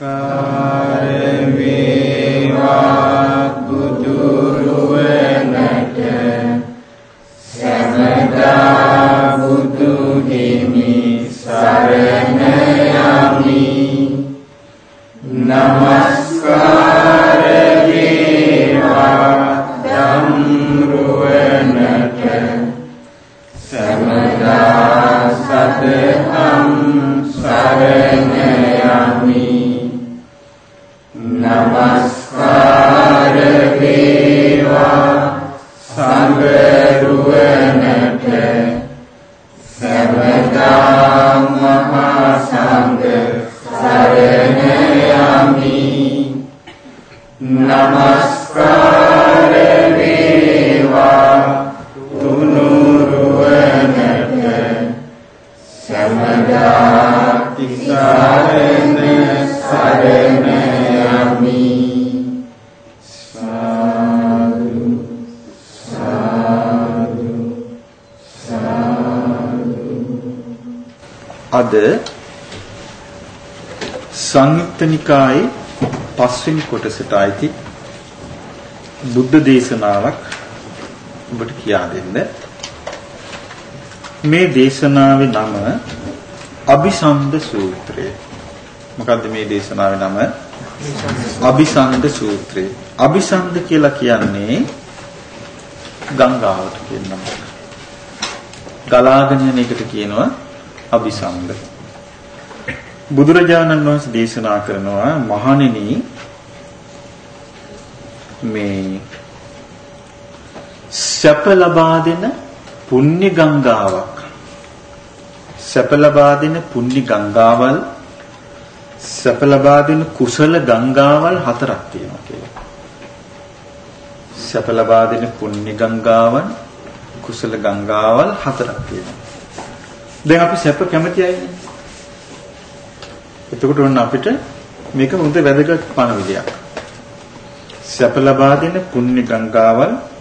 Amen. බුද්ධ දේශනාවක් ඔබට කියා දෙන්න. මේ දේශනාවේ නම අபிසන්ද සූත්‍රය. මොකද්ද මේ දේශනාවේ නම? අபிසන්ද සූත්‍රය. අபிසන්ද කියලා කියන්නේ ගංගාවට කියන නම. ගලාගෙන යන එකට කියනවා අபிසන්ද. බුදුරජාණන් වහන්සේ දේශනා කරනවා මහණෙනි සැප ලබා දෙන පුණ්‍ය ගංගාවක් සැප ලබා දෙන පුණ්‍ය ගංගාවල් සැප ලබා දෙන කුසල ගංගාවල් හතරක් තියෙනවා කියලා. සැප ලබා දෙන පුණ්‍ය ගංගාවන් කුසල ගංගාවල් හතරක් තියෙනවා. දැන් අපි සැප කැමති අයනේ. එතකොට ඔන්න අපිට මේක හොඳ වැදගත් පණවිඩයක්. සැප ලබා දෙන පුණ්‍ය ගංගාවල්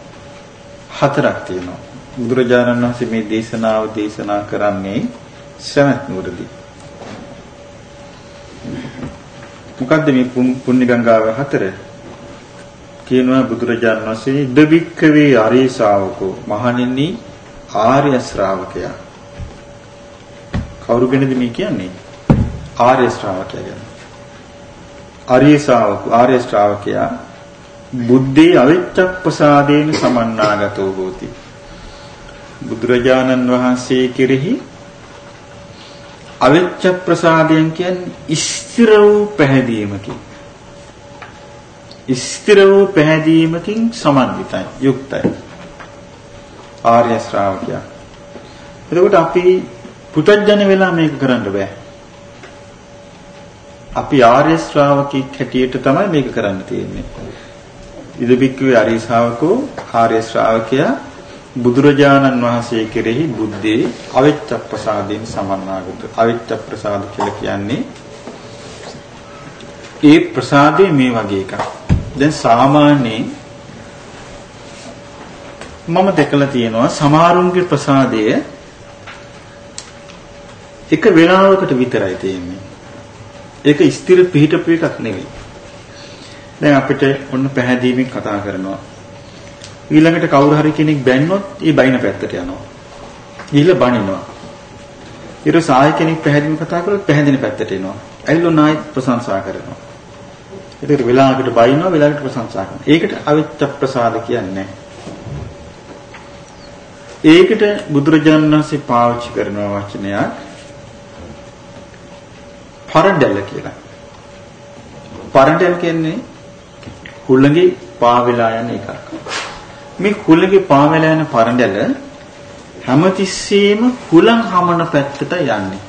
හතරක් තියෙනවා. බුදුරජාණන් වහන්සේ මේ දේශනාව දේශනා කරන්නේ සවැත් නුවරදී. මොකද්ද මේ පුණ්‍ය ගංගාව හතර? කියනවා බුදුරජාණන් වහන්සේ දෙවික්කවේ ආර්ය ශාවකෝ මහණෙනි ආර්ය ශ්‍රාවකයා. කවුරු ගැනද මේ කියන්නේ? ආර්ය ශ්‍රාවකයා ගැන. ආර්ය ශ්‍රාවක ආර්ය ශ්‍රාවකයා බුද්ධේ අවිච්ඡප්පසාදේන සමන්නාගතෝ හෝති. බුදුරජාණන් වහන්සේ කෙරෙහි අවිච්ඡ ප්‍රසාදයෙන් කියන්නේ ස්ථිර වූ පැහැදීමකින්. ස්ථිර වූ පැහැදීමකින් සමන්විතයි යුක්තයි. ආර්ය ශ්‍රාවකයා. එතකොට අපි පුතඥ වෙලා මේක කරන්න බෑ. අපි ආර්ය ශ්‍රාවකෙක් හැටියට තමයි මේක කරන්න තියෙන්නේ. ඉදබික්කවේ ආර්ය ශ්‍රාවකෝ ආර්ය ශ්‍රාවකයා බුදුරජාණන් වහන්සේ කෙරෙහි බුද්ධේ අවිච්ඡ ප්‍රසාදයෙන් සමන්නාගත අවිච්ඡ ප්‍රසාද කියලා කියන්නේ ඒ ප්‍රසාදේ මේ වගේ එකක්. දැන් සාමාන්‍යයෙන් මම දැකලා තියෙනවා සමහරුන්ගේ ප්‍රසාදය එක වෙලාවකට විතරයි තියෙන්නේ. ඒක ස්ථිර පිහිටපු එකක් නෙවෙයි. දැන් අපිට ඔන්න පැහැදීමෙන් කතා කරනවා. ඊළඟට කවුරු හරි කෙනෙක් බැන්නොත් ඒ බයින පැත්තට යනවා. ඊළ බනිනවා. ඊට සාය කෙනෙක් පැහැදිලිව කතා කරලා පැහැදිලි පැත්තට එනවා. ඇවිල්ලා නායි ප්‍රශංසා කරනවා. ඒකට වෙලාවකට බයිනවා වෙලාවකට ප්‍රශංසා කරනවා. ඒකට අවිච්ඡ ප්‍රසාද කියන්නේ ඒකට බුදුරජාණන් වහන්සේ පාවිච්චි කරන වචනයක් පරඩැල කියලා. පරඩැල කියන්නේ හුළඟේ පාවෙලා යන එකක්. මේ කුලගේ පාවෙලා යන පරඬල හැමතිස්සෙම කුලං හමන පැත්තට යන්නේ.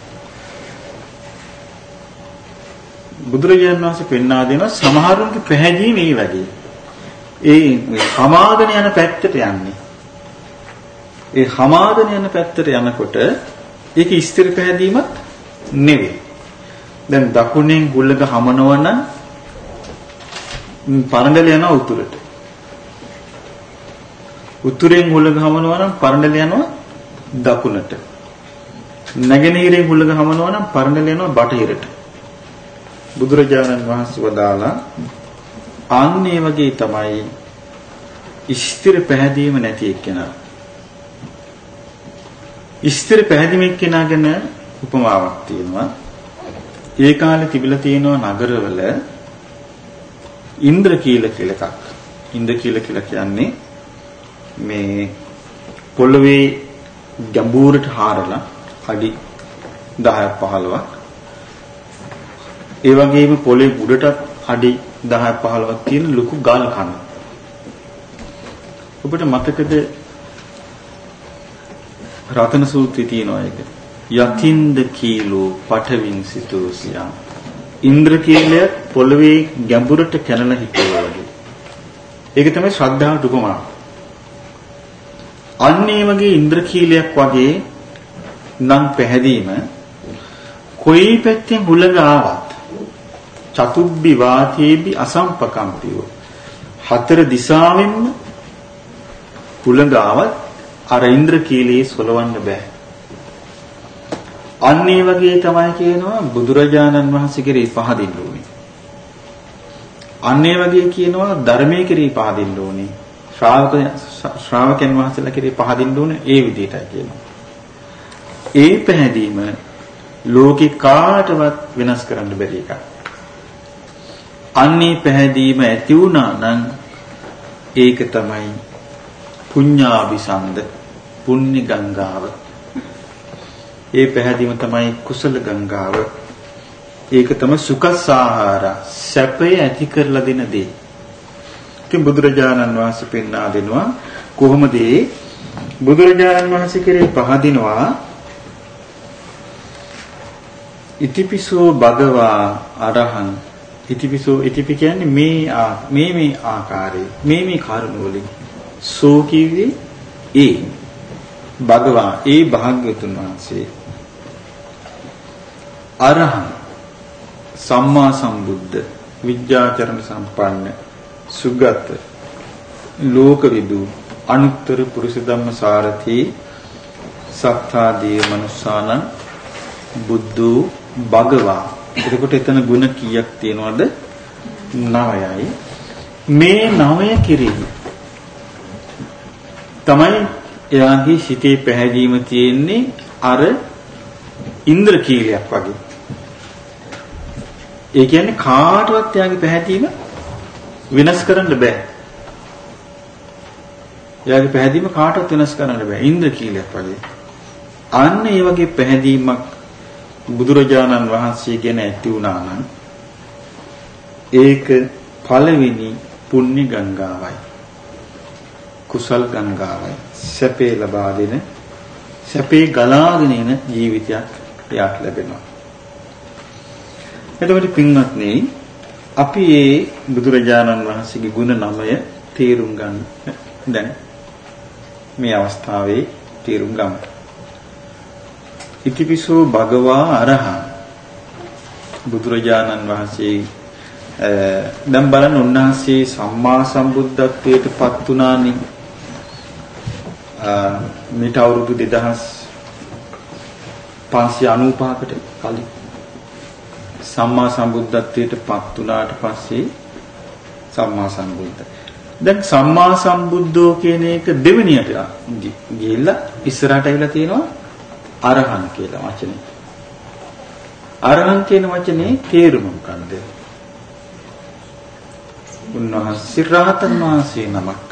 බුදුරජාණන් වහන්සේ පෙන්වා දෙන සමහරුන්ගේ පැහැදීම මේ වගේ. ඒ හමාගෙන යන පැත්තට යන්නේ. ඒ හමාගෙන යන පැත්තට යනකොට ඒක ස්ථිර පැහැදීමක් නෙවෙයි. දැන් දකුණෙන් ගුල්ලක හමනවන පරඬල යනවා උතුරට. උතුරෙන් හුලඟ හමනවා නම් පරඬල යනවා දකුණට. නැගෙනහිරෙන් හුලඟ හමනවා නම් පරඬල යනවා බටහිරට. බුදුරජාණන් වහන්සේ වදාලා අන්නේ වගේ තමයි ස්ථිර පැහැදීම නැති එක්කෙනා. ස්ථිර පැහැදීම එක්කෙනා ගැන උපමාවක් තියෙනවා. ඒ කාලේ තිබිලා තියෙනවා නගරවල ඉන්ද්‍රකීල කියලා එකක්. ඉන්ද්‍රකීල කියලා කියන්නේ මේ පොළවේ ගැඹුරට හාරලා අඩි 10ක් 15ක් ඒ වගේම පොළේ උඩටත් අඩි 10ක් 15ක් තියෙන ලොකු ගල් කන. ඔබට මතකද රතන සූත්‍රයේ තියෙනවා ඒක. යතින්ද කීලෝ පඨවින් සිතෝසියා. ඉන්ද්‍ර කීලය පොළවේ ගැඹුරට කැනලා හිටියා වගේ. ඒක තමයි ශ්‍රද්ධාවට උපමාව. අන්න ඒ වගේ ඉන්ද්‍රකීලයක් වගේ නම් පැහැදීම කොයි පැත්තෙන් හුලඟ ආවත් චතුබ්බි වාතේබි අසම්පකම්පියෝ හතර දිශාවෙන්ම හුලඟ ආවත් අර ඉන්ද්‍රකීලයේ සොලවන්න බෑ අන්න ඒ වගේ තමයි කියනවා බුදුරජාණන් වහන්සේ කෙරෙහි පහදින්න ඕනේ අන්න ඒ වගේ කියනවා ධර්මයේ කෙරෙහි පහදින්න ඕනේ ශ්‍රාවක ශ්‍රාවකයන් වහන්සේලා කෙරේ පහදින්න ඕනේ ඒ විදිහටයි කියනවා. ඒ පැහැදීම ලෝකේ කාටවත් වෙනස් කරන්න බැරි එකක්. අන්නේ පැහැදීම ඇති වුණා නම් ඒක තමයි පුඤ්ඤාபிසන්ද පුණ්‍ය ගංගාව. ඒ පැහැදීම තමයි කුසල ගංගාව. ඒක තමයි සුඛසාහාර සැපය ඇති කරලා දෙන දේ. ඉතින් බුදුරජාණන් වහන්සේ පෙන්වා දෙනවා කොහොමද බුදුරජාණන් වහන්සේ කෙරේ පහදිනවා ඉතිපිසෝ භගවා අරහං ඉතිපිසෝ ඉතිපි කියන්නේ මේ මේ මේ ආකාරයේ මේ මේ කරුණ වලින් සෝ කිව්වේ ඒ භගවා ඒ භාග්‍යවතුන් වහන්සේ අරහං සම්මා සම්බුද්ධ විද්‍යාචරණ සම්පන්න සුගත ලෝකවිදු අනුත්තර පුරුෂ ධම්ම සාරථී සත්තාදී මනුස්සාන බුද්ධෝ භගවා. එතකොට එතන ಗುಣ කීයක් තියෙනවද? 9යි මේ 9 කිරෙහි තමයි එයාගේ සිතේ පැහැදීම තියෙන්නේ අර ඉන්ද්‍රකීලයක් වගේ ඒ කියන්නේ කාටවත් එයාගේ පැහැදීම වෙනස් කරන්න බෑ. එයාගේ පැහැදීම කාටවත් වෙනස් කරන්න බෑ. ඉන්ද්‍රකීලයක් වගේ. අන්න ඒ වගේ පැහැදීමක් බුදුරජාණන් වහන්සේ ගැන ඇති වුණා නම් ඒක පළවෙනි පුණ්‍ය ගංගාවයි. කුසල් ගංගාවයි. සැපේ ලබා දෙන සැපේ ගලාගෙන එන ජීවිතයක් එයාට ලැබෙනවා. එතකොට පින්වත්නි අපි ඒ බුදුරජාණන් වහන්සේගේ ගුණ නමය තේරුම් ගන්න දැන් මේ අවස්ථාවේ තේරුම් ගමු. ඉතිපිසෝ භගවා අරහං බුදුරජාණන් වහන්සේ දැන් බලන්න උන්වහන්සේ සම්මා සම්බුද්ධත්වයට පත් වුණානේ. මේට අවුරුදු 2595කට කලින් සම්මා සම්බුද්ධත්වයට පත් වුණාට පස්සේ සම්මා සම්බුද්ධ. දැන් සම්මා සම්බුද්ධෝ කියන එක දෙවෙනියට ගිහිල්ලා ඉස්සරහට ඇවිල්ලා තියෙනවා අරහන් කියලා වචනේ. අරහන් කියන වචනේ තේරුම මොකක්ද? උන්වහන්සේ රහතන් වහන්සේ නමක්.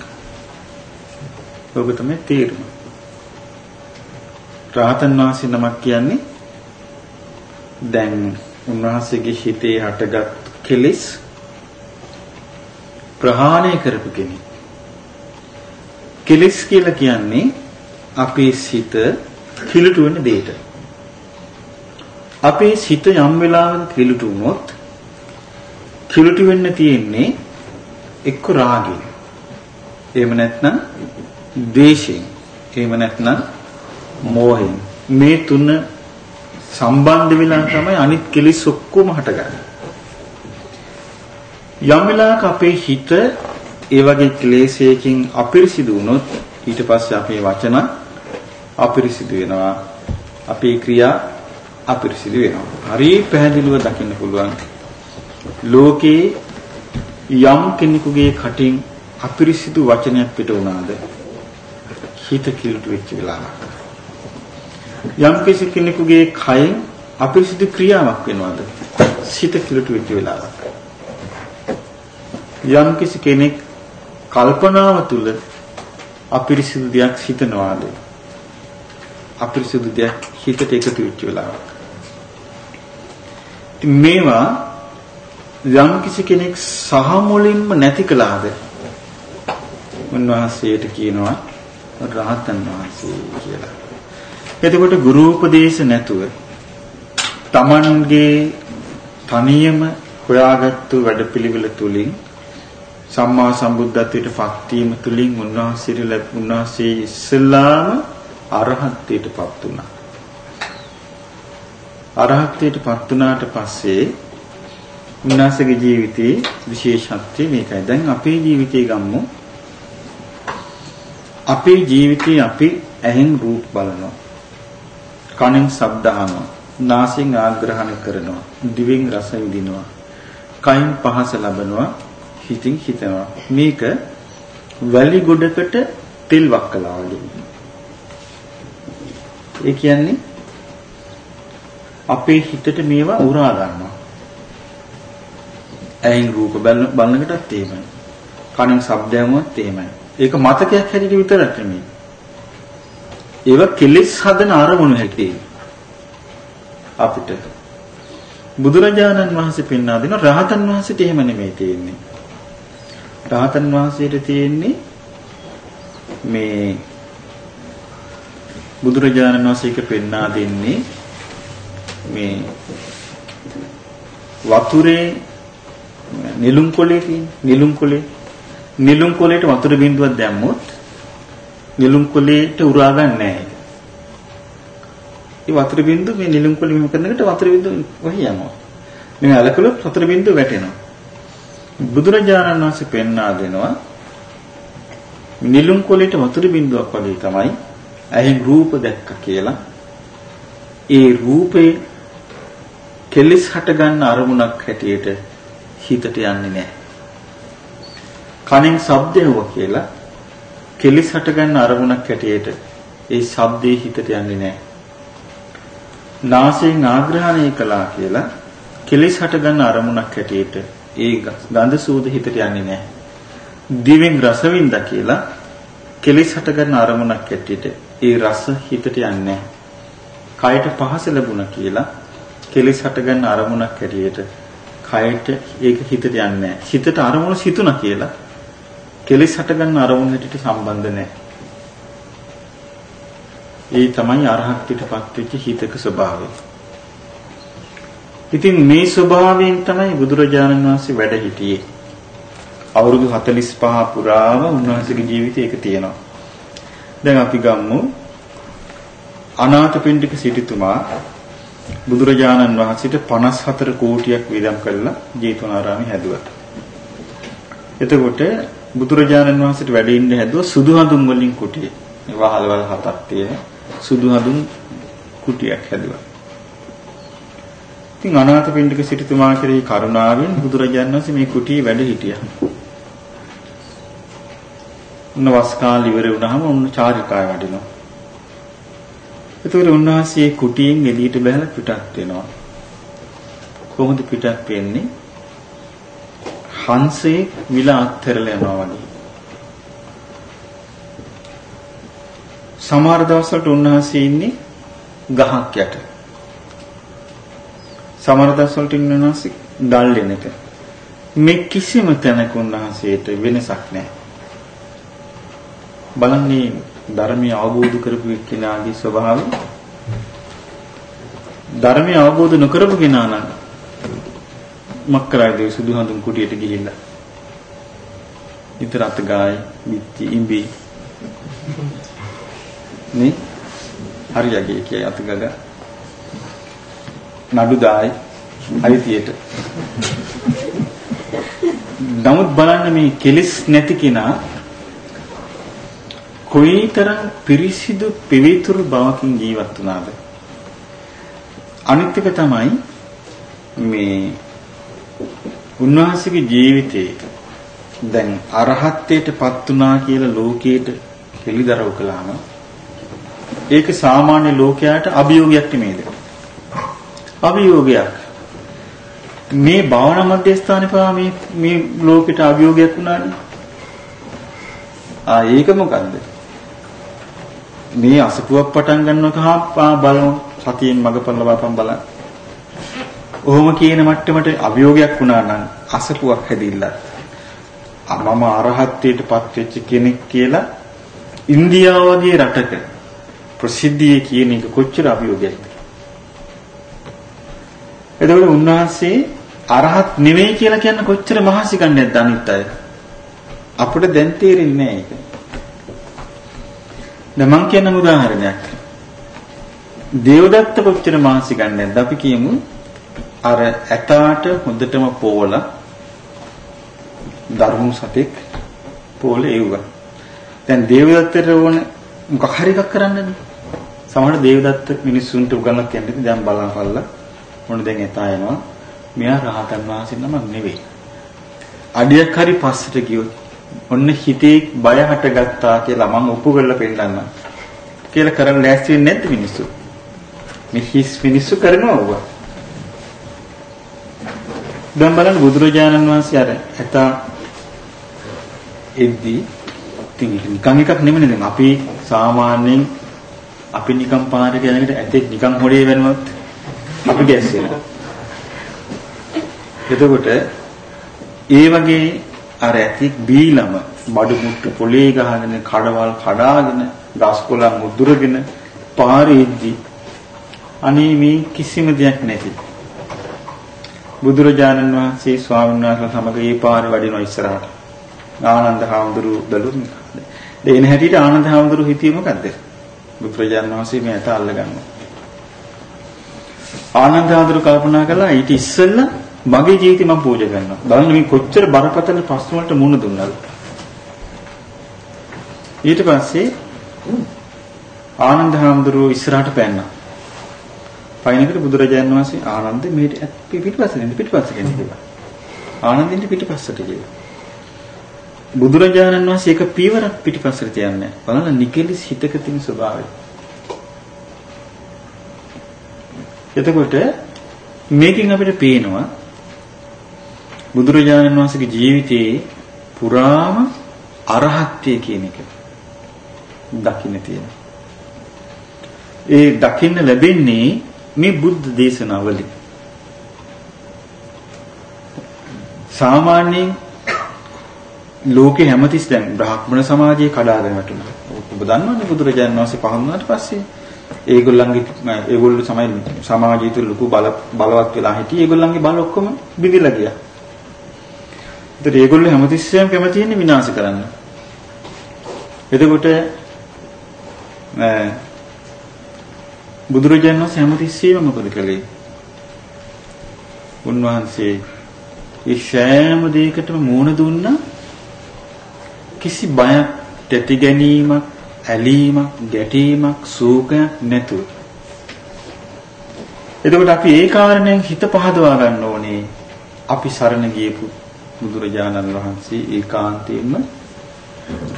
ඔබ තමයි තේරුම. රහතන් වහන්සේ නමක් කියන්නේ දැන් උන්වහන්සේගේ හිතේ හටගත් කෙලෙස් ප්‍රහාණය කරපු කෙනෙක්. කෙලෙස් කියලා කියන්නේ අපේ සිත කිලුට වෙන දෙයට. අපේ සිත යම් වෙලාවක කිලුට වුණොත් කිලුට වෙන්න තියෙන්නේ එක්ක රාගයෙන්. එහෙම නැත්නම් ද්වේෂයෙන්. එහෙම නැත්නම් මෝහයෙන්. මේ තුන සම්බන්ධ වෙලා තමයි අනිත් කෙලිස් ඔක්කොම හටගන්නේ. යම් වෙලාවක අපේ හිත ඒ වගේ ක්ලේශයකින් අපිරිසිදු වුණොත් ඊට පස්සේ අපේ වචන අපිරිසිදු වෙනවා. අපේ ක්‍රියා අපිරිසිදු වෙනවා. හරි පැහැදිලිව දකින්න පුළුවන් ලෝකේ යම් කෙනෙකුගේ කටින් අපිරිසිදු වචනයක් පිට වුණාද හිත කිලුට වෙච්ච වෙලාවක්. යම් කෙනෙකුගේ කයෙන් අපිරිසිදු ක්‍රියාවක් වෙනවද? සිත කිලුට වෙච්ච වෙලාවක්. යම් කෙනෙක් කල්පනාව තුළ අපිරිසිදු දෙයක් හිතනවාද? අපිරිසිදු දෙයක් හිතට එකතු වෙච්ච වෙලාවක්. මේවා යම් කිසි කෙනෙක් සහ මුලින්ම නැති කළාද? උන්වහන්සේට කියනවා රහතන් වහන්සේ කියලා. එතකොට ගුරු උපදේශ නැතුව Tamanගේ තනියම හොයාගත්තු වැඩපිළිවෙල තුලින් සම්මා සම්බුද්ධත්වයට පත් වීම තුලින් උන්වහන්සේට උන්වහන්සේ ඉස්සෙල්ලාම අරහත්ත්වයටපත් වුණා. අරහත්ත්වයටපත් වුණාට පස්සේ උන්වහන්සේගේ ජීවිතයේ විශේෂත්වය මේකයි. දැන් අපේ ජීවිතේ ගම්මු. අපේ ජීවිතේ අපි ඇහෙන් රූප බලනවා. කනෙන් ශබ්ද අහනවා. නාසයෙන් ආග්‍රහණ කරනවා. දිවෙන් රස විඳිනවා. කයින් පහස ලබනවා. හිතින් හිතනවා. මේක වැලි ගොඩකට තෙල් වක්කලා වගේ. ඒ කියන්නේ අපේ හිතට මේවා උරා ගන්නවා. ඇයින් රූප බලනකටත් එහෙමයි. කනෙන් ශබ්දයමුවත් එහෙමයි. ඒක මතකයක් හැටියට විතරක් නෙමෙයි. ඒව කෙලෙස් හදන අරමුණු හැටියට අපිට බුදුරජාණන් වහන්සේ පෙන්වා දෙන රහතන් වහන්සේට එහෙම නෙමෙයි තියෙන්නේ. රහතන් වහන්සේට තියෙන්නේ මේ බුදුරජාණන් වහන්සේක පෙන්වා දෙන්නේ මේ වතුරේ නිලුම් කොලේ තියෙන නිලුම් කොලේ නිලුම් කොලේට වතුර බිඳුවක් දැම්මොත් නිලුම් කොලේට උරා ගන්න නැහැ. ඒ වතුර බිඳු මේ නිලුම් කොලේ මෙහෙම කරනකොට වතුර බිඳු වහි යනවා. මේ අලකලොත් වතුර බිඳු වැටෙනවා. බුදුරජාණන් වහන්සේ පෙන්වා දෙනවා නිලුම් කොලේට වතුර බිඳුවක් වගේ තමයි ඇහෙන් රූප දැක්ක කියලා. ඒ රූපේ කෙලිස් හට ගන්න අරමුණක් හැටියට හිතට යන්නේ නැහැ. කනෙන් ශබ්දය හුව කියලා කෙලිස් හට ගන්න අරමුණක් හැටියට ඒ ශබ්දේ හිතට යන්නේ නැහැ. නාසයෙන් ආග්‍රහණය කළා කියලා කෙලිස් හට ගන්න අරමුණක් හැටියට ඒ ගඳ සූද හිතට යන්නේ නැහැ. දිවෙන් රස වින්දා කියලා කෙලිස් හට ගන්න අරමුණක් හැටියට ඒ රස හිතට යන්නේ නැහැ. කයට පහස ලැබුණා කියලා කෙලිස් හට ගන්න අරමුණක් හැටියට කයට ඒක හිතට යන්නේ නැහැ. හිතට අරමුණ සිතුණා කියලා කෙලිස් හට ගන්න අරමුණ හැටියට සම්බන්ධ නැහැ. ඒ තමයි අරහත්ත්වයටපත් වෙච්ච හිතක ස්වභාවය. ඉතින් මේ ස්වභාවයෙන් තමයි බුදුරජාණන් වහන්සේ වැඩ හිටියේ. අවුරුදු 45 පුරාම උන්වහන්සේගේ ජීවිතේ ඒක තියෙනවා. දැන් අපි ගම්මු අනාථපිණ්ඩික සිටුතුමා බුදුරජාණන් වහන්සේට 54 කෝටියක් වේදම් කළා ජේතවනාරාමේ හැදුවා. එතකොට බුදුරජාණන් වහන්සේට වැඩ ඉන්න හැදුවා සුදු හඳුන් වලින් කුටිය. මේ වහල්වල හතක් තියෙන සුදු හඳුන් කුටියක් හැදුවා. ඉතින් අනාථපිණ්ඩික සිටුතුමා කෙරෙහි කරුණාවෙන් බුදුරජාණන් වහන්සේ මේ කුටියේ වැඩ හිටියා. උන්න වස් කාලේ ඉවර වුණාම උන්න චාරිකාය වඩිනවා. එතකොට උන්වහන්සේ කුටියෙන් එළියට බහලා පිටත් වෙනවා. කොහොමද පිටත් වෙන්නේ? හංසේ විල අත්හැරලා යනවා වගේ. සමහර දවස්වලට උන්වහන්සේ ඉන්නේ ගහක් යට. සමහර දවස්වලට ඉන්නේ උන්වහන්සේ ගල් දෙනක. මේ කිසිම තැනක උන්වහන්සේට වෙනසක් නැහැ. බලන්නේ ධර්මය අවබෝධ කරපු කෙනාගේ ස්වභාවය ධර්මය අවබෝධ නොකරපු කෙනා නම් මක් කරයිද සුදු හඳුන් කුටියට ගිහිල්ලා. නිතර අත ගායි මිත්‍ති ඉඹි. නේ? හරියගේ කිය අත ගග. නඩු දායි අයිතියට. නමුත් බලන්න මේ කෙලිස් නැති කෙනා කොයිතරම් පිරිසිදු පිවිතුරු බවකින් ජීවත් වුණාද? අනිත් එක තමයි මේ උන්වහන්සේගේ ජීවිතේ දැන් අරහත්ත්වයටපත් උනා කියලා ලෝකයට පිළිදරව් කළාම ඒක සාමාන්‍ය ලෝකයාට අභියෝගයක් නෙමෙයිද? අභියෝගයක්. මේ භාවනා මධ්‍යස්ථානේ පවා මේ මේ ලෝකෙට අභියෝගයක් වුණානේ. ආ ඒක මොකද්ද? මේ අසපුවක් පටන් ගන්නකොට බලමු සතියෙන් මගපල ලබපම් බලන්න. ඔහොම කියන මට්ටමට අභියෝගයක් වුණා නම් අසපුවක් හැදිලා මම අරහත්ත්වයටපත් වෙච්ච කෙනෙක් කියලා ඉන්දියාව වගේ රටක ප්‍රසිද්ධියේ කියන එක කොච්චර අභියෝගයක්ද? එතකොට උන්වහන්සේ අරහත් නෙවෙයි කියලා කියන කොච්චර මහසි ගන්නේද අනිත් අය? අපිට දැන් තේරෙන්නේ නැහැ ඒක. දැන් මං කියන උදාහරණයක්. දේවදත්ත කොච්චර මහසි ගන්නේද අපි කියමු අර ඇතාට හොඳටම පෝලා දරුණු සතෙක් පෝලේ එව්වා. දැන් දේවදත්තට ඕන මොකක් හරි එකක් කරන්නද? සමහර දේවදත්ත මිනිස්සුන්ට උගන්වන්න කියන්නේ දැන් බලන්පල්ලා මොන දැන් එතා එනවා. මෙයා රහතන් වහන්සේ නමක් නෙවෙයි. අඩියක් හරි පස්සට ගියොත් ඔන්න හිතේ බය හටගත්තා කියලා මම ඔප්පු කරලා පෙන්නන්න. කියලා කරන්න ලෑස්ති වෙන්නේ නැද්ද මිනිස්සු? මේ හිස් මිනිස්සු කරනවා ඔබ. දැන් බලන්න බුදුරජාණන් වහන්සේ අර ඇතා එද්දී ඉතින් නිකන් එකක් නෙමෙයි දැන් අපි සාමාන්‍යයෙන් අපි නිකන් පාරේ යනකොට ඇතෙක් නිකන් හොරේ වෙනවත් අපි ගැස්සෙනවා. එතකොට ඒ වගේ අර ඇතෙක් බීලම බඩු මුට්ටු පොලේ ගහගෙන කඩවල් කඩාගෙන ගස්කොළන් මුදුරගෙන පාරේ ඉද්දී අනේ මේ කිසිම දෙයක් නැති බුදුරජාණන් වහන්සේ ස්වාමීන් වහන්සේලා සමග ඒ පාරේ වඩිනවා ඉස්සරහට. ආනන්ද හාමුදුරුවෝ බැලුත් දෙන හැටියට ආනන්ද හාමුදුරුවෝ හිතියේ මොකද්ද? බුදුරජාණන් වහන්සේ මේ ඇත අල්ල ගන්නවා. ආනන්ද හාමුදුරුවෝ කල්පනා කළා ඊට ඉස්සෙල්ලා මගේ ජීවිතේ මම පූජා කරනවා. බලන්න මේ කොච්චර බරපතල ප්‍රශ්න වලට මුහුණ දුන්නාද? ඊට පස්සේ ආනන්ද හාමුදුරුවෝ ඉස්සරහට පැන්නා. පයින්කට බුදුරජාණන් වහන්සේ ආනන්ද මේට පිටිපස්සට එන්න පිටිපස්සට එන්න කිව්වා. ආනන්දින්ට පිටිපස්සට කිව්වා. බුදුරජාණන් වහන්සේ එක පීවරක් පිටිපස්සට තියන්නේ බලන්න නිකෙලිස් හිතක තියෙන ස්වභාවය. එතකොට මේකෙන් අපිට පේනවා බුදුරජාණන් වහන්සේගේ ජීවිතයේ පුරාම අරහත්ත්වය කියන එක දකින්න තියෙනවා. ඒ දකින්න ලැබෙන්නේ මේ බුද්ධ දේශනාවලින් සාමාන්‍යයෙන් ලෝකේ හැමතිස් දැන් බ්‍රාහ්මණ සමාජයේ කඩාගෙන වැටුණා. ඔබ දන්නවනේ බුදුරජාණන් වහන්සේ පහළ වුණාට පස්සේ ඒගොල්ලන්ගේ ඒගොල්ලෝ තමයි සමාජය තුළ ලොකු බල බලවත් වෙලා හිටියේ. ඒගොල්ලන්ගේ බල ඔක්කොම බිඳිලා ගියා. ඒතර ඒගොල්ලෝ හැමතිස්සෙම කැමති ඉන්නේ විනාශ කරන්න. එතකොට බුදුරජාණන් වහන්සේ හැමතිස්සෙම මොකද කළේ? උන්වහන්සේ ඒ ශෑම දෙයකටම මූණ දුන්නා කිසි බයක්, තැති ගැනීමක්, ඇලීමක්, ගැටීමක්, සූකයක් නැතුව. එතකොට අපි ඒ කාරණයෙන් හිත පහදවා ගන්න ඕනේ. අපි සරණ ගියපු බුදුරජාණන් වහන්සේ ඒකාන්තයෙන්ම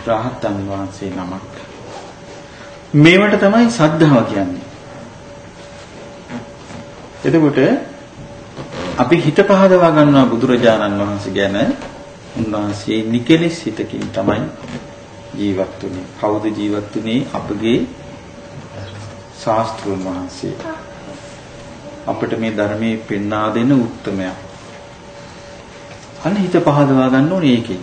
රහතන් වහන්සේ නමක්. මේවට තමයි සද්ධාව කියන්නේ. එතකොට අපි හිත පහදවා ගන්නවා බුදුරජාණන් වහන්සේ ගැන උන්වහන්සේ නිකලෙස් හිතකින් තමයි ජීවත් වුනේ. කවුද ජීවත් වුනේ? අපගේ ශාස්ත්‍රඥ වහන්සේ. අපිට මේ ධර්මයේ පෙන්වා දෙන උත්තරමයා. අන්න හිත පහදවා ගන්න ඕනේ ඒකේ.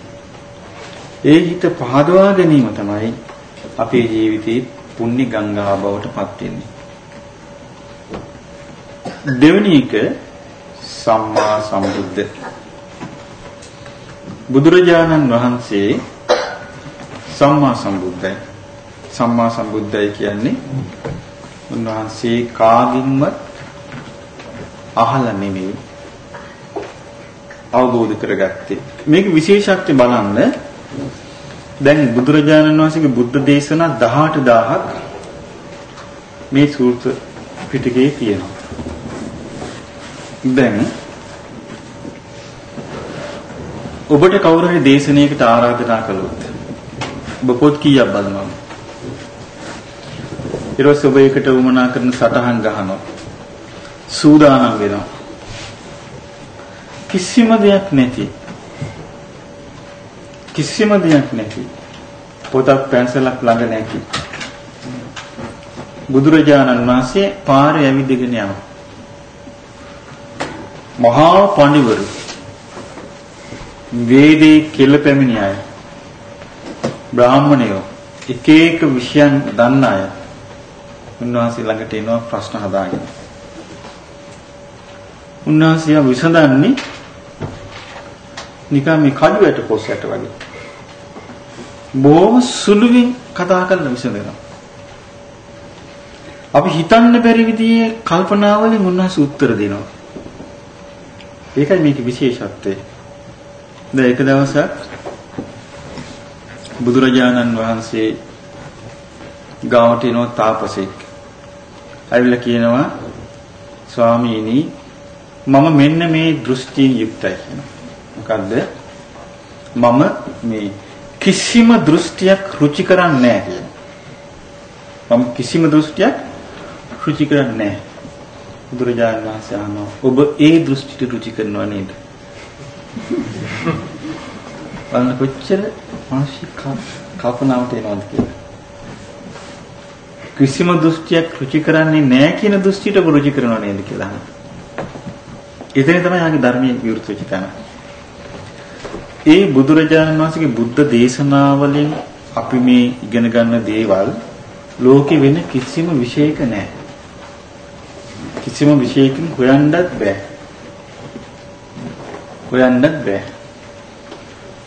ඒ හිත පහදවා ගැනීම තමයි අපේ ජීවිතේ පුණ්‍ය ගංගා බවට පත් වෙන්නේ. දෙවෙනි එක සම්මා සම්බුද්ධ. බුදුරජාණන් වහන්සේ සම්මා සම්බුද්ධයි. සම්මා සම්බුද්ධයි කියන්නේ උන්වහන්සේ කාගින්වත් අහලා නෙමෙයි අවබෝධ කරගත්තේ. මේක විශේෂත්වය බලන්න දැන් බුදුරජාණන් වහන්සේගේ බුද්ධ දේශනා 18000ක් මේ සූත්‍ර පිටකේ තියෙනවා. දැන් ඔබට කවුරු හරි දේශනාවකට ආරාධනා කළොත් ඔබ පොත් කීයක් බලනවද? ඊට පස්සේ ඔබ ඒකට උමනා කරන සටහන් ගහනවා. සූදානම් වෙනවා. කිසිම දෙයක් නැති. කිසිම දෙයක් නැති. පොතක් පැන්සලක් ළඟ නැති. බුදුරජාණන් වහන්සේ පාරේ ඇවිදගෙන යනවා. මහා පඬිවරු. වේදේ කෙල පැමිණි අය. බ්‍රාහ්මණයෝ එක එක විෂයන් දන්න අය. උන්වහන්සේ ළඟට එනවා ප්‍රශ්න හදාගෙන. උන්වහන්සේ විසඳන්නේ නිකන් මේ කඩුවට පොස්සට වගේ. බොහොම සුළුවෙන් කතා කරලා විසඳනවා. අපි හිතන්න බැරි විදිහේ කල්පනාවලින් උන්වහන්සේ උත්තර දෙනවා. ඒකයි මේකේ විශේෂත්වය දැන් එක දවසක් බුදුරජාණන් වහන්සේ ගාවට එනවා තාපසෙක්. ඇවිල්ලා කියනවා ස්වාමීනි මම මෙන්න මේ දෘෂ්ටියෙන් යුක්තයි කියනවා. මොකද්ද? මම මේ කිසිම දෘෂ්ටියක් රුචි කරන්නේ නැහැ කියනවා. මම කිසිම දෘෂ්ටියක් රුචි කරන්නේ නැහැ. බුදුරජාණන් වහන්සේ අහනවා ඔබ ඒ දෘෂ්ටිට රුචි කරනව නේද? බලන්න කොච්චර මානසික කල්පනාවට එනවද කියලා. කිසිම දෘෂ්ටියක් රුචි කරන්නේ නැහැ කියන දෘෂ්ටියට ඔබ රුචි කරනව නේද කියලා අහනවා. එතන තමයි ආගේ ධර්මයේ විවෘත වෙච්ච තැන. ඒ බුදුරජාණන් වහන්සේගේ බුද්ධ දේශනාවලින් අපි මේ ඉගෙන ගන්න දේවල් ලෝකෙ වෙන කිසිම විශේෂක නැහැ. කිසිම විශේෂකින් හොයන්නත් බෑ. හොයන්නත් බෑ.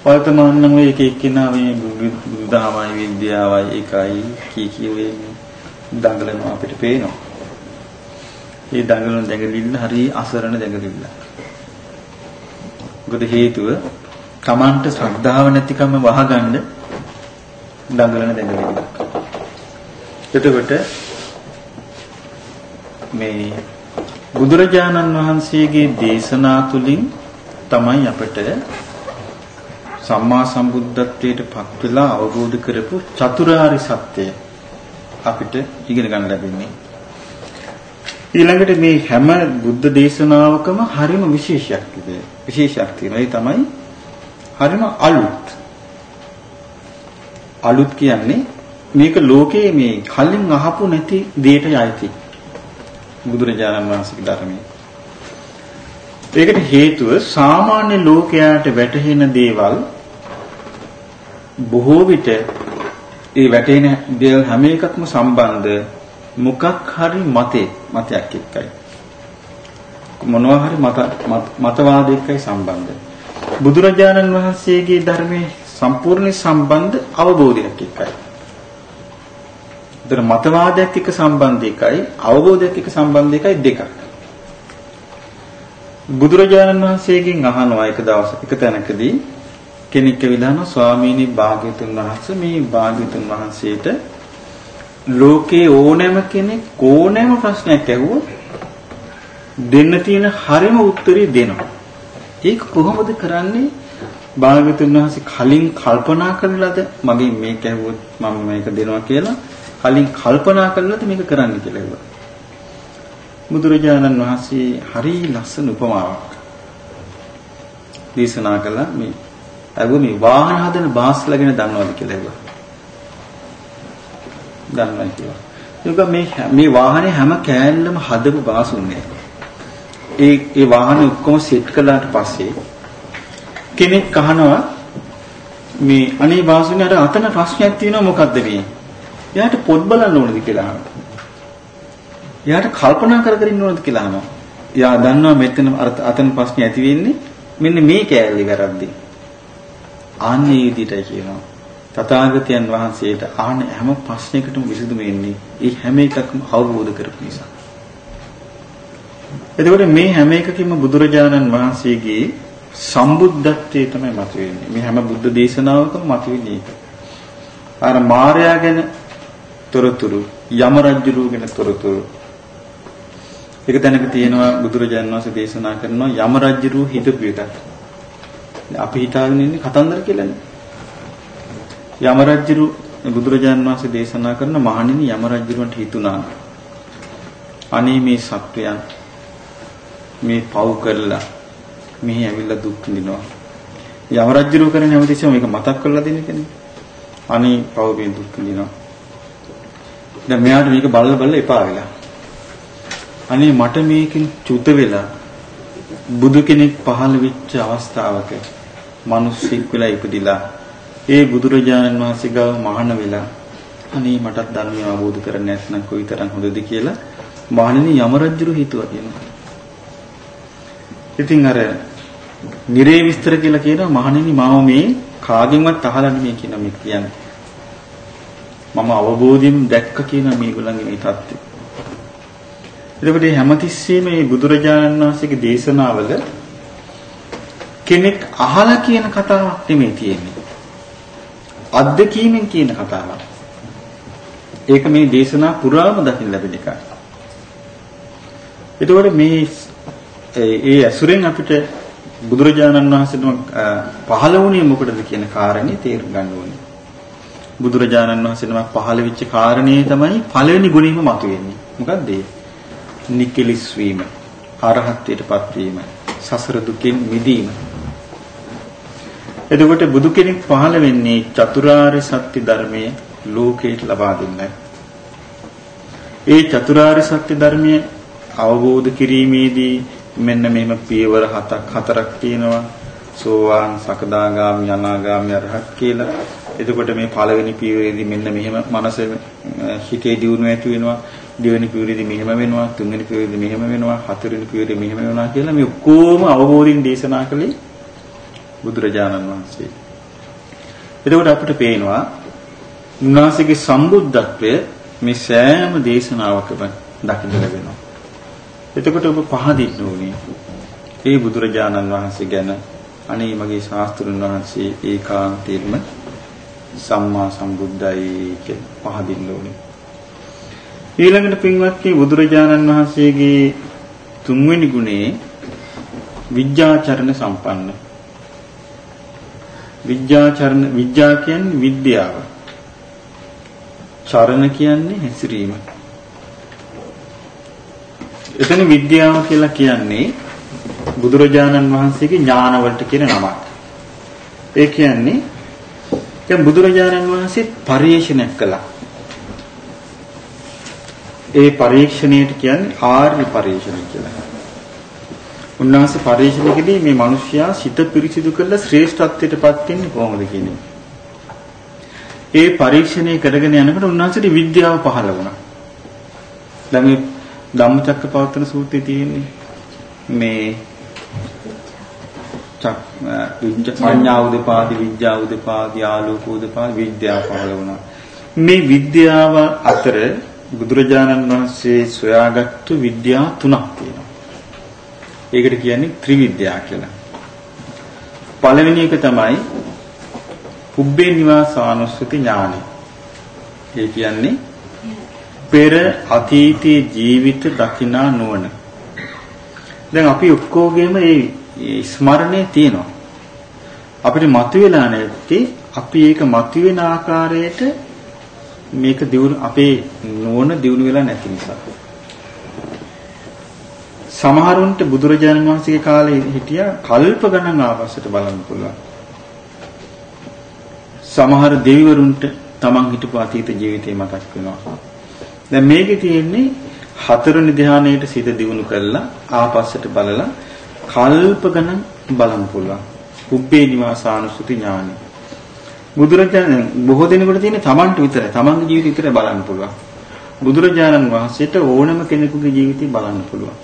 වර්තමාන නම් ඔය එක එක්කිනා මේ බුදුදහමයි විද්‍යාවයි එකයි කී කී ඔය දඟලනවා අපිට පේනවා. මේ දඟලන දැඟලිල්ල හරි අසරණ දැඟලිල්ල. මොකද හේතුව Tamanට ශ්‍රද්ධාව නැතිකම වහගන්න දඟලන දැඟලිල්ල. එතකොට මේ බුදුරජාණන් වහන්සේගේ දේශනා තුලින් තමයි අපිට සම්මා සම්බුද්ධත්වයට පත් වෙලා අවබෝධ කරපු චතුරාර්ය සත්‍යය අපිට ඉගෙන ගන්න ලැබෙන්නේ. ඊළඟට මේ හැම බුද්ධ දේශනාවකම හරිම විශේෂයක් තිබේ. විශේෂයක් තියෙනවා. ඒ තමයි හරිම අලුත්. අලුත් කියන්නේ මේක ලෝකයේ මේ කලින් අහපු නැති දෙයට යයිති. බුදුරජාණන් වහන්සේගේ ධර්මයේ. ඒකට හේතුව සාමාන්‍ය ලෝකයාට වැටහෙන දේවල් බොහෝ විට ඒ වැටෙන දේවල් හැම එකක්ම සම්බන්ධ මොකක් හරි මතේ මතයක් එක්කයි මොනවා හරි මත මතවාදයකයි සම්බන්ධ බුදුරජාණන් වහන්සේගේ ධර්මයේ සම්පූර්ණ සම්බන්ධ අවබෝධයක් එක්කයි. ඒතර මතවාදයක් එක්ක සම්බන්ධ එකයි අවබෝධයක් එක්ක සම්බන්ධ එකයි දෙකක්. බුදුරජාණන් වහන්සේගෙන් අහනවා එක දවසක එක තැනකදී කෙනෙක් ඇවිල්ලා ස්වාමීනි භාග්‍යතුන් වහන්සේ මේ භාග්‍යතුන් වහන්සේට ලෝකේ ඕනෑම කෙනෙක් ඕනෑම ප්‍රශ්නයක් ඇහුවොත් දෙන්න තියෙන හරිම උත්තරේ දෙනවා. ඒක කොහොමද කරන්නේ? භාග්‍යතුන් වහන්සේ කලින් කල්පනා කරලාද මගේ මේක ඇහුවොත් මම මේක දෙනවා කියලා කලින් කල්පනා කරලාද මේක කරන්න කියලා ඇහුවා. බුදුරජාණන් වහන්සේ හරි ලස්සන උපමාවක් දේශනා කළා මේ අගු මේ වාහන හදන බාස්ලා ගැන දන්නවද කියලා ඇහුවා. දන්නවා කියලා. ඒක මේ මේ වාහනේ හැම කෑල්ලම හදපු බාසුන්නේ. ඒ ඒ වාහනේ ඔක්කොම සෙට් කළාට පස්සේ කෙනෙක් අහනවා මේ අනේ බාසුනේ අර අතන ප්‍රශ්නයක් තියෙනවා මොකද්ද මේ? එයාට පොත් බලන්න ඕනද කියලා අහනවා. එයාට කල්පනා කර කර ඉන්න ඕනද කියලා අහනවා. එයා දන්නවා මෙතන අතන ප්‍රශ්නේ ඇති වෙන්නේ මෙන්න මේ කෑල්ලේ වැරද්දේ. ආන්නේ විදිහටයි කියනවා. තථාගතයන් වහන්සේට ආන හැම ප්‍රශ්නයකටම විසඳුම එන්නේ ඒ හැම එකක්ම අවබෝධ කරපු නිසා. එතකොට මේ හැම එකකින්ම බුදුරජාණන් වහන්සේගේ සම්බුද්ධත්වයේ තමයි මතුවෙන්නේ. මේ හැම බුද්ධ දේශනාවකම මතුවෙන්නේ ඒක. අර මාර්යා ගැන තොරතුරු, යම රජුරු ගැන තොරතුරු. ඒක තැනක තියෙනවා බුදුරජාණන් වහන්සේ දේශනා කරනවා යම රජුරු හිතපු එකක්. අපි හිතාගෙන ඉන්නේ කතන්දර කියලානේ. යම රජුරු බුදුරජාන් වහන්සේ දේශනා කරන මහණෙනි යම රජුන්ට හිතුණා. අනේ මේ සත්වයන් මේ පව් කරලා මෙහි ඇවිල්ලා දුක් විඳිනවා. යම රජුරු කරන හැමතිස්සෙම මේක මතක් කරලා දෙන්න කෙනෙක්. අනේ පව් මේ දුක් විඳිනවා. දැන් මෙයාට මේක බලලා බලලා එපා වෙලා. අනේ මට මේකෙන් චුත වෙලා බුදු කෙනෙක් පහළ වෙච්ච අවස්ථාවක මිනිස්සෙක් වෙලා ඉපදිලා ඒ බුදුරජාණන් වහන්සේ ගාව මහාන වෙලා අනේ මටත් ධර්මය අවබෝධ කරගන්න නැත්නම් කොයිතරම් හොඳද කියලා මහණෙනි යම රජුරු හිතුවා කියනවා. ඉතින් අර නිරේ විස්තර කියලා කියනවා මහණෙනි මම මේ කාගෙන්වත් අහලා නෙමෙයි කියන මේ කියන්නේ. මම අවබෝධයෙන් දැක්ක කියන මේගොල්ලන්ගේ මේ தත්ත්වය. එතකොට හැමතිස්සෙම මේ බුදුරජාණන් වහන්සේගේ දේශනාවල කෙනෙක් අහලා කියන කතාවක් නෙමෙයි තියෙන්නේ. අත්දැකීමෙන් කියන කතාවක්. ඒක මේ දේශනා පුරාම දකින්න ලැබෙන එකක්. එතකොට මේ ඒ ඇසුරෙන් අපිට බුදුරජාණන් වහන්සේට පහළ වුණේ මොකටද කියන කාරණේ තේරුම් ගන්න ඕනේ. බුදුරජාණන් වහන්සේ නමක් පහළ වෙච්ච කාරණේ තමයි පළවෙනි ගුණෙම මතුවෙන්නේ. මොකද්ද ඒ? නිකලිස් වීම, අරහත්ත්වයටපත් වීම, සසර දුකින් මිදීම. එතකොට බුදු කෙනෙක් පහළ වෙන්නේ චතුරාර්ය සත්‍ය ධර්මයේ ලෝකයට ලබා දෙන්නයි. ඒ චතුරාර්ය සත්‍ය ධර්මයේ අවබෝධ කිරීමේදී මෙන්න මෙහෙම පියවර හතක් හතරක් තියෙනවා. සෝවාන්, සකදාගාමි, අනාගාමි, අරහත් කියලා. එතකොට මේ පළවෙනි පියවරේදී මෙන්න මෙහෙම මනස හිතේ දියුණුව ඇති වෙනවා. දෙවෙනි පියවරේදී මෙහෙම වෙනවා. තුන්වෙනි පියවරේදී මෙහෙම වෙනවා. හතරවෙනි පියවරේදී මෙහෙම වෙනවා කියලා මේ ඔක්කොම අවබෝධින් දේශනා කළේ බුදුරජාණන් වහන්සේ. එතකොට අපිට පේනවා උන්වහන්සේගේ සම්බුද්ධත්වය මේ සෑම දේශනාවකම දකින්න ලැබෙනවා. එතකොට ඔබ පහදින්න ඕනේ. ඒ බුදුරජාණන් වහන්සේ ගැන අනේ මගේ ශාස්ත්‍රුන් වහන්සේ ඒකාන්තයෙන්ම සම්මා සම්බුද්ධයි කියලා පහදින්න ඕනේ. ඊළඟට පින්වත්නි බුදුරජාණන් වහන්සේගේ තුන්වෙනි ගුණේ විද්‍යාචරණ සම්පන්න. විද්‍යාචරණ විද්‍යා කියන්නේ විද්‍යාව. චරණ කියන්නේ හැසිරීම. එතන විද්‍යාව කියලා කියන්නේ බුදුරජාණන් වහන්සේගේ ඥානවලට කියන නමක්. ඒ කියන්නේ දැන් බුදුරජාණන් වහන්සේ පරිේශනයක් කළා. ඒ පරීක්ෂණයට කියන්නේ ආර්ය පරීක්ෂණය කියලා. උන්වහන්සේ පරීක්ෂණයකදී මේ මිනිස්යා සිත පිරිසිදු කරලා ශ්‍රේෂ්ඨත්වයටපත් වෙන්නේ කොහොමද කියන්නේ. ඒ පරීක්ෂණය කරගෙන යනකොට උන්වහන්සේට විද්‍යාව පහළ වුණා. දැන් මේ ධම්මචක්කපවත්තන සූත්‍රයේ තියෙන්නේ මේ චක් පඤ්ඤා උදපාදි විද්‍යා උදපාදි ආලෝක උදපාදි විද්‍යාව පහළ වුණා. මේ විද්‍යාව අතර බුදුරජාණන් වහන්සේ සොයාගත්තු විද්‍යා තුනක් තියෙනවා. ඒකට කියන්නේ ත්‍රිවිද්‍යා කියලා. පළවෙනි එක තමයි පුබ්බේ නිවාසානුස්සති ඥානෙ. ඒ කියන්නේ පෙර අතීතයේ ජීවිත දකිනා නුවණ. දැන් අපි ඔක්කොගේම මේ ස්මරණේ තියෙනවා. අපිට මතුවලා නැති අපි ඒක මතුවෙන ආකාරයට මේක දියුණු අපේ නුවණ දියුණු වෙලා නැති නිසා. සමහරුන්ට බුදුරජාණන් වහන්සේගේ කාලේ හිටියා කල්ප ගණන් ආපස්සට බලන්න පුළුවන්. සමහර දෙවිවරුන්ට තමන් හිටපු අතීත ජීවිතේ මතක් වෙනවා. දැන් මේකේ තියෙන්නේ හතරවෙනි ධානයේට සිත දියුණු කරලා ආපස්සට බලලා කල්ප ගණන් බලන්න පුළුවන්. උබ්බේ නිවාසානුසුති ඥානයි. බුදුරජාණන් බොහෝ දෙනෙකුට තියෙන්නේ තමන්ට විතරයි. තමන්ගේ ජීවිතය විතරයි බලන්න පුළුවන්. බුදුරජාණන් වහන්සේට ඕනම කෙනෙකුගේ ජීවිතය බලන්න පුළුවන්.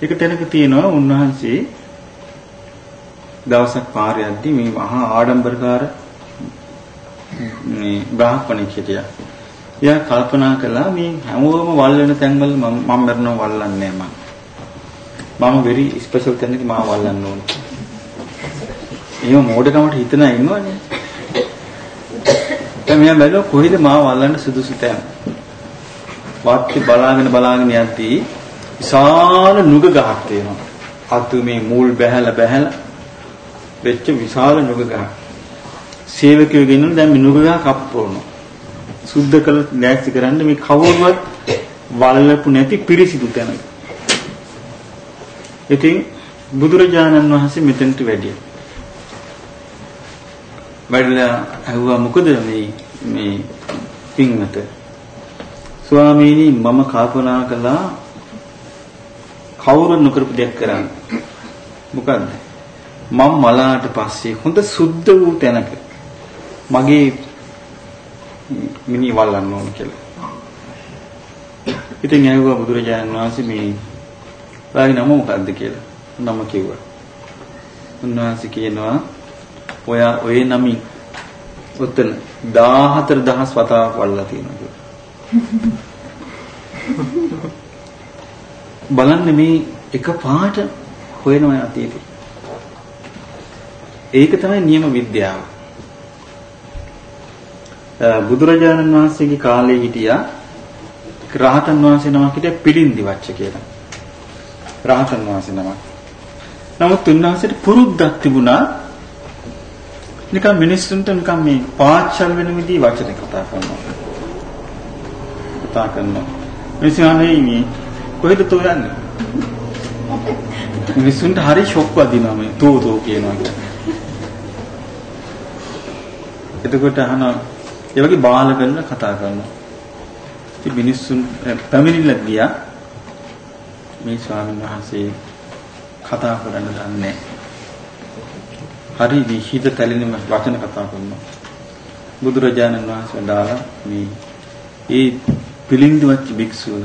ඒක තැනක තියෙනවා උන්වහන්සේ දවසක් පාරේ යද්දී මේ මහා ආඩම්බරකාර මේ බ්‍රාහ්මණෙක් හිටියා. එයා කල්පනා කළා මේ හැමෝම වල් වෙන තැන්වල මම මම මරනවා වල්ලන්නේ මම. මම වෙරි ස්පෙෂල් තැනක මාව වල්ලන්න ඕනේ. එහෙම මෝඩකමට හිතන ඉන්නවනේ. දැන් මෙයා බැලුවා කොහෙද මාව වල්ලන්න සුදුසු තැන. වාක්‍ය බලාගෙන බලාගෙන යද්දී විශාල නුග ගහක් තියෙනවා. අතු මේ මූල් බැහැලා බැහැලා වෙච්ච විශාල නුග ගහක්. සේවකයෝ ගෙනුන දැන් මේ නුග ගහ කප්පවනවා. සුද්ධ කළ නැති කරන්න මේ කවුරුවත් වලලපු නැති පිරිසිදු තැනක. ඉතින් බුදුරජාණන් වහන්සේ මෙතනට වැඩියා. වැඩිලා ඇහුවා මොකද මේ මේ පින්වත ස්වාමීනි මම කල්පනා කළා කවුරු නොකරපු දෙයක් කරන්න මොකද්ද මම මලාට පස්සේ හොඳ සුද්ධ වූ තැනක මගේ මිනි වල්ලන්න ඕන කියලා. ඉතින් ඇහුවා බුදුරජාණන් වහන්සේ මේ ඔයාගේ නම මොකද්ද කියලා. නම කිව්වා. උන්වහන්සේ කියනවා ඔයා ඔය නමින් ඔතන 14000 වතාවක් වල්ලා තියෙනවා කියලා. බලන්න මේ එක පාට හොයනවා අතීතේ. ඒක තමයි නියම විද්‍යාව. බුදුරජාණන් වහන්සේගේ කාලේ හිටියා රහතන් වහන්සේ නමක් හිටියා පිළින්දි වච්ච කියලා. රහතන් වහන්සේ නමක්. නමුත් උන්වහන්සේට පුරුද්දක් තිබුණා නිකන් මිනිස්සුන්ට නිකන් මේ පාච්චල් වෙන විදිහ වචන කතා කරනවා. කතා කරනවා. මිනිස්සුනේ මේ කොහෙද තෝ යන්නේ? මිනිස්සුන්ට හරි ෂොක් වදිනවා මේ තෝ තෝ කියනවා කියන්නේ. එතකොට අහනවා ඒ වගේ බාල කරලා කතා කරනවා. ඉතින් මිනිස්සුන් පැමිණිල්ල ගියා මේ ස්වාමීන් වහන්සේ කතා කරන්න දන්නේ හරි විහිද තැලෙන වචන කතා කරනවා. බුදුරජාණන් වහන්සේ දාලා මේ ඒ පිළිඳුවත් භික්ෂුව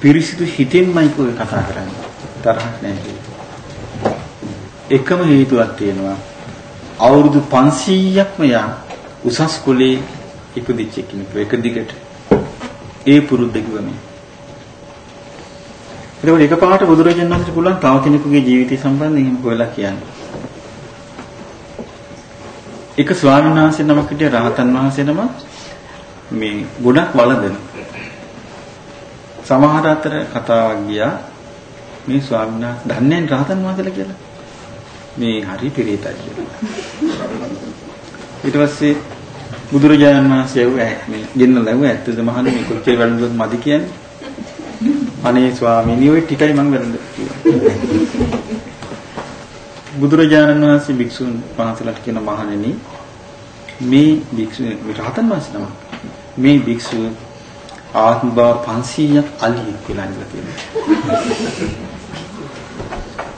පිරිසිදු හිතෙන්මයි කෝය කතා කරන්නේ. තරහක් නැහැ. එකම හේතුවක් තියෙනවා. අවුරුදු 500ක්ම යා උසස් කුලේ ඉපදිච්ච කෙනෙක් එක දිගට ඒ පුරුද්ද කිව්වනේ. ඒකවල එකපාරට බුදුරජාණන් වහන්සේ පුළුවන් තව කෙනෙකුගේ ජීවිතය සම්බන්ධයෙන් එහෙම කොහෙලා කියන්න. එක ස්වාමීන් වහන්සේ නමක් හිටිය රහතන් වහන්සේ නම මේ ගොඩක් වළඳන. සමහර අතර කතාවක් ගියා මේ ස්වාමීන් වහන්සේ දන්නේ රහතන් වහන්සේලා කියලා. මේ හරි පිළිතයි කියලා. ඊට පස්සේ බුදුරජාණන් වහන්සේ ඇහුවා මේ ගෙන්නලා ඇහුවා ඇත්තද මහණෙනි මේ කොච්චර වැළඳුවත් මදි කියන්නේ? අනේ ස්වාමීනි ඔය ටිකයි මං වැළඳ කිව්වා. බුදුරජාණන් වහන්සේ භික්ෂුන් වහන්සේලාට කියන මහණෙනි මේ භික්ෂු රහතන් වහන්සේ නම මේ භික්ෂුව ආත්ම භව 500ක් අලියෙක් කියලා ඉඳලා තියෙනවා.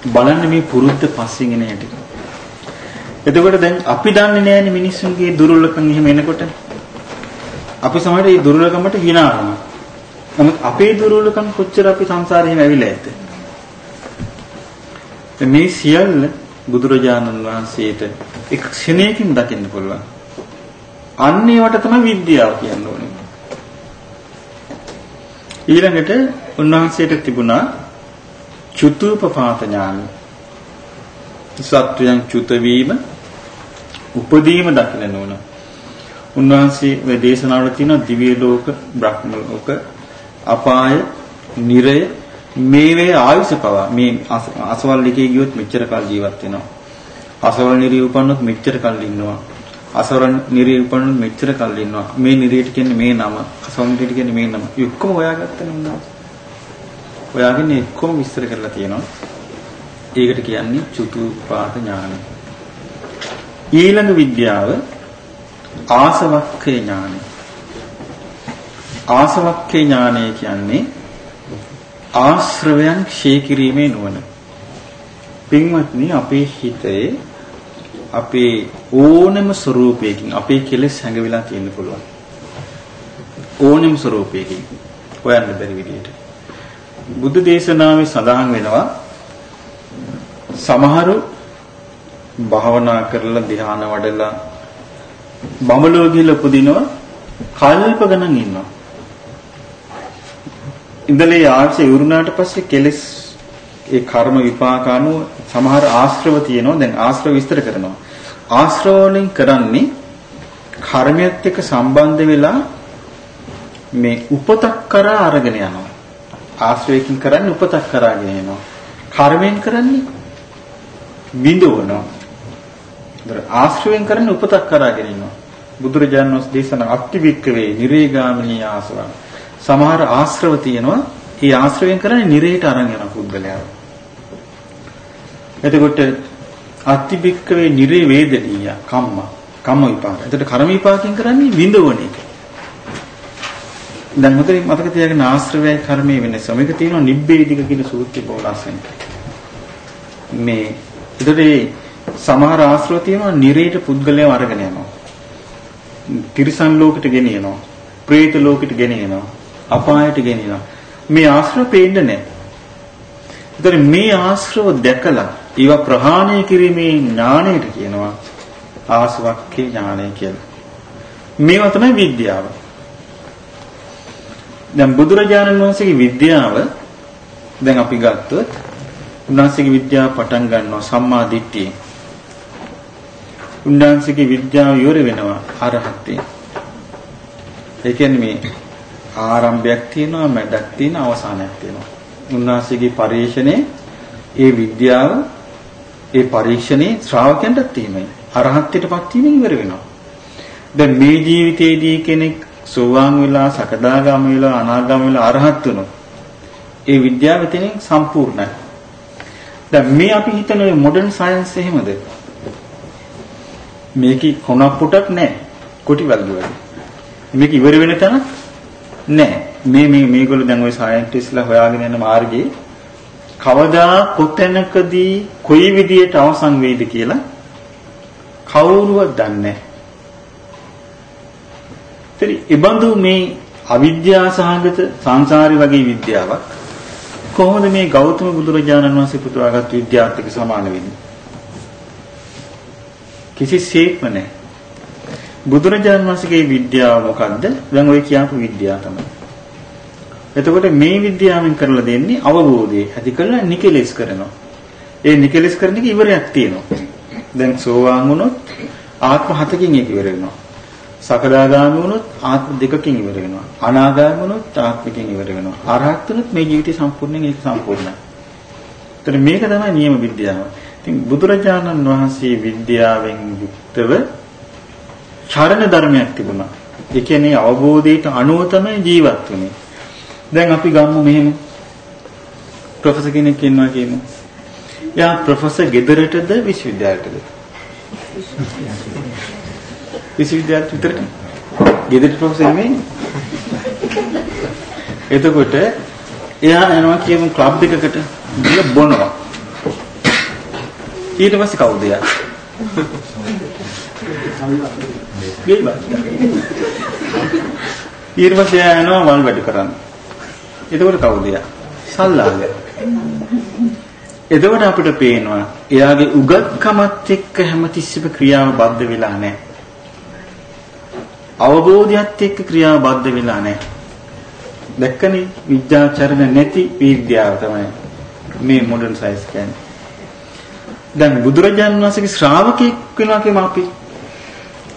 බලන්න මේ පුරුද්ද පස්සෙන් එන හැටි. එතකොට දැන් අපි දන්නේ නැහැනේ මිනිස්සුන්ගේ දුර්වලකම් එහෙම එනකොට. අපි සමහරට මේ දුර්වලකමට hina වෙනවා. නමුත් අපේ දුර්වලකම් කොච්චර අපි සංසාරේ එහෙම ඇවිල්ලා ඇද්ද? මේ සියල්ල බුදුරජාණන් වහන්සේට එක් ක්ෂණයකින් දකින්න පුළුවන්. අන්න ඒවට තමයි විද්‍යාව කියන්න ඕනේ. ඊළඟට උන්වහන්සේට තිබුණා චුතුපපාත ඥානය. සත්වයන් චුත වීම උපදීම දකින්න ඕන. උන්වහන්සේ මේ දේශනාවල තියෙන දිව්‍ය ලෝක, බ්‍රහ්ම ලෝක, අපාය, නිරය මේවේ ආයුෂ පවා මේ අසවල් එකේ ගියොත් මෙච්චර කල් ජීවත් වෙනවා. අසවල් නිරිය උපන්නොත් මෙච්චර කල් ඉන්නවා. අසවල් නිරිය උපන්නොත් මෙච්චර කල් ඉන්නවා. මේ නිරියට කියන්නේ මේ නම, අසවල් නිරියට කියන්නේ මේ නම. ඔක්කොම හොයාගත්තනේ උන්වහන්සේ. හොයාගෙන ඔක්කොම විස්තර කරලා තියෙනවා. ඒකට කියන්නේ චුතුපාත ඥානය. ඊළඟ විද්‍යාව ආසවක්ඛේ ඥානය. ආසවක්ඛේ ඥානය කියන්නේ ආශ්‍රවයන් ක්ෂය කිරීමේ නුවණ. පින්වත්නි අපේ හිතේ අපේ ඕනම ස්වરૂපයකින් අපේ කෙලෙස් හැඟවිලා තියෙන්න පුළුවන්. ඕනම ස්වરૂපයකින් හොයන්න බැරි විදිහට. බුද්ධ දේශනාවේ සඳහන් වෙනවා සමහරු භාවනා කරලා ධ්‍යාන වඩලා බඹලෝ ගිහලා උපදිනවා කල්ප ගණන් ඉන්නවා. ඉඳලේ ආශය ඉවරුණාට පස්සේ කෙලස් ඒ කර්ම විපාක අනුව සමහර ආශ්‍රව තියෙනවා. දැන් ආශ්‍රව විස්තර කරනවා. ආශ්‍රව වලින් කරන්නේ කර්මයත් එක්ක සම්බන්ධ වෙලා මේ උපතක් කරා අරගෙන යනවා. ආශ්‍රවයෙන් කරන්නේ උපතක් කරාගෙන යනවා. කර්මයෙන් කරන්නේ විඳවනවා. ඒතර ආශ්‍රයෙන් කරන්නේ උපතක් කරාගෙන ඉන්නවා. බුදුරජාණන් වහන්සේ දේශනා අක්තිවික්කවේ නිරේගාමිනී ආසව. සමහර ආශ්‍රව තියෙනවා. ඒ ආශ්‍රයෙන් කරන්නේ නිරේට අරන් යන පුද්ගලයාව. එතකොට අත්තිබික්කවේ නිරේ වේදනීය කම්ම කම්ම විපාක. එතකොට කර්ම විපාකයෙන් කරන්නේ විඳවන එක. දැන් හොඳට මතක තියාගන්න ආශ්‍රවයයි කර්මයේ වෙනස. මේක තියෙනවා නිබ්බේධික කියන සූත්‍රය බෝලස්සෙන්. මේ එතකොට සමහර ආශ්‍රව තියෙනවා නිරේට පුද්ගලයව අරගෙන යනවා. තිරිසන් ලෝකෙට ගෙනියනවා. പ്രേත ලෝකෙට ගෙනියනවා. අපායට ගෙනියනවා. මේ ආශ්‍රව පේන්නේ නැහැ. ඒතර මේ ආශ්‍රව දැකලා ඒවා ප්‍රහාණය කිරීමේ ඥාණයට කියනවා ආසවක්ඛේ ඥාණය කියලා. මේවා තමයි විද්‍යාව. දැන් බුදුරජාණන් වහන්සේගේ විද්‍යාව දැන් අපි ගත්තොත් උන්වහන්සේගේ විද්‍යාව පටන් ගන්නවා සම්මා දිට්ඨිය. උන්වහන්සේගේ විද්‍යාව ඉවර වෙනවා අරහත්ත්වයෙන්. ඒ කියන්නේ මේ ආරම්භයක් තියෙනවා මැදක් තියෙනවා අවසානයක් තියෙනවා. උන්වහන්සේගේ පරිශ්‍රණේ ඒ විද්‍යාව ඒ පරීක්ෂණේ ශ්‍රාවකයන්ටත් එහෙමයි. අරහත්ත්වයටපත් වීම ඉවර වෙනවා. දැන් මේ ජීවිතයේදී කෙනෙක් සෝවාන් වෙලා සකදාගාම වෙලා අනාගාම වෙලා අරහත් වෙනවා. ඒ විද්‍යාව එතනින් සම්පූර්ණයි. දැන් මේ අපි හිතන මොඩර්න් සයන්ස් එහෙමද? මේකේ කොනක් පුටක් නැහැ. කොටි වල්ගු වගේ. මේක ඉවර වෙන තැන නෑ. මේ මේ මේගොල්ලෝ දැන් ওই සයන්ටිස්ලා හොයාගෙන යන මාර්ගයේ කවදා කොතැනකදී කොයි විදියට අවසන් වෙයිද කියලා කවුරුවත් දන්නේ නැහැ. ඉතින් මේ අවිද්‍යා සහගත සංසාරي වගේ විද්‍යාවක් කොහොමද මේ ගෞතම බුදුරජාණන් වහන්සේ පුතුවාගත් විද්‍යාත්මක සමාන වෙන්නේ? කිසිසේත්ම නැහැ. බුදුරජාණන් වහන්සේගේ විද්‍යාව මොකද්ද? දැන් ওই කියපු විද්‍යාව තමයි. එතකොට මේ විද්‍යාවෙන් කරලා දෙන්නේ අවබෝධය ඇති කරලා නිකලෙස් කරනවා. ඒ නිකලෙස් කරන එක ඉවරයක් තියෙනවා. දැන් සෝවාන් වුණොත් ආත්ම හතකින් ඒක ඉවර වෙනවා. සකදාගාමි වුණොත් ආත්ම දෙකකින් ඉවර වෙනවා. අනාගාමි වුණොත් ආත්මකින් ඉවර වෙනවා. අරහත් වුණොත් මේ ජීවිතය සම්පූර්ණයෙන් ඒක සම්පූර්ණයි. ඒතර මේක තමයි නියම විද්‍යාව. ඉතින් බුදුරජාණන් වහන්සේ විද්‍යාවෙන් යුක්තව චරණ ධර්මයක් තිබුණා. ඒ කියන්නේ අවබෝධයට අනුව තමයි ජීවත් වෙන්නේ. දැන් අපි ගමු මෙහෙම ප්‍රොෆෙසර් කෙනෙක් ඉන්නවා කියමු. එයා ප්‍රොෆෙසර් ගෙදරටද විශ්වවිද්‍යාලයටද? විශ්වවිද්‍යාලයට විතරද? ගෙදරට ප්‍රොෆෙසර් නෙමෙයි. එතකොට එයා යනවා කියමු ක්ලබ් එකකට ගිහලා බොනවා. ඊට පස්සේ කවුද එයා? ඊට පස්සේ එයා යනවා වල් වැඩ කරන්න. එතකොට කවුද එයා? සල්ලාග. එතකොට අපිට පේනවා එයාගේ උගත්කමත් එක්ක හැමතිස්සෙම ක්‍රියාව බද්ධ වෙලා නැහැ. අවබෝධයත් එක්ක ක්‍රියාව බද්ධ වෙලා නැහැ. දැක්කනේ විද්‍යාචරණ නැති විද්‍යාව තමයි මේ මොඩර්න් සයන්ස් කියන්නේ. දැන් බුදුරජාණන් වහන්සේගේ ශ්‍රාවකෙක් වෙනවා කියම අපි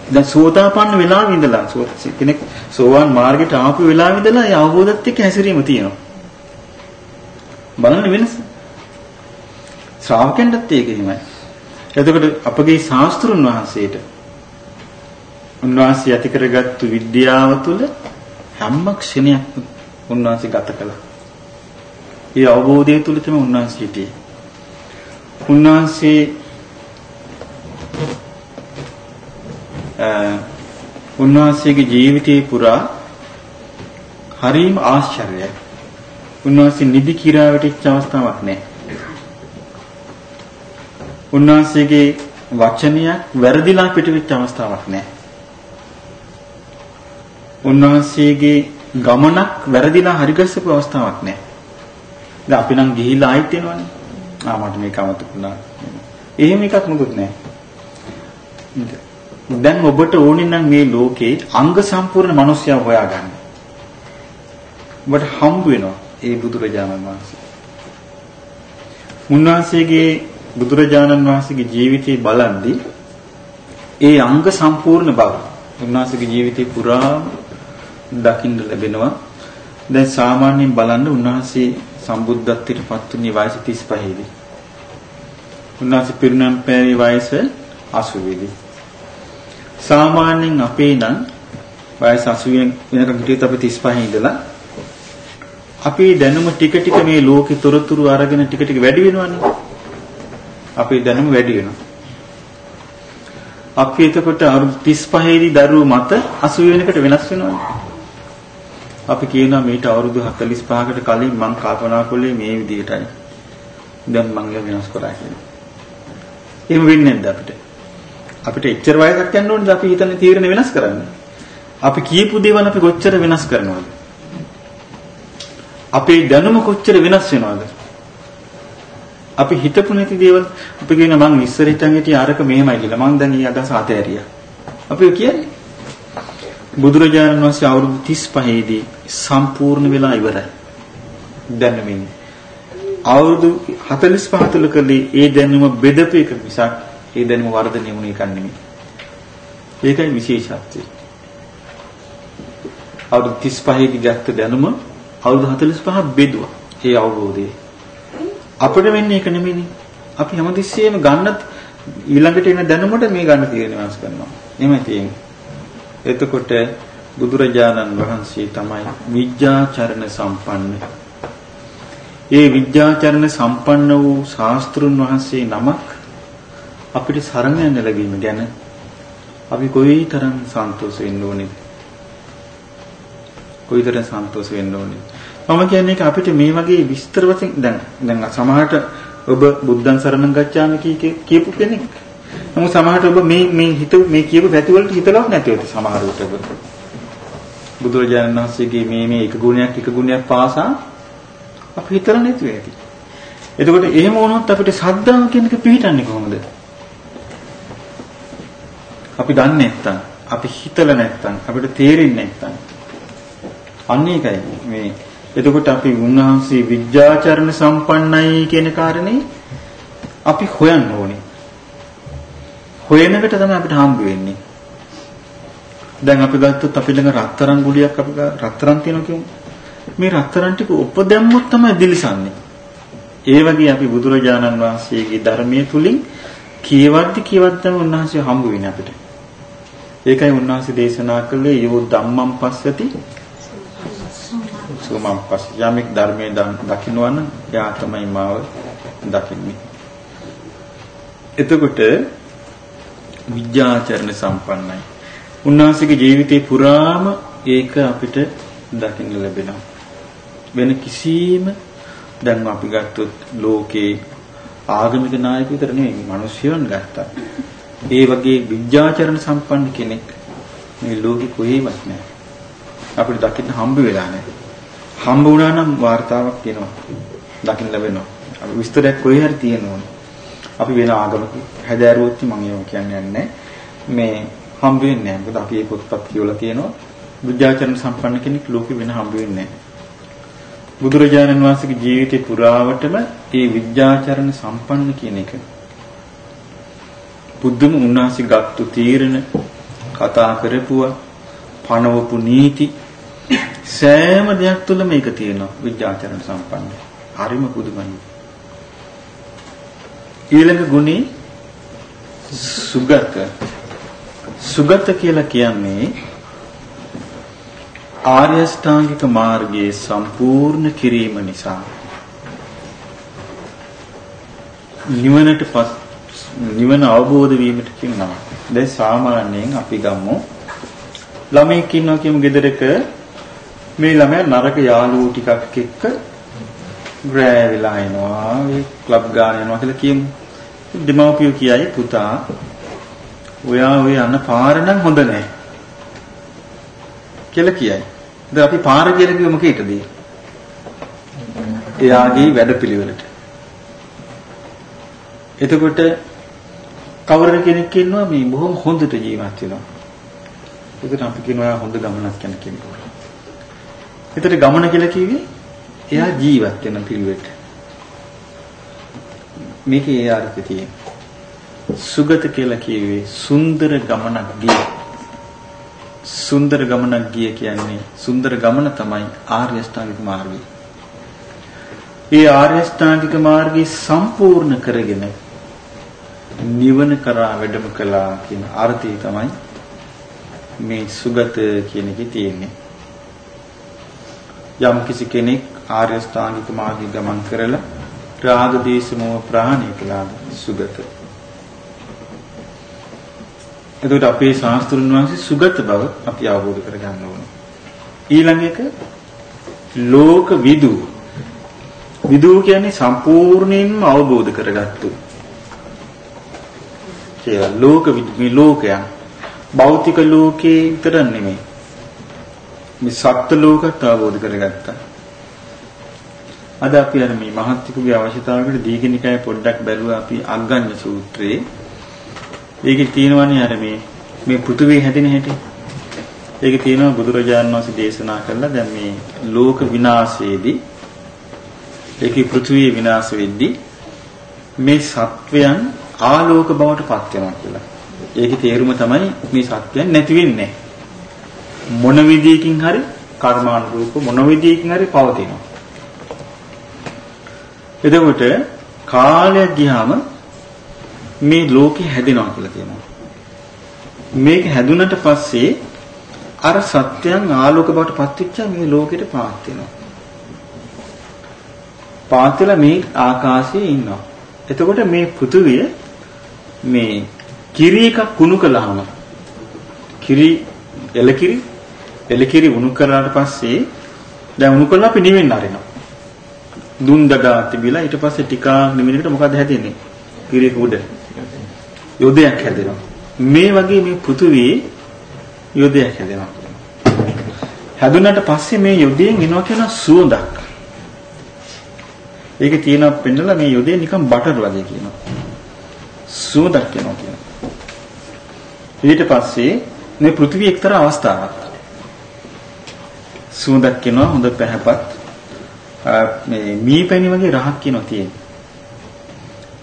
දැන් සෝතාපන්න වෙලාවෙ ඉඳලා කෙනෙක් සෝවාන් මාර්ගයට ආපු වෙලාවෙ ඉඳලා ඒ අවබෝධයත් එක්ක හැසිරීම තියෙනවා. බලන්න වෙනස. ශ්‍රාවකෙන්ටත් ඒක එහෙමයි. එතකොට අපගේ ශාස්ත්‍රුන් වහන්සේට උන්වහන්සේ ඇති කරගත්තු විද්‍යාව තුළ හැම ක්ෂණයක් උන්වහන්සේ ගත කළා. ඒ අවබෝධය තුළ තමයි උන්වහන්සේ හිටියේ. උන්වහන්සේ උන්වහන්සේගේ ජීවිතේ පුරා හරීම ආශ්චර්යයි. උන්වහන්සේ නිදි කිරා වැටිච්ච අවස්ථාවක් නැහැ. උන්වහන්සේගේ වචනයක් වැරදිලා පිටවෙච්ච අවස්ථාවක් නැහැ. උන්වහන්සේගේ ගමනක් වැරදිලා හරිගස්සපු අවස්ථාවක් නැහැ. දැන් අපි නම් ගිහිල්ලා ආයිත් එනවනේ. ආ මට මේක අමතකුණා. එහෙම එකක් මොකුත් නැහැ. දැන් ඔබට ඕනේ නම් මේ ලෝකේ අංග සම්පූර්ණ මිනිස්සයා හොයාගන්න. ඔබට හම්බ වෙනවා ඒ බුදුරජාණන් වහන්සේ. උන්වහන්සේගේ බුදුරජාණන් වහන්සේගේ ජීවිතය බලද්දී ඒ අංග සම්පූර්ණ බව උන්වහන්සේගේ ජීවිතේ පුරා දකින්න ලැබෙනවා. දැන් සාමාන්‍යයෙන් බලන්න උන්වහන්සේ සම්බුද්ධත්වයට පත් වුණේ වයස 35 දී. උන්වහන්සේ පිරිනම් පෑවේ වයස 80 දී. සාමාන්‍යයෙන් අපේ නම් වයස 80 වෙනකම් හිටියත් අපි 35 ඉඳලා අපේ දැනුම ටික ටික මේ ලෝකේ තොරතුරු අරගෙන ටික ටික වැඩි වෙනවනේ. අපේ දැනුම වැඩි වෙනවා. අපි එතකොට අවුරුදු 35 දී දරුවෝ මත 80 වෙනකට වෙනස් වෙනවනේ. අපි කියනවා මේට අවුරුදු 45කට කලින් මං කල්පනා කළේ මේ විදිහටයි. දැන් මං ඒක වෙනස් කරා කියලා. එහෙම වෙන්නේ නැද්ද අපිට? අපිට එච්චර වයසක් යන්න ඕනද අපි හිතන්නේ තීරණ වෙනස් කරන්න? අපි කියපු දේවල් අපි කොච්චර වෙනස් කරනවද? අපේ දැනුම කොච්චර වෙනස් වෙනවද? අපි හිතපු නැති දේවල් අපි කියන මං ඉස්සර හිතන් හිටිය අරක මෙහෙමයි කියලා. මං දැන් ඊ අදහස අතෑරියා. අපි කියන්නේ බුදුරජාණන් වහන්සේ අවුරුදු 35 දී සම්පූර්ණ වෙලා ඉවරයි. දැනුමින්. අවුරුදු 45 තුල කලේ ඒ දැනුම බෙදපු එක මිසක් ඒ දැනුම වර්ධනය වුණ එකක් නෙමෙයි. ඒකයි විශේෂත්වය. අවුරුදු 35 දී ගත්ත දැනුම අවුරුදු 45 බෙදුවා. ඒ අවබෝධය. අපිට වෙන්නේ ඒක නෙමෙයිනේ. අපි හැමතිස්සෙම ගන්න ඊළඟට එන දැනුමට මේ ගන්න තියෙන වෙනස් කරනවා. එහෙමයි තියෙන්නේ. එතකොට බුදුරජාණන් වහන්සේ තමයි විද්‍යාචරණ සම්පන්න. ඒ විද්‍යාචරණ සම්පන්න වූ ශාස්ත්‍රුන් වහන්සේ නමක් අපිට සරණ යන්න ලැබීම ගැන අපි කොයිතරම් සන්තෝෂ වෙන්න ඕනේද? කොයිතරම් සන්තෝෂ වෙන්න ඕනේද? මම කියන්නේ අපිට මේ වගේ විස්තර වශයෙන් දැන් දැන් සමහරට ඔබ බුද්ධං සරණං ගච්ඡාමි කියපු කෙනෙක්. නමුත් සමහරට ඔබ මේ මේ හිත මේ කියපු පැතිවලට හිතලවත් නැති වෙයි සමහරවට ඔබ. බුදුරජාණන් වහන්සේගේ මේ මේ එක ගුණයක් එක ගුණයක් පාසා අපි හිතලා නැති වෙයි. එතකොට එහෙම වුණොත් අපිට සද්ධාව කියන එක පිළිටන්නේ කොහොමද? අපි දන්නේ නැත්තම්, අපි හිතලා නැත්තම්, අපිට තේරෙන්නේ නැත්තම්. අන්න ඒකයි මේ එතකොට අපි උන්වහන්සේ විද්‍යාචරණ සම්පන්නයි කියන කාරණේ අපි හොයන්න ඕනේ. හොයනකට තමයි අපිට හම්බ වෙන්නේ. දැන් අපි ගත්තොත් අපි ළඟ රත්තරන් ගුලියක් අපි රත්තරන් තියෙනවා කියමු. මේ රත්තරන් ටික උපදැම්මොත් තමයි දිලිසන්නේ. ඒ වගේ අපි බුදුරජාණන් වහන්සේගේ ධර්මයේ තුලින් කියවද්දි කියවද්දම උන්වහන්සේ හම්බ වෙන්නේ අපිට. ඒකයි උන්වහන්සේ දේශනා කළේ යෝ ධම්මං පස්සති සෝමං පස්ස යමෙක් ධර්මයේ දකින්නවා නම් එයා තමයි මාව දකින්නේ. එතකොට විද්‍යාචරණ සම්පන්නයි. උන්වහන්සේගේ ජීවිතේ පුරාම ඒක අපිට දකින්න ලැබෙනවා. වෙන කිසිම දැන් අපි ගත්තොත් ලෝකේ ආගමික නායක විතර නෙවෙයි මිනිස්යන් ගත්තා. ඒ වගේ විඥාචරණ සම්පන්න කෙනෙක් මේ ලෝකෙ කොහෙවත් නැහැ. අපිට දකින්න හම්බ වෙලා නැහැ. හම්බ වුණා නම් වார்த்தාවක් එනවා. දකින්න ලැබෙනවා. අපි විස්තරයක් කොහේ හරි තියෙනවා. අපි වෙන ආගමක හැදෑරුවොත් මම ඒක කියන්නේ නැහැ. මේ හම්බ වෙන්නේ නැහැ. මොකද අපි ඒ පොත්පත් කියවලා තියෙනවා. බුද්ධාචරණ සම්පන්න කෙනෙක් ලෝකෙ වෙන හම්බ වෙන්නේ බුදුරජාණන් වහන්සේගේ ජීවිතේ පුරාවටම මේ විද්‍යාචරණ සම්පන්න කියන එක බුදුම උන්වහන්සේ ගත්තු තීරණ කතා කරපුවා පනවපු නීති සෑම දෙයක් තුළ මේක තියෙනවා විද්‍යාචරණ සම්පන්න. හරිම පුදුමයි. ඊළඟ ගුණේ සුගත සුගත කියලා කියන්නේ ආර්ය ශ්‍රාංගික මාර්ගයේ සම්පූර්ණ කිරීම නිසා නිවනටපත් නිවන අවබෝධ වීමට කියනවා. දැන් සාමාන්‍යයෙන් අපි ගමු ළමයෙක් ඉන්නවා කියමු ගෙදරක මේ ළමයා නරක යාළුවෝ ටිකක් එක්ක ග්‍රෑ වෙලා එනවා ඒ ක්ලබ් ගාන යනවා කියලා කියමු. දෙමව්පියෝ කියයි පුතා ඔයා ඔය යන පාර නම් හොඳ නැහැ. කියලා කියයි. දැන් අපි පාර කියලා කිව්ව මොකේටද? එයාගේ වැඩපිළිවෙලට. එතකොට කවුරු කෙනෙක් ඉන්නවා මේ බොහොම හොඳට ජීවත් වෙනවා. ඒකට අපි කියනවා හොඳ ගමනක් යන කෙනෙක්. ඒතර ගමන කියලා කිව්වේ එයා ජීවත් වෙන පිළිවෙලට. මේකේ ඒ අර්ථය තියෙනවා. සුගත කියලා කිව්වේ සුන්දර ගමනක් ගිය. සුන්දර ගමනක් ගිය කියන්නේ සුන්දර ගමන තමයි ආර්ය අෂ්ටාංගික මාර්ගය. ඒ ආර්ය අෂ්ටාංගික මාර්ගය සම්පූර්ණ කරගෙන නිවන කරා වැඩම කළා කියන අර්ථය තමයි මේ සුගත කියන එකේ තියෙන්නේ. යම් කිසි කෙනෙක් ආර්ය ස්ථානික මාර්ගය ගමන් කරලා රාග දේශ මොහ ප්‍රහාණය කළාද සුගත. එතකොට අපේ ශාස්ත්‍රුන් වහන්සේ සුගත බව අපි අවබෝධ කරගන්න ඕනේ. ඊළඟ එක ලෝක විදු. විදු කියන්නේ සම්පූර්ණයෙන්ම අවබෝධ කරගත්තු. කියලා ලෝක මේ ලෝකයන් භෞතික ලෝකේ විතර නෙමෙයි. මේ සත්ත්ව ලෝකත් අවබෝධ කරගත්තා. අද අපි අර මේ මහත්තිකුගේ අවශ්‍යතාවයකට දීඝනිකාය පොඩ්ඩක් බැලුවා අපි අග්ගඤ්ඤ සූත්‍රයේ. ඒකේ තියෙනවනේ අර මේ මේ පෘථුවිය හැදෙන හැටි. ඒකේ තියෙනවා බුදුරජාණන් වහන්සේ දේශනා කළා දැන් මේ ලෝක විනාශයේදී ඒකේ පෘථුවිය විනාශ වෙද්දී මේ සත්වයන් ආලෝක බවට පත් වෙනවා කියලා. ඒකේ තේරුම තමයි මේ සත්වයන් නැති වෙන්නේ. මොන විදියකින් හරි කර්මානුරූප මොන විදියකින් හරි පවතිනවා. එතකොට කාලයක් ගියාම මේ ලෝකේ හැදෙනවා කියලා කියනවා. මේක හැදුනට පස්සේ අර සත්‍යයන් ආලෝක බවට පත්වෙච්ච මේ ලෝකෙට පාත් වෙනවා. පාත් වෙලා මේ ආකාශයේ ඉන්නවා. එතකොට මේ පෘථුවිය මේ කිරි එකක් කුණු කළාම කිරි එලකිරි එලකිරි උණු කරාට පස්සේ දැන් උණු කළා අපි නිවෙන්න ආරිනවා. දුන් දඩා තිබිලා ඊට පස්සේ ටිකක් නිමිනකට මොකද හැදෙන්නේ? කිරියක උඩ යොදයක් හැදෙනවා. මේ වගේ මේ පෘථුවියේ යොදයක් හැදෙනවා. හැදුනට පස්සේ මේ යොදයෙන් එනවා කියන සුවඳක්. ඒකේ තියෙනවා පෙන්නලා මේ යොදේ නිකන් බටර් වගේ කියනවා. සුවඳක් එනවා කියනවා. ඊට පස්සේ මේ පෘථිවිය එක්තරා අවස්ථාවක්. සුවඳක් එනවා හොඳ පැහැපත් මේ මීපැණි වගේ රහක් කියනවා තියෙන්නේ.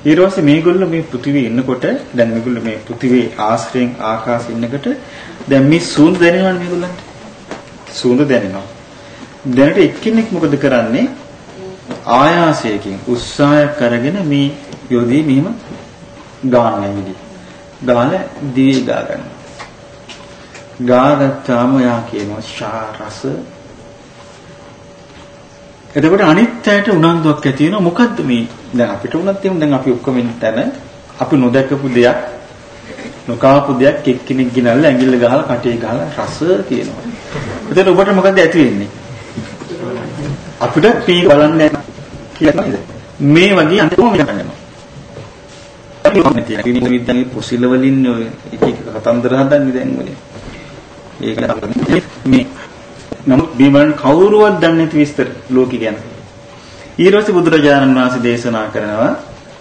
ඊට පස්සේ මේගොල්ලෝ මේ පෘථිවියේ ඉන්නකොට දැන් මේගොල්ලෝ මේ පෘථිවියේ ආශ්‍රයෙන් ආකාශයේ ඉන්නකොට දැන් මේ සුවඳ දැනෙනවනේ මේගොල්ලන්ට. සුවඳ දැනෙනවා. දැනට එක්කෙනෙක් මොකද කරන්නේ? ආයාසයකින් උත්සාහයක් කරගෙන මේ යොදී මෙහෙම ගාන්නේ විදි. ගාලා දිවේ ගා ගන්නවා. ගාගත්තාම යා කියනවා ශා රස එතකොට අනිත් ඇයට උනන්දුවක් ඇති වෙනවා මොකද්ද මේ දැන් අපිට උනත් එහෙම දැන් අපි ඔක්කොම තැන අපි නොදකපු දෙයක් නොකාපු දෙයක් එක්කෙනෙක් ගිනල්ලා ඇඟිල්ල ගහලා කටේ ගහලා රස කියනවා. එතකොට ඔබට මොකද්ද ඇති වෙන්නේ? අපිට පී බලන්නේ කියලා නේද? මේ වගේ අන්තිමම යනවා. අපි මොකද කියන්නේ? විද්‍යාවේ පොසිල වලින් ඔය එක එක කතන්දර හදන්නේ දැන් ඔය. ඒක මේ නමුත් බිමන් කවුරුවත් දන්නේ නැති විස්තර ලෝකෙ ගැන. ඊළඟට බුදුරජාණන් වහන්සේ දේශනා කරනවා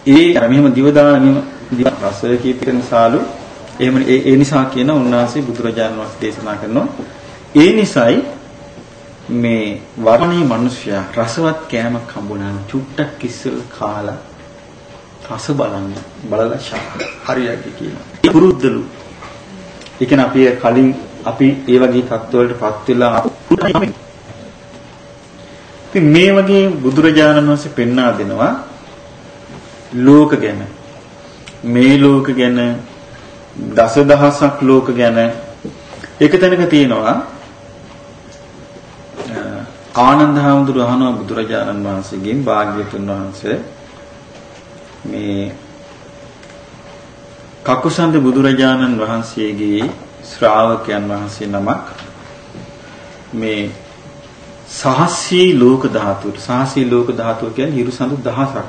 ඒ අර මෙහෙම දිව දාන මෙහෙම දිව රස කීපෙන සාලු එහෙම ඒ නිසා කියන උන්වහන්සේ බුදුරජාණන් වහන්සේ දේශනා කරනවා ඒ නිසායි මේ වර්ණී මිනිසයා රසවත් කෑමක් හම්බුනහම චුට්ටක් ඉස්සෙල් කාලා රස බලන්න බලලා හරියට කියනවා. ඒ පුරුද්දලු. ඒ කියන්නේ අපි කලින් අපි ඒ වගේ තත්ත්වවලටපත් වෙලා ඉතින් මේ වගේ බුදුරජාණන් වහන්සේ පෙන්වා දෙනවා ලෝක ගැන මේ ලෝක ගැන දසදහසක් ලෝක ගැන එක තැනක තියෙනවා ආනන්ද හාමුදුරුවෝ අහනවා බුදුරජාණන් වහන්සේගෙන් භාග්‍යතුන් වහන්සේ මේ කකුසන්ද බුදුරජාණන් වහන්සේගේ ශ්‍රාවකයන් වහන්සේ නමක් මේ සහස්සී ලෝක ධාතුවට සහස්සී ලෝක ධාතුව කියන්නේ හිරුසඳු දහසක්.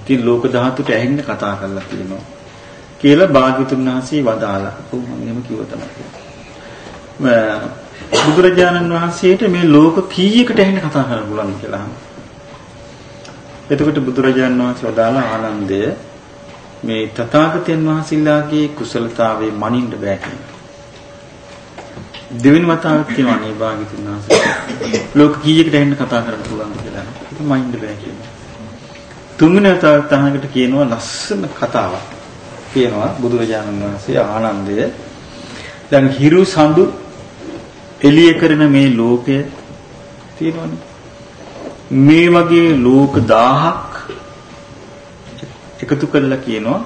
ඉතින් ලෝක ධාතුවට ඇහෙන්න කතා කරලා තියෙනවා. කියලා භාග්‍යතුන් වහන්සේ වදාලා. ඔව් මම එහෙම කිව්ව තමයි. බුදුරජාණන් වහන්සේට මේ ලෝක කීයකට ඇහෙන්න කතා කරන්න පුළුවන් කියලා. එතකොට බුදුරජාණන් වහන්සේ වදාලා ආනන්දය මේ තථාගතයන් වහන්සේලාගේ කුසලතාවේ මනින්න බෑ කියලා. දෙවෙනි වතාවක් කියනවා නේ භාග්‍යතුන් වහන්සේ. ලෝක කීයකට එන්න කතා කරන්න පුළුවන් කියලා. ඒක මයින්ඩ් බෑ කියනවා. තුන්වෙනි වතාවක් අහනකට කියනවා ලස්සන කතාවක්. කියනවා බුදුරජාණන් වහන්සේ ආනන්දය දැන් හිරු සඳු එළිය කරන මේ ලෝකය තියෙනවනේ. මේ වගේ ලෝක 1000ක් එකතු කරලා කියනවා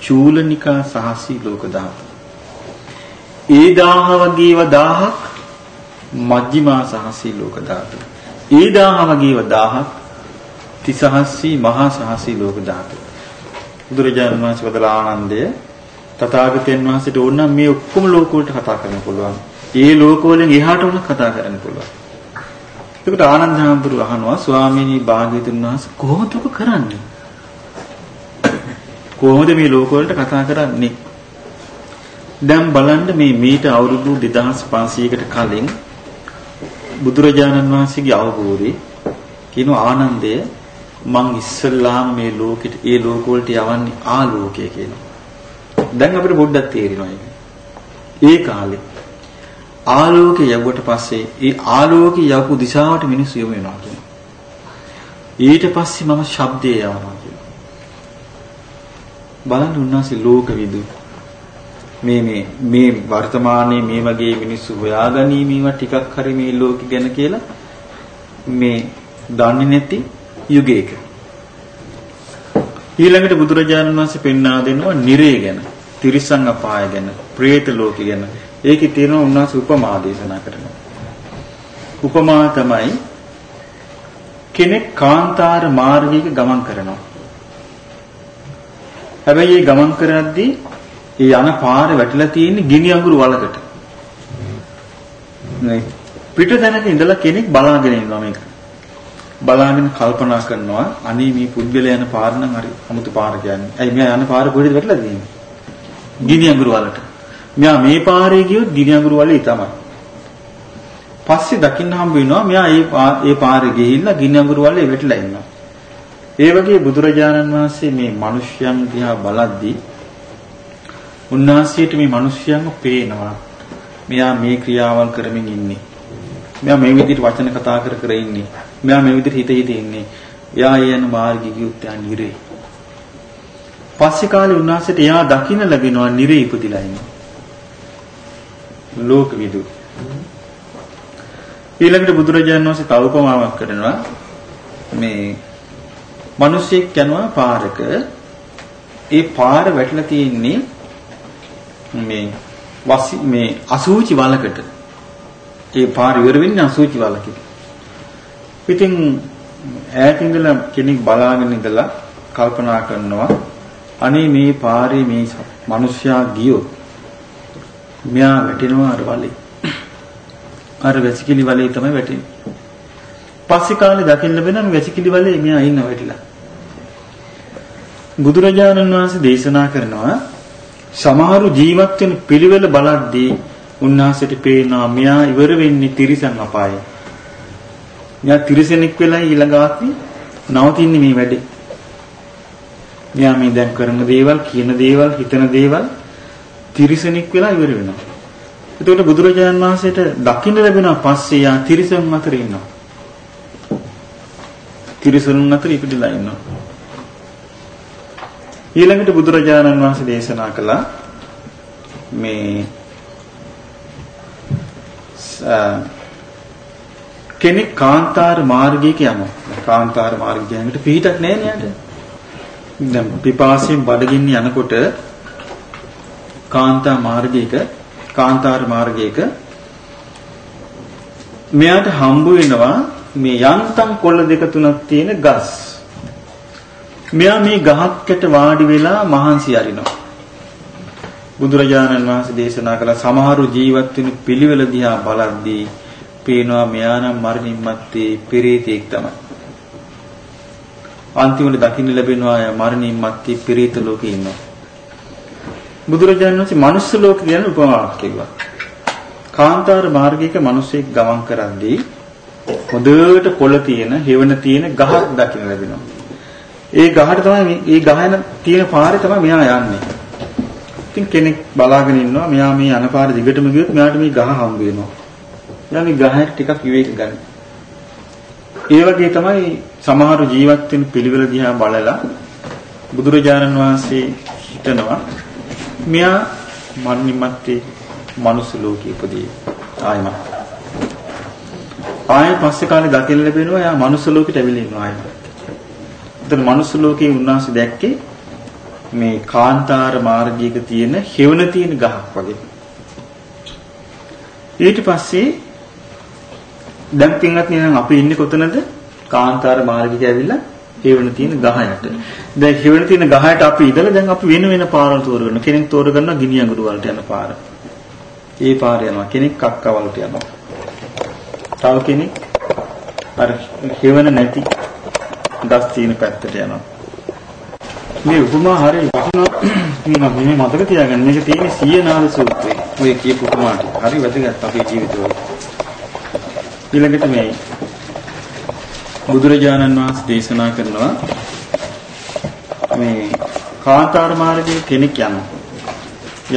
චූලනිකා සහසී ලෝක ධාතු. ඒ 1000 වගේව 1000ක් මජ්ක්‍ධිමා සහසී ලෝක ධාතු. ඒ 1000 වගේව 1000ක් තිසහස්සී මහා සහසී ලෝක ධාතු. බුදුරජාණන් වහන්සේ වදලා ආනන්දය තථාගතයන් වහන්සේට ඕන නම් මේ ඔක්කොම ලෝක වලට කතා කරන්න පුළුවන්. ඒ ලෝක වලින් එහාට උනත් කතා කරන්න පුළුවන්. ඒකට ආනන්ද හාමුදුරුව අහනවා ස්වාමීනි භාග්‍යවතුන් වහන්සේ කොහොමද ඔබ කරන්නේ? කොහොමද මේ ලෝක වලට කතා කරන්නේ? දැන් බලන්න මේ මීට අවුරුදු 2500කට කලින් බුදුරජාණන් වහන්සේගේ අවබෝධය කියන ආනන්දය මං ඉස්සල්ලාම මේ ලෝකෙට ඒ ලෝක වලට යවන්නේ ආලෝකය කියනවා. දැන් අපිට පොඩ්ඩක් තේරෙනවා ඒක. ඒ කාලේ ආලෝකය යවුවට පස්සේ ඒ ආලෝකය යවපු දිශාවට මිනිස්සු යොමු වෙනවා කියනවා. ඊට පස්සේ මම ශබ්දය යවනවා කියනවා. බලන්න උන්වහන්සේ ලෝකවිදු මේ මේ මේ වර්තමානයේ මේ වගේ මිනිස්සු හොයාගනීමේව ටිකක් හරි මේ ලෝකෙ ගැන කියලා මේ දන්නේ නැති යුගයක ඊළඟට බුදුරජාණන් වහන්සේ පෙන්වා දෙනවා නිරේ ගැන, තිරිසන් අපාය ගැන, പ്രേත ලෝක ගැන. ඒකේ තියෙනවා උන්වහන්සේ උපමා දේශනා කරනවා. උපමා තමයි කෙනෙක් කාන්තාර මාර්ගයක ගමන් කරනවා. හැබැයි මේ ගමන් කරද්දී ඒ යන පාර වැටිලා තියෙන්නේ ගිනි අඟුරු වලකට. නේ පිට දැනක ඉඳලා කෙනෙක් බලාගෙන ඉන්නවා මේක. බලාගෙන කල්පනා කරනවා අනේ මේ පුද්ගලයා යන පාර නම් හරි 아무තු පාර කියන්නේ. ඇයි මෙයා යන පාර කොහෙද වැටලා තියෙන්නේ? ගිනි අඟුරු වලට. මෙයා මේ පාරේ ගියොත් ගිනි අඟුරු වලේ තමයි. පස්සේ දකින්න හම්බ වෙනවා මෙයා ඒ ඒ පාරේ ගිහිල්ලා ගිනි අඟුරු වලේ වැටිලා ඉන්නවා. ඒ වගේ බුදුරජාණන් වහන්සේ මේ මිනිස්යන් දිහා බලද්දී උන්වහන්සේට මේ මිනිස්යන්ව පේනවා. මෙයා මේ ක්‍රියාවල් කරමින් ඉන්නේ. මෙයා මේ විදිහට වචන කතා කර කර ඉන්නේ. මෙයා මේ විදිහට හිත හිත ඉන්නේ. එයා යන මාර්ගය ගියොත් යා නිරේ. පස්සේ කාලේ උන්වහන්සේට එයා දකින්න ලැබෙනවා නිරේ ඉපදිලා ඉන්නේ. ලෝක විදු. ඊළඟට බුදුරජාණන් වහන්සේ තව උපමාවක් කරනවා. මේ මිනිස්සෙක් යනවා පාරක. ඒ පාර වැටලා තියෙන්නේ මේ වසි මේ අසූචි වලකට ඒ පාර ඉවර වෙන්නේ අසූචි වලකින් ඉතින් ඈත ඉඳලා කෙනෙක් බලාගෙන ඉඳලා කල්පනා කරනවා අනේ මේ පාරේ මේ මිනිස්සයා ගියොත් මෙයා වැටෙනවා අර වලේ. අර වැසිකිලි වලේ තමයි වැටෙන්නේ. පස්සේ කාලේ දකින්න ලැබෙනවා වැසිකිලි වලේ මෙයා ඉන්න වැටිලා. බුදුරජාණන් වහන්සේ දේශනා කරනවා සමහරු ජීවත් වෙන පිළිවෙල බලද්දී උන්වහන්සේට පේනවා මෙයා ඉවර වෙන්නේ තිරිසන් අපායේ. මෙයා තිරසනෙක් වෙලා ඊළඟ ආත්මේ නවතින්නේ මේ වැඩේ. මෙයා මේ දැන් කරන දේවල්, කියන දේවල්, හිතන දේවල් තිරසනෙක් වෙලා ඉවර වෙනවා. එතකොට බුදුරජාණන් වහන්සේට දකින්න ලැබෙනවා පස්සේ යා තිරසන් අතර ඉන්නවා. තිරසනුන් අතර ඉපදලා ඉන්නවා. ඊළඟට බුදුරජාණන් වහන්සේ දේශනා කළා මේ කෙනෙක් කාන්තාර මාර්ගයක යනවා. කාන්තාර මාර්ගයකට පිටක් නැහැ නේද? දැන් පිපාසයෙන් බඩගින්න යනකොට කාන්තා මාර්ගයක කාන්තාර මාර්ගයක මෙයාට හම්බ වෙනවා මේ යන්තම් කොළ දෙක තුනක් තියෙන ගස්. මෙයා මේ ගහකට වාඩි වෙලා මහන්සි අරිනවා. බුදුරජාණන් වහන්සේ දේශනා කළ සමහරු ජීවත් වෙන පිළිවෙල දිහා බලද්දී පේනවා මෙයා නම් මරණින් මත්තේ පෙරේතෙක් තමයි. අන්තිමට දකින්න ලැබෙනවා මරණින් මත්තේ පෙරේත ලෝකේ ඉන්නවා. බුදුරජාණන් වහන්සේ මනුස්ස ලෝකේ ගැන උපමාවක් කිව්වා. කාන්තාර මාර්ගයක මිනිසෙක් ගමන් කරද්දී හොඳට කොළ තියෙන, හෙවණ තියෙන ගහක් දකින්න ලැබෙනවා. ඒ ගහට තමයි මේ ගහන තියෙන පාරේ තමයි මෙයා යන්නේ. ඉතින් කෙනෙක් බලාගෙන ඉන්නවා මෙයා මේ යන පාර දිගටම ගියොත් මෙයාට මේ ගහ හම්බ වෙනවා. එයා මේ ගහයට ටිකක් විවේක ගන්න. ඒ වගේ තමයි සමහර ජීවත් වෙන පිළිවෙල දිහා බලලා බුදුරජාණන් වහන්සේ හිතනවා මෙයා මරණිමත්තේ මනුස්ස ලෝකෙ ඉපදී ආයම. ආයෙ පස්සේ කාලේ දකින්න ලැබෙනවා එයා මනුස්ස ලෝකෙට ඇවිල්ලා ඉන්නවා ආයෙ. එතන මනුස්ස ලෝකේ උන්වහන්සේ දැක්කේ මේ කාන්තාර මාර්ගයක තියෙන හෙවණ තියෙන ගහක් වගේ. ඊට පස්සේ දැන් පින්වත් නිකන් අපි ඉන්නේ කොතනද? කාන්තාර මාර්ගික ඇවිල්ලා හෙවණ තියෙන ගහයට. දැන් හෙවණ තියෙන ගහයට අපි ඉඳලා දැන් අපි වෙන වෙන පාරවල් තෝරගන්න. කෙනෙක් තෝරගන්නවා ගිනි අඟුරු වලට යන පාර. ඒ පාර යනවා. කෙනෙක් කක්ක වලට යනවා. තව කෙනෙක් අර හෙවණ නැති දස් තියෙන පැත්තට යනවා. මේ උපමා හරිය වටිනවා මේ මතක තියාගන්න මේක තියෙන්නේ සීයනාද සූත්‍රයේ. ඔය කියපු උපමාට. හරි වැදගත් අපේ ජීවිතවල. ඊළඟට මේ බුදුරජාණන් වහන්සේ දේශනා කරනවා මේ කාන්තාර මාර්ගයේ කෙනෙක් යනවා.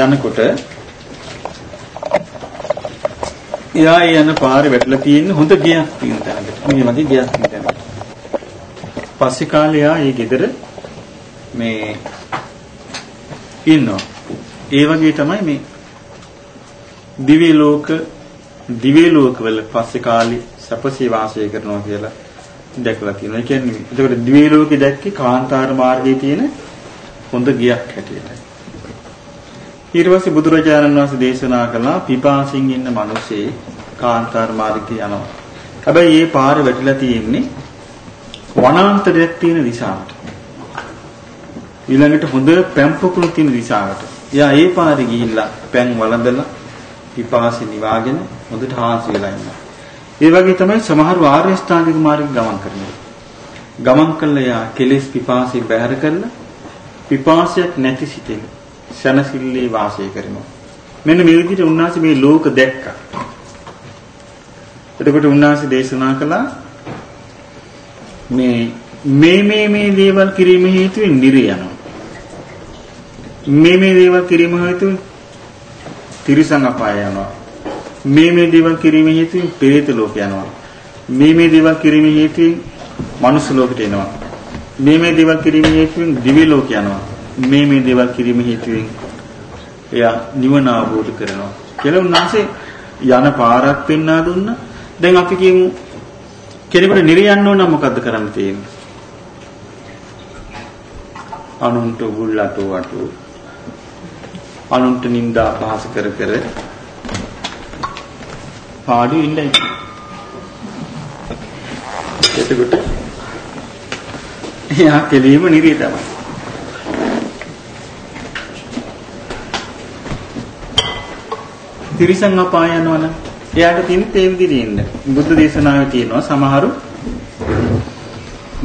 යනකොට එයා යන පාරේ වැටලා තියෙන හොඳ ගියක් තියෙන තැනකට. මේ වගේ ගියක් තියෙන තැනකට. පස්සේ කාලේ එයා ඒ ගෙදර මේ ඉන්නවා. ඒ වගේ තමයි මේ දිව්‍ය ලෝක දිව්‍ය ලෝකවල පස්සේ කාලේ සපසේ වාසය කරනවා කියලා දැකලා තියෙනවා. ඒ කියන්නේ එතකොට දිව්‍ය ලෝකේ දැක්කේ කාන්තාර මාර්ගයේ තියෙන හොඳ ගියක් හැටියට. ඊට පස්සේ බුදුරජාණන් වහන්සේ දේශනා කළා පිපාසින් ඉන්න මිනිස්සේ කාන්තාර මාර්ගයේ යනවා. හැබැයි මේ පාරේ වැටිලා තියෙන්නේ වනාන්තරයක් තියෙන දිශාවට. ඊළඟට හොඳ පැම් පොකුණු තියෙන දිශාවට. එයා ඒ පාරේ ගිහිල්ලා පැන් වළඳලා පිපාසෙ නිවාගෙන හොඳට හාන්සි වෙලා ඉන්නවා. ඒ වගේ තමයි සමහර ආර්ය ස්ථාංගික මාර්ගය ගමන් කරන්නේ. ගමන් කළා යා කෙලෙස් පිපාසෙ බැහැර කරලා පිපාසයක් නැති සිටින සනසිල්ලේ වාසය කරනවා. මෙන්න මේ විදිහට උන්වහන්සේ මේ ලෝක දැක්කා. එතකොට උන්වහන්සේ දේශනා කළා මේ මේ මේ මේ දේවල් කිරීම හේතුවෙන් නිරය යනවා. මේ මේ දේවල් කිරීම හේතුවෙන් තිරිසන් අපාය යනවා. මේ මේ දේවල් කිරීම හේතුවෙන් පෙරේත ලෝක යනවා. මේ මේ දේවල් කිරීම හේතුවෙන් මනුස්ස ලෝකෙට එනවා. මේ මේ දේවල් කිරීම හේතුවෙන් දිව්‍ය ලෝක යනවා. මේ මේ දේවල් කිරීම හේතුවෙන් එයා නිවන අවබෝධ කරනවා. කියලා උන්වහන්සේ යන පාරක් පෙන්වා දුන්නා. දැන් අපි කියමු කෙනෙකුට නිරියන්න ඕන නම් මොකද්ද කරන්න තියෙන්නේ? අනුන්ට උගුල්ලට වටු අනුන්ට නිନ୍ଦා පහස කර කර පාඩු ඉන්නයි. එතකොට එයා කෙලීම නිරිය තමයි. තිරිසන් අපාය යනවනම් එයාට තියෙන තේ විදිහේ ඉන්න. බුද්ධ දේශනාවේ තියෙනවා සමහරු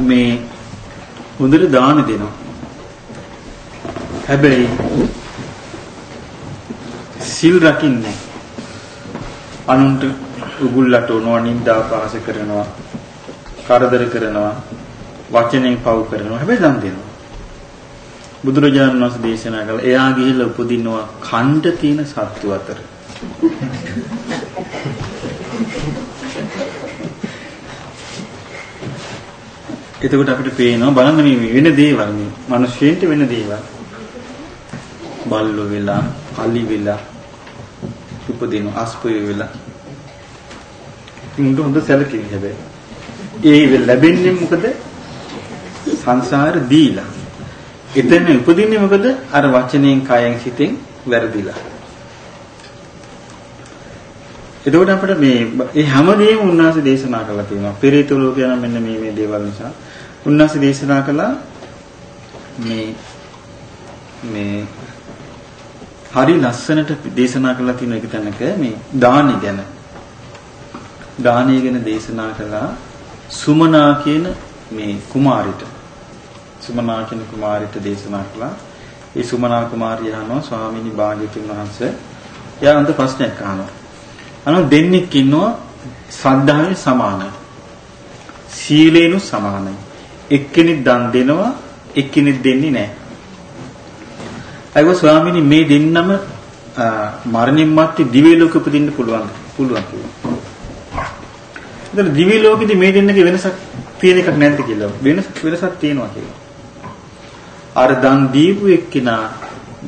මේ හොඳට දාන දෙනවා. හැබැයි සිල් රකින්නේ අනුන්ට උගුල්ලට උනවා නින්දා පාස කරනවා කරදර කරනවා වචනෙන් පව් කරනවා. හැබැයි දන් දෙනවා. බුදුරජාණන් වහන්සේ දේශනා කළා එයා ගිහිල්ලා උපදිනවා ඛණ්ඩ තියෙන සත්තු අතර. එතකොට අපිට පේනවා බලන්න මේ වෙන දේවල් මේ මිනිස්සුන්ට වෙන දේවල්. බල්ලෝ වෙලා, කලි වෙලා උපදින අස්පය වෙලා. උන්ට හොඳ සැලකිලි හැබැයි. ඒ ලැබෙන්නේ මොකද? සංසාර දීලා. එතන උපදින්නේ මොකද? අර වචනයෙන්, කයෙන්, සිතෙන් වැරදිලා. එතකොට අපිට මේ ඒ හැමදේම උන්වහන්සේ දේශනා කරලා තියෙනවා. පෙරේත ලෝක යන මෙන්න මේ මේ දේවල් නිසා උන්වහන්සේ දේශනා කළා මේ මේ හරි ලස්සනට දේශනා කරලා තියෙන එක තැනක මේ දානි ගැන. දානය ගැන දේශනා කළා සුමනා කියන මේ කුමාරිට. සුමනා කියන කුමාරිට දේශනා කළා. ඒ සුමනා කුමාරිය අහනවා ස්වාමීනි භාග්‍යතුන් වහන්සේ. එයා අන්ත ප්‍රශ්නයක් අහනවා. අනෝ දෙන්නෙක් ඉන්නවා ශ්‍රද්ධාවේ සමානයි. සීලේනු සමානයි. එක්කෙනෙක් දන් දෙනවා එක්කෙනෙක් දෙන්නේ නැහැ. අයිව ස්වාමීනි මේ දෙන්නම මරණින් මත්තේ දිව්‍ය ලෝකෙ උපදින්න පුළුවන් පුළුවන් කියලා. එතන දිව්‍ය ලෝකෙදි මේ දෙන්නගේ වෙනසක් තියෙන එකක් නැද්ද කියලා. වෙනස වෙනසක් තියෙනවා කියලා. අර දන් දීපු එක්කිනා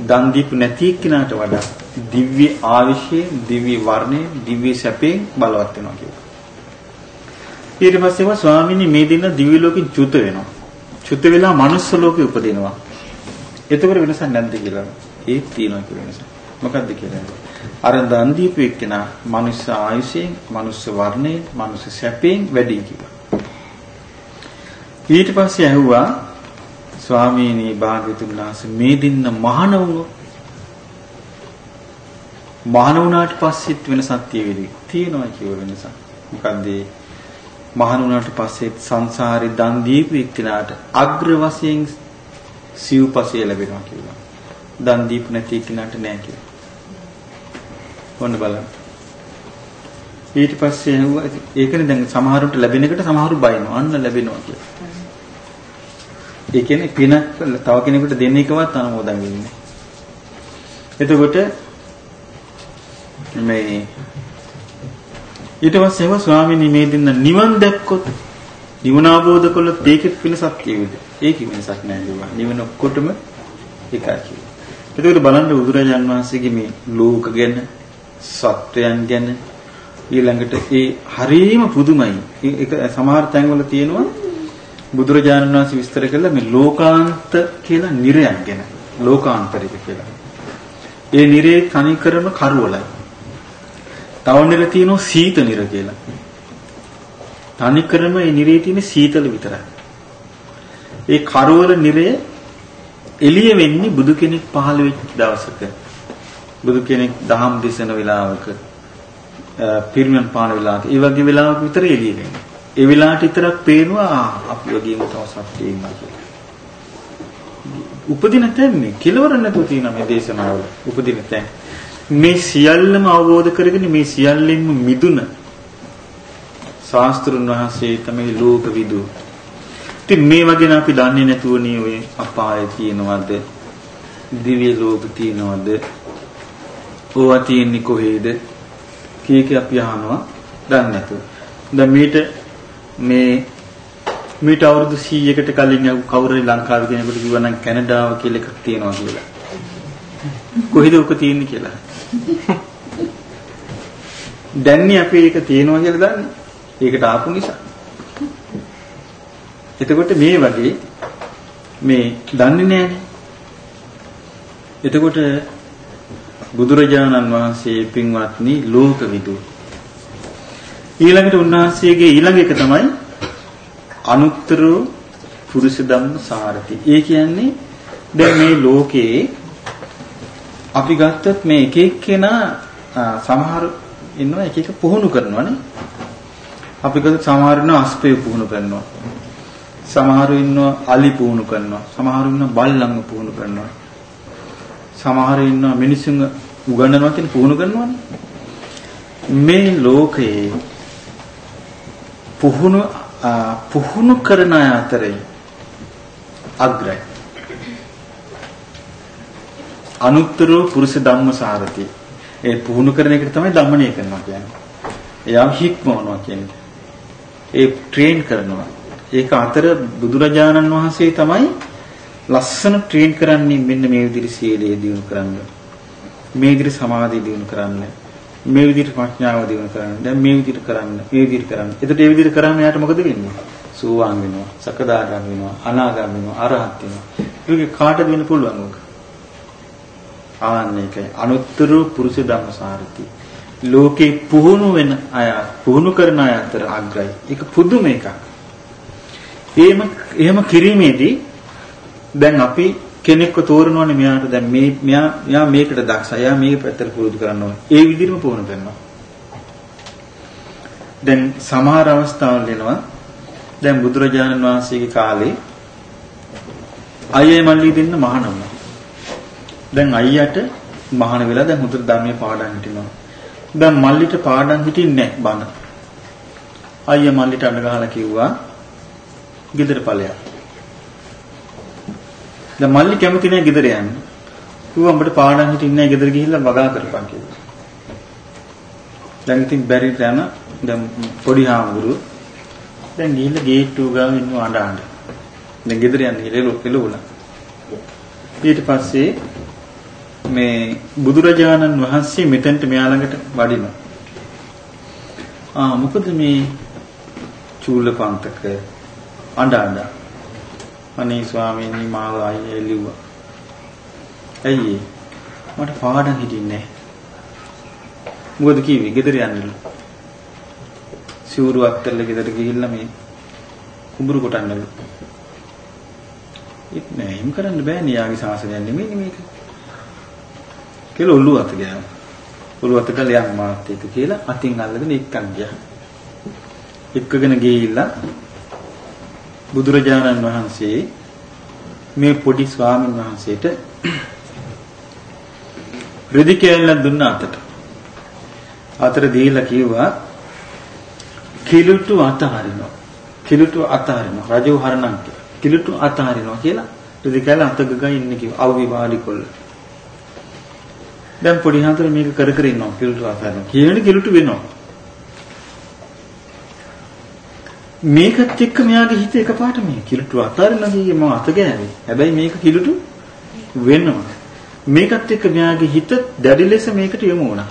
දන් දීපු නැති එක්කිනාට වඩා දිව්‍ය ආවිෂයේ, දිව්‍ය වර්ණයේ, දිව්‍ය සැපේ බලවත් වෙනවා කියලා. ඊට පස්සේම ස්වාමීනි මේ දෙන්න දිව්‍ය ලෝකෙ චුත වෙනවා. චුත වෙලා මනුස්ස ලෝකෙ උපදිනවා. එතකොට වෙනසක් නැද්ද කියලා. ඒත් තියෙනවා කියලා වෙනස. මොකද්ද කියලා. අර දන් දීපු එක්කෙනා මනුස්ස ආයුෂයෙන්, මනුස්ස වර්ණයෙන්, මනුස්ස සැපයෙන් වැඩි කියලා. ඊට පස්සේ ඇහුවා ස්වාමීනි භාග්‍යතුන් වහන්සේ මේ දින්න මහාන වුණොත් මහාන වුණාට පස්සෙත් වෙනසක් තියෙවිද? තියෙනවා කියව වෙනසක්. මොකන්ද මහාන වුණාට පස්සෙත් සංසාරේ දන් දීපු එක්කෙනාට අග්‍ර වශයෙන් සිව්පසය ලැබෙනවා කියලා. දන් දීපු නැති එක්කෙනාට නෑ කියලා. ඔන්න බලන්න. ඊට පස්සේ ඇහුවා ඒකනේ දැන් සමහරුන්ට ලැබෙන එකට සමහරු බයිනවා. අන්න ලැබෙනවා කියලා. ඒ කියන්නේ පින තව කෙනෙකුට දෙන්න එකවත් අනුමෝදන් වෙන්නේ. එතකොට මේ ඊට පස්සේ ඒවා ස්වාමීනි මේ දෙන්න නිවන් දැක්කොත් නිවන අවබෝධ කළොත් ඒකෙත් වෙනසක් කියවිද? ඒකෙ වෙනසක් නැහැ කිව්වා. නිවන ඔක්කොටම එකයි කිව්වා. එතකොට බලන්න බුදුරජාන් වහන්සේගේ මේ ලෝක ගැන සත්වයන් ගැන ඊළඟට ඒ හරීම පුදුමයි. ඒක සමහර තැන්වල තියෙනවා බුදුරජාණන් වහන්සේ විස්තර කළා මේ ලෝකාන්ත කියලා නිරයක් ගැන. ලෝකාන්තරික කියලා. ඒ නිරේ තනි කරන කරවලයි. තව නිර තියෙනවා සීත නිර කියලා. තනි කරම ඒ නිරේ තියෙන සීතල විතරයි. ඒ කරවල නිරය එළිය වෙන්නේ බුදු කෙනෙක් පහළ වෙච්ච දවසක. බුදු කෙනෙක් දහම් දෙසන වෙලාවක පිරිනමන පාන වෙලාවක ඒ වගේ වෙලාවක විතර එළිය වෙන්නේ. ඒ වෙලාවට විතරක් පේනවා අපි වගේම තව සත්‍යය ඉන්නවා කියලා. උපදින තැන් මේ කෙලවර නැතුව තියෙන මේ දේශනාවල උපදින තැන් මේ සියල්ලම අවබෝධ කරගෙන මේ සියල්ලෙන්ම මිදුන ශාස්ත්‍රුන් වහන්සේ තමයි ලෝක විදු. ඉතින් මේ වගේ අපි දන්නේ නැතුව නේ ඔය අපාය තියෙනවද? දිව්‍ය ලෝක තියෙනවද? ඕවා තියෙන්නේ කොහේද? කීක අපි අහනවා දන්නේ නැතුව. දැන් මීට මේ මීට අවුරුදු 100කට කලින් කවුරුරි ලංකාවේ කෙනෙකුට කිව්වා නම් කැනඩාව කියලා එකක් තියෙනවා කියලා. කොහෙද ඔක තියෙන්නේ කියලා. දැන්නේ අපි ඒක තියෙනවා කියලා දන්නේ. ඒකට ආපු නිසා. එතකොට මේ වගේ මේ දන්නේ නැහැ. එතකොට බුදුරජාණන් වහන්සේ පින්වත්නි ලෝකවිදු ඊළඟට උන්වහන්සේගේ ඊළඟ එක තමයි අනුත්තර පුරුෂ ධම්ම සාරති. ඒ කියන්නේ දැන් මේ ලෝකේ අපි ගත්තොත් මේ එක එක්කෙනා සමහර ඉන්නවා එක එක පුහුණු කරනවානේ. අපි ගත්තොත් සමහර ඉන්නවා අස්පේ පුහුණු කරනවා. සමහර ඉන්නවා අලි පුහුණු කරනවා. සමහර ඉන්නවා බල්ලන්ව පුහුණු කරනවා. සමහර ඉන්නවා මිනිසුන් උගන්වනවා කියන පුහුණු කරනවානේ. මේ ලෝකයේ පුහුණු පුහුණු කරන අය අතරේ අග්‍රයි. අනුත්තර පුරුෂ ධම්මසාරති. ඒ පුහුණු කරන එකට තමයි දමණය කරනවා කියන්නේ. එයාම හික්මවනවා කියන්නේ. ඒ ට්‍රේන් කරනවා. ඒක අතර බුදුරජාණන් වහන්සේ තමයි ලස්සන ට්‍රේන් කරන්නේ මෙන්න මේ විදිහට සීලය දියුණු කරන්න. මේ විදිහට සමාධිය දියුණු කරන්න. මේ විදිහට ප්‍රඥාව දියුණු කරන්න. දැන් මේ විදිහට කරන්න. මේ විදිහට කරන්න. එතකොට මේ විදිහට කරාම එයාට මොකද වෙන්නේ? සෝවාන් වෙනවා, සකදාගාම වෙනවා, අනාගාම වෙනවා, අරහත් වෙනවා. ඒක කාටද වෙන්න පුළුවන් ඕක? ආන්න ඒකයි අනුත්තර පුරුෂ ධම්මසාරති. ලෝකේ පුහුණු වෙන අය, පුහුණු කරන අය අතර අග්‍රයි. ඒක පුදුම එකක්. එහෙම එහෙම කිරීමේදී දැන් අපි කෙනෙක්ව තෝරනවනේ මෙයාට දැන් මේ මෙයා මෙයා මේකට දක්ෂයි. එයා මේක පැත්තට පුරුදු කරන්න ඕනේ. ඒ විදිහටම පුහුණු කරනවා. දැන් සමහර අවස්ථාවල් එනවා. දැන් බුදුරජාණන් වහන්සේගේ කාලේ අයියේ මල්ලි දෙන්න මහානම. දැන් අයියට මහාන වෙලා දැන් හොඳට ධර්මයේ පාඩම් හිටිනවා. දැන් මල්ලිට පාඩම් හිටින්නේ නැහැ බන. අයියා මල්ලිට අඬ ගහලා කිව්වා ගෙදර ඵලයක්. දැන් මල්ලි කැමති නෑ ගෙදර යන්න. කිව්වා උඹට පාඩම් හිටින්නේ නෑ ගෙදර ගිහිල්ලා වගා කරපන් කියලා. දැන් ඉතින් බැරි තැන දැන් පොඩි හාමුදුරුවෝ දැන් ගිහිල්ලා ගේට්ටුව ගාව ඉන්න අඬ අඬ. දැන් ගෙදර යන්න කියලා එළවුණා. ඊට පස්සේ මේ බුදුරජාණන් වහන්සේ මෙතෙන්ට මෙයා ළඟට වඩිනවා. ආ මොකද මේ චූලපන්තක අඬ අඬ. අනේ ස්වාමීනි මාව අයියේ ලිව්වා. ඇයි මට පාඩම් හිටින්නේ මොකද කිව්වේ? ගෙදර යන්නලු සිවුරු අත්තරල ගෙදර ගිහිල්ලා මේ කුඹුරු කොටන්නලු ඒත් නෑ එහෙම කරන්න බෑනේ යාගේ සාසනයක් නෙමෙයි මේක. කියලා ඔළුව අත ගෑවා ඔළුව අත ගාලා යන් මාත් එක්ක කියලා අතින් අල්ලගෙන එක්කන් ගියා එක්කගෙන ගිහිල්ලා බුදුරජාණන් වහන්සේ මේ පොඩි ස්වාමීන් වහන්සේට රෙදි කෑල්ලක් දුන්න අතට. අතට දීලා කිව්වා කිලුටු අතහරිනවා. කිලුටු අතහරිනවා. රජව හරණම් කිලුටු අතහරිනවා කියලා රෙදි කෑල්ල අත ගගා ඉන්නේ කිව්වා. අවවි වාඩි කොල්ල. දැන් පොඩි හතර මේක කර කර ඉන්නවා කිලුටු අතහරිනවා. කියන්නේ කිලුටු වෙනවා. මේකත් එක්ක මෙයාගේ හිත එකපාරට මේ කිලුටු අතාරින්න කියේ මම අත ගෑවේ. හැබැයි මේක කිලුටු වෙනවා. මේකත් එක්ක මෙයාගේ හිත දැඩි ලෙස මේකට යොමු වුණා.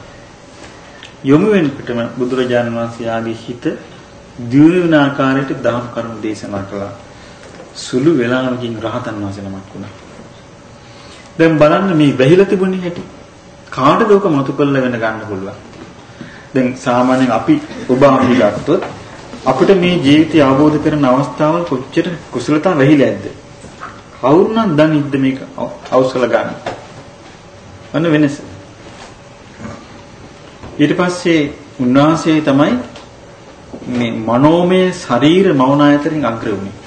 යොමු වෙනකොටම බුදුරජාණන් වහන්සේ යාගේ හිත දියුණු වෙන ආකාරයට දහම් කරුණු දේශනා කළා. සුළු වේලාවකින් රහතන් වහන්සේ නමක් වුණා. දැන් බලන්න මේ වැහිලා තිබුණේ හැටි. කාටද ඔක මතු කරලා වෙන ගන්න පුළුවන්. දැන් සාමාන්‍යයෙන් අපි ඔබ අපි ගත්තොත් අපිට මේ ජීවිතය අවබෝධ කරන අවස්ථාවල් කොච්චර කුසලතා වෙහිලා ඇද්ද? කවුරුනම් දනිද්ද මේක අවසල ගන්න? අන්න වෙනස. ඊට පස්සේ උන්වහන්සේ තමයි මේ මනෝමය ශරීර මෞනායතරින් අග්‍ර වුණේ.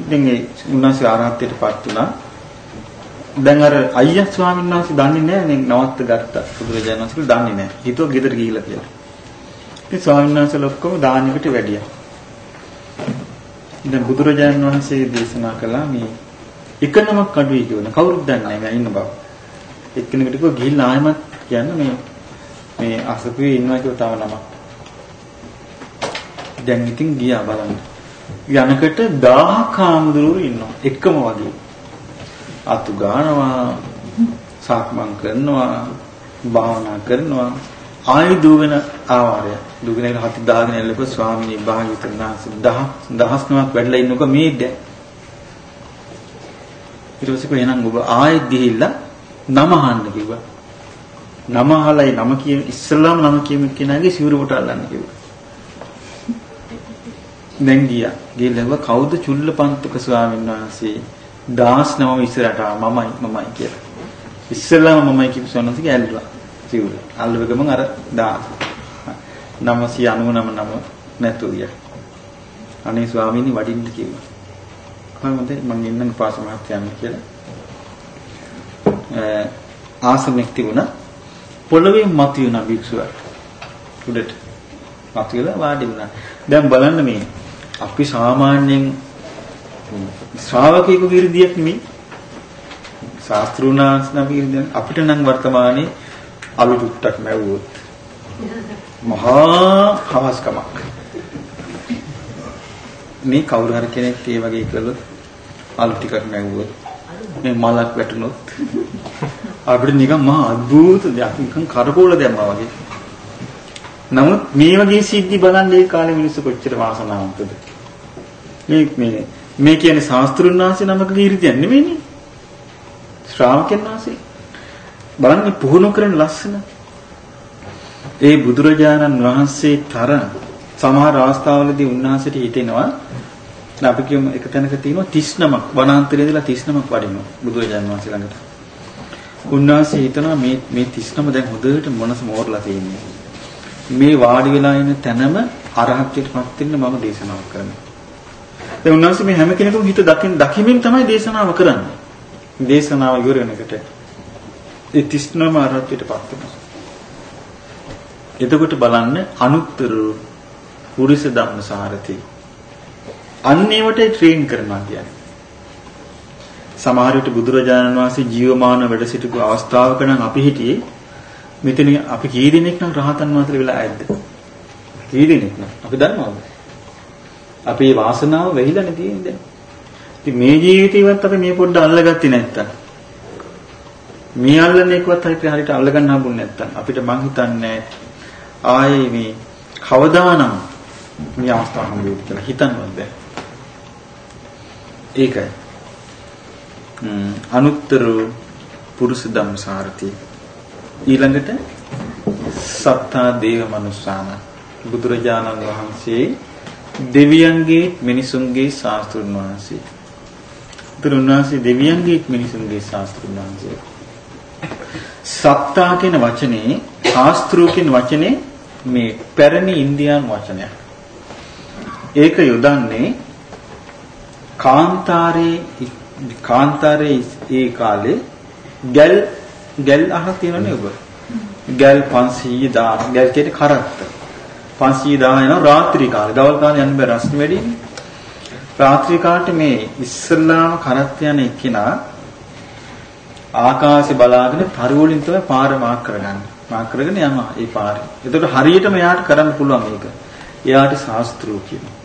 ඉතින් ඒ උන්වහන්සේ ආරහත්ත්වයටපත් වුණා. දැන් අර අයියා ස්වාමීන් වහන්සේ දන්නේ නැහැ නේ නවත්ත ගත්තා. බුදුරජාණන් වහන්සේ දන්නේ නැහැ. හිතුව ගෙදර ගිහිල්ලා කියලා. ඉතින් ස්වාමීන් වහන්සේලා ඔක්කොම දානෙකට වැඩියා. දැන් බුදුරජාණන් වහන්සේ දේශනා කළා මේ එක නමක් අඩුයි කියන කවුරුත් දන්නේ නැහැ ඉන්න බව. එක්කෙනෙකුට කිව්වා ගිහිල්ලා ආයෙමත් කියන්න මේ මේ අසපුවේ ඉන්නවා කියලා තව නමක්. දැන් ඉතින් ගියා බලන්න. යනකට 1000ක් ආමුදුරු ඉන්නවා එකම වගේ. අතු ගානවා, සාක්මන් කරනවා, භාවනා කරනවා, ආයි දුවන ආවාරය. දුවගෙන ඉල හති දාගෙන එල්ලපු ස්වාමීනි භාග්‍යවතුන් වහන්සේ දහස් දහස් නමක් වැඩලා ඉන්නකො මේ දැන්. ඊට පස්සේ කොහෙනම් ඔබ ආයෙත් ගිහිල්ලා නම අහන්න කිව්වා. නම අහලයි නම කියන ඉස්සල්ලාම නම කියමු කෙනාගේ සිවුරු කොට අල්ලන්න කිව්වා. දැන් ගියා. ගිහලා කවුද චුල්ලපන්තුක ස්වාමීන් වහන්සේ 19 ඉස්සරහට මමයි මමයි කියලා. ඉස්සල්ලාම මමයි කියපු ස්වාමීන් වහන්සේ ඇල්ලුවා. සිවුර. අල්ලුව ගමන් අර 999 නම නැතුව ගියා. අනේ ස්වාමීනි වඩින්න කිව්වා. කොහොමද මං එන්නම් පාස මහත්තයන් කියලා. ආසනෙක් තිබුණා. පොළවේ මතුවෙන භික්ෂුවක්. උඩට මතුවලා වාඩි වුණා. දැන් බලන්න මේ අපි සාමාන්‍යයෙන් ශ්‍රාවකයෙකු විරදියක් නෙමෙයි. ශාස්ත්‍රුණාස්න විරදියක් අපිට නම් වර්තමානයේ අලු ටුට්ටක් මැව්වොත් මහා හවස්කමක්. මේ කවුරු හරි කෙනෙක් ඒ වගේ කළොත් අලු ටිකක් මැව්වොත් මේ මලක් වැටුනොත් අපිට නිකන් මහා අద్భుත දෙයක් නිකන් කරකෝල දැම්මා වගේ. නමුත් මේ වගේ සිද්ධි බලන් ඒ කාලේ මිනිස්සු කොච්චර වාසනාවන්තද? මේ මේ මේ කියන්නේ ශාස්ත්‍රුන් වහන්සේ නමකගේ ඉරිදියක් නෙමෙයිනේ. ශ්‍රාවකයන් වහන්සේ. බලන්න පුහුණු කරන ලස්සන. ඒ බුදුරජාණන් වහන්සේ තරම් සමහර අවස්ථාවලදී උන්වහන්සේට හිතෙනවා අපි කියමු එක තැනක තියෙනවා 39ක් වනාන්තරයේ ඉඳලා 39ක් වඩිනවා බුදුරජාණන් වහන්සේ ළඟට. උන්වහන්සේ හිතනවා මේ මේ 39 දැන් හොඳට මොනස මෝරලා තියෙන්නේ. මේ වාඩි වෙලා ඉන්න තැනම අරහත්ත්වයටපත් වෙන්න මම දේශනාවක් කරනවා. දැන් උන්වහන්සේ මේ හැම කෙනෙකුම හිත දකින් දකිමින් තමයි දේශනාව කරන්නේ. දේශනාව ඉවර වෙනකොට ඒ 39ම අරහත්ත්වයටපත් වෙනවා. එතකොට බලන්න අනුත්තර පුරිස ධම්මසාරති. අන්නේවට ට්‍රේන් කරනවා කියන්නේ. සමහර විට බුදුරජාණන් වහන්සේ ජීවමාන වැඩ සිටපු අවස්ථාවක නම් අපි හිටියේ මෙතන අපි කී දෙනෙක් නම් රහතන් වහන්සේලා වෙලා ඇද්ද? කී දෙනෙක් නම් අපි දන්නවද? අපේ වාසනාව වෙහිලානේ තියෙන්නේ දැන්. ඉතින් මේ ජීවිතේවත් අපි මේ පොඩ්ඩ අල්ලගත්තේ නැත්තම් මේ අල්ලන එකවත් අපි හරියට අල්ලගන්න හම්බුනේ නැත්තම් අපිට මං හිතන්නේ ආයේ මේ කවදානම් මේ අවස්ථාව හම්බ වෙයි කියලා හිතන්නවත් බෑ. ඒකයි. අනුත්තර පුරුෂ ධම්මසාරති. ඊළඟට සත්තා දේව මනුස්සාන බුදුරජාණන් වහන්සේ දෙවියන්ගේ මිනිසුන්ගේ ශාස්ත්‍රුන් වහන්සේ. උන්වහන්සේ දෙවියන්ගේ මිනිසුන්ගේ ශාස්ත්‍රුන් වහන්සේ. සත්තා කියන වචනේ ශාස්ත්‍රූ කියන වචනේ මේ පැරණි ඉන්දියානු වචනයක්. ඒක යොදන්නේ කාන්තාරේ කාන්තාරේ ඒ කාලේ ගැල් ගැල් අහලා තියෙනනේ ඔබ. ගැල් 500 ගැල් කියන්නේ කරත්ත. 500 යනවා රාත්‍රී කාලේ. දවල් කාලේ යන්න බෑ රස්නේ වැඩිනේ. රාත්‍රී කාලේ මේ ඉස්සල්ලාම කරත්ත යන එක්කිනා ආකාශය බලාගෙන පරිවලින් තමයි පාර මාක් කරගන්නේ. මාක් කරගෙන යනවා ඒ පාරේ. එතකොට හරියටම එයාට කරන්න පුළුවන් මේක. එයාට ශාස්ත්‍රූ කියනවා.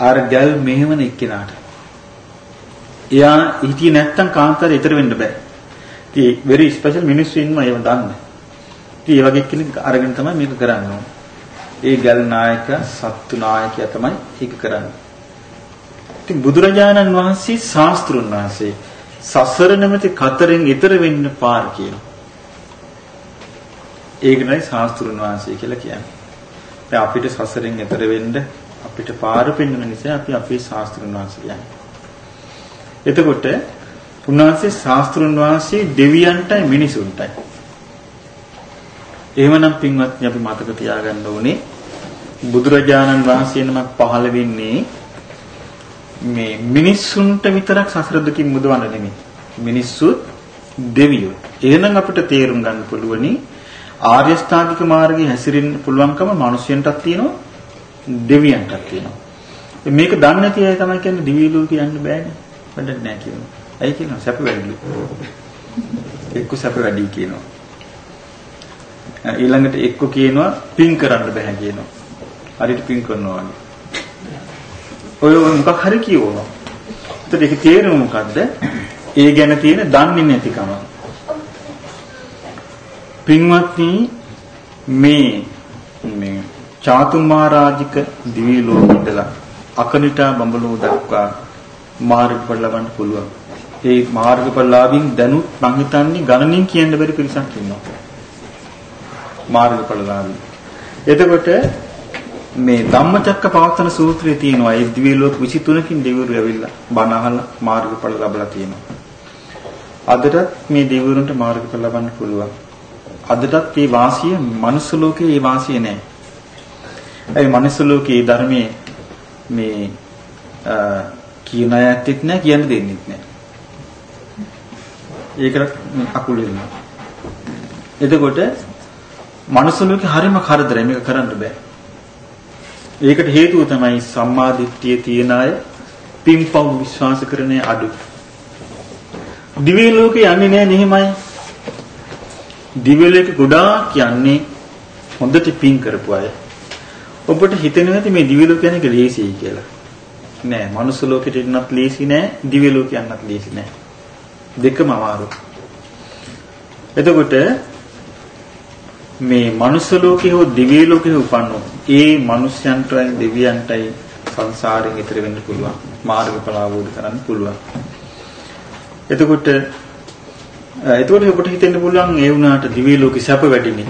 අර ගැල් මෙහෙමන එක්කිනාට. එයා හිටියේ නැත්තම් කාන්තාරේ ඊතර වෙන්න බෑ. ඉතින් very special මිනිස්සු ඉන්නවා ඒව දන්නේ. ඉතින් ඒ වගේ කෙනෙක් අරගෙන තමයි මේක කරන්න ඕනේ. ඒ ගැල් නායක සත්තු නායකයා තමයි ඒක කරන්නේ. ඉතින් බුදුරජාණන් වහන්සේ ශාස්ත්‍රුන් වහන්සේ සසර නැමැති කතරෙන් ඈතර වෙන්න පාර කියනවා. ඒක නයි ශාස්ත්‍රුන් වහන්සේ කියලා කියන්නේ. දැන් අපිට සසරෙන් ඈතර වෙන්න අපිට පාර පෙන්වන නිසා අපි අපේ ශාස්ත්‍රුන් වහන්සේ කියන්නේ. එතකොට උන්වහන්සේ ශාස්ත්‍රුන් වහන්සේ දෙවියන්ටයි මිනිසුන්ටයි. එහෙමනම් පින්වත්නි අපි මතක තියාගන්න ඕනේ බුදුරජාණන් වහන්සේ නමක් පහළ වෙන්නේ මේ මිනිස්සුන්ට විතරක් සසර දුකින් මුදවන්න නෙමෙයි. මිනිස්සුත් දෙවියෝ. එහෙනම් අපිට තේරුම් ගන්න පුළුවනි ආර්ය ස්ථාංගික මාර්ගයේ හැසිරෙන්න පුළුවන්කම මිනිසයන්ටත් තියෙනවා දෙවියන්ටත් තියෙනවා. මේක දන්නේ නැති අය තමයි කියන්නේ දිවි ලෝක යන්න බෑනේ. වැඩක් නැහැ කියනවා. ඇයි කියනවා සැප වැඩි. එක්ක සැප වැඩි කියනවා. ඊළඟට එක්ක කියනවා පින් කරන්න බෑ කියනවා. හරියට පින් කරනවා වගේ. ඔය මොකක් හරි කියවනවා. එතකොට ඒක තේරුම මොකද්ද? ඒ ගැන තියෙන දන්නේ නැතිකම. පින්වත්නි මේ මේ චාතුම්මාරාජික දිවි ලෝකෙදලා අකනිටා බඹලෝ දක්වා මාර්ගඵල ලබන්න පුළුවන්. ඒ මාර්ගඵලලාභින් දැනුත් මං හිතන්නේ ගණනින් කියන්න බැරි පිරිසක් ඉන්නවා. මාර්ගඵලලාභී. එතකොට මේ ධම්මචක්ක පවත්තන සූත්‍රයේ තියෙනවා ඒ දිව්‍ය ලෝක 23කින් දෙවිවරු ඇවිල්ලා බණ අහලා මාර්ගඵල ලැබලා තියෙනවා. අදටත් මේ දෙවිවරුන්ට මාර්ගඵල ලබන්න පුළුවන්. අදටත් මේ වාසිය මනුස්ස ලෝකේ මේ වාසිය නැහැ. ඒ මනුස්ස ලෝකේ ධර්මයේ මේ කියන අයත් නැහැ කියන්න දෙන්නෙත් නැහැ. ඒකට අකුල් වෙනවා. එතකොට මනුස්ස ලෝකේ හරිම කරදරයි මේක කරන්න බෑ. ඒකට හේතුව තමයි සම්මා දිට්ඨිය තියන අය පින්පව් විශ්වාස කරන්නේ අඩු. දිව්‍ය ලෝකේ යන්නේ නැහැ නිහිමයි. දිව්‍ය ලෝකෙ ගොඩාක් යන්නේ හොඳට පින් කරපු අය. ඔබට හිතෙන්නේ නැති මේ දිව්‍ය ලෝක යන්නේ ලේසියි කියලා. නෑ, මනුස්ස ලෝකෙට යන්නත් ලේසි නෑ, දිව්‍ය ලෝක යන්නත් ලේසි නෑ. දෙකම අමාරුයි. එතකොට මේ මනුස්ස ලෝකේ හෝ දිව්‍ය ලෝකේ උපන්නෝ ඒ මිනිස්යන්ටයි දෙවියන්ටයි සංසාරයෙන් ඈතර වෙන්න පුළුවන් මාර්ගඵල අවබෝධ කරගන්න පුළුවන්. එතකොට එතකොට ඔබට හිතෙන්න පුළුවන් ඒ වුණාට දිව්‍ය ලෝකේ සැප වැඩිනේ.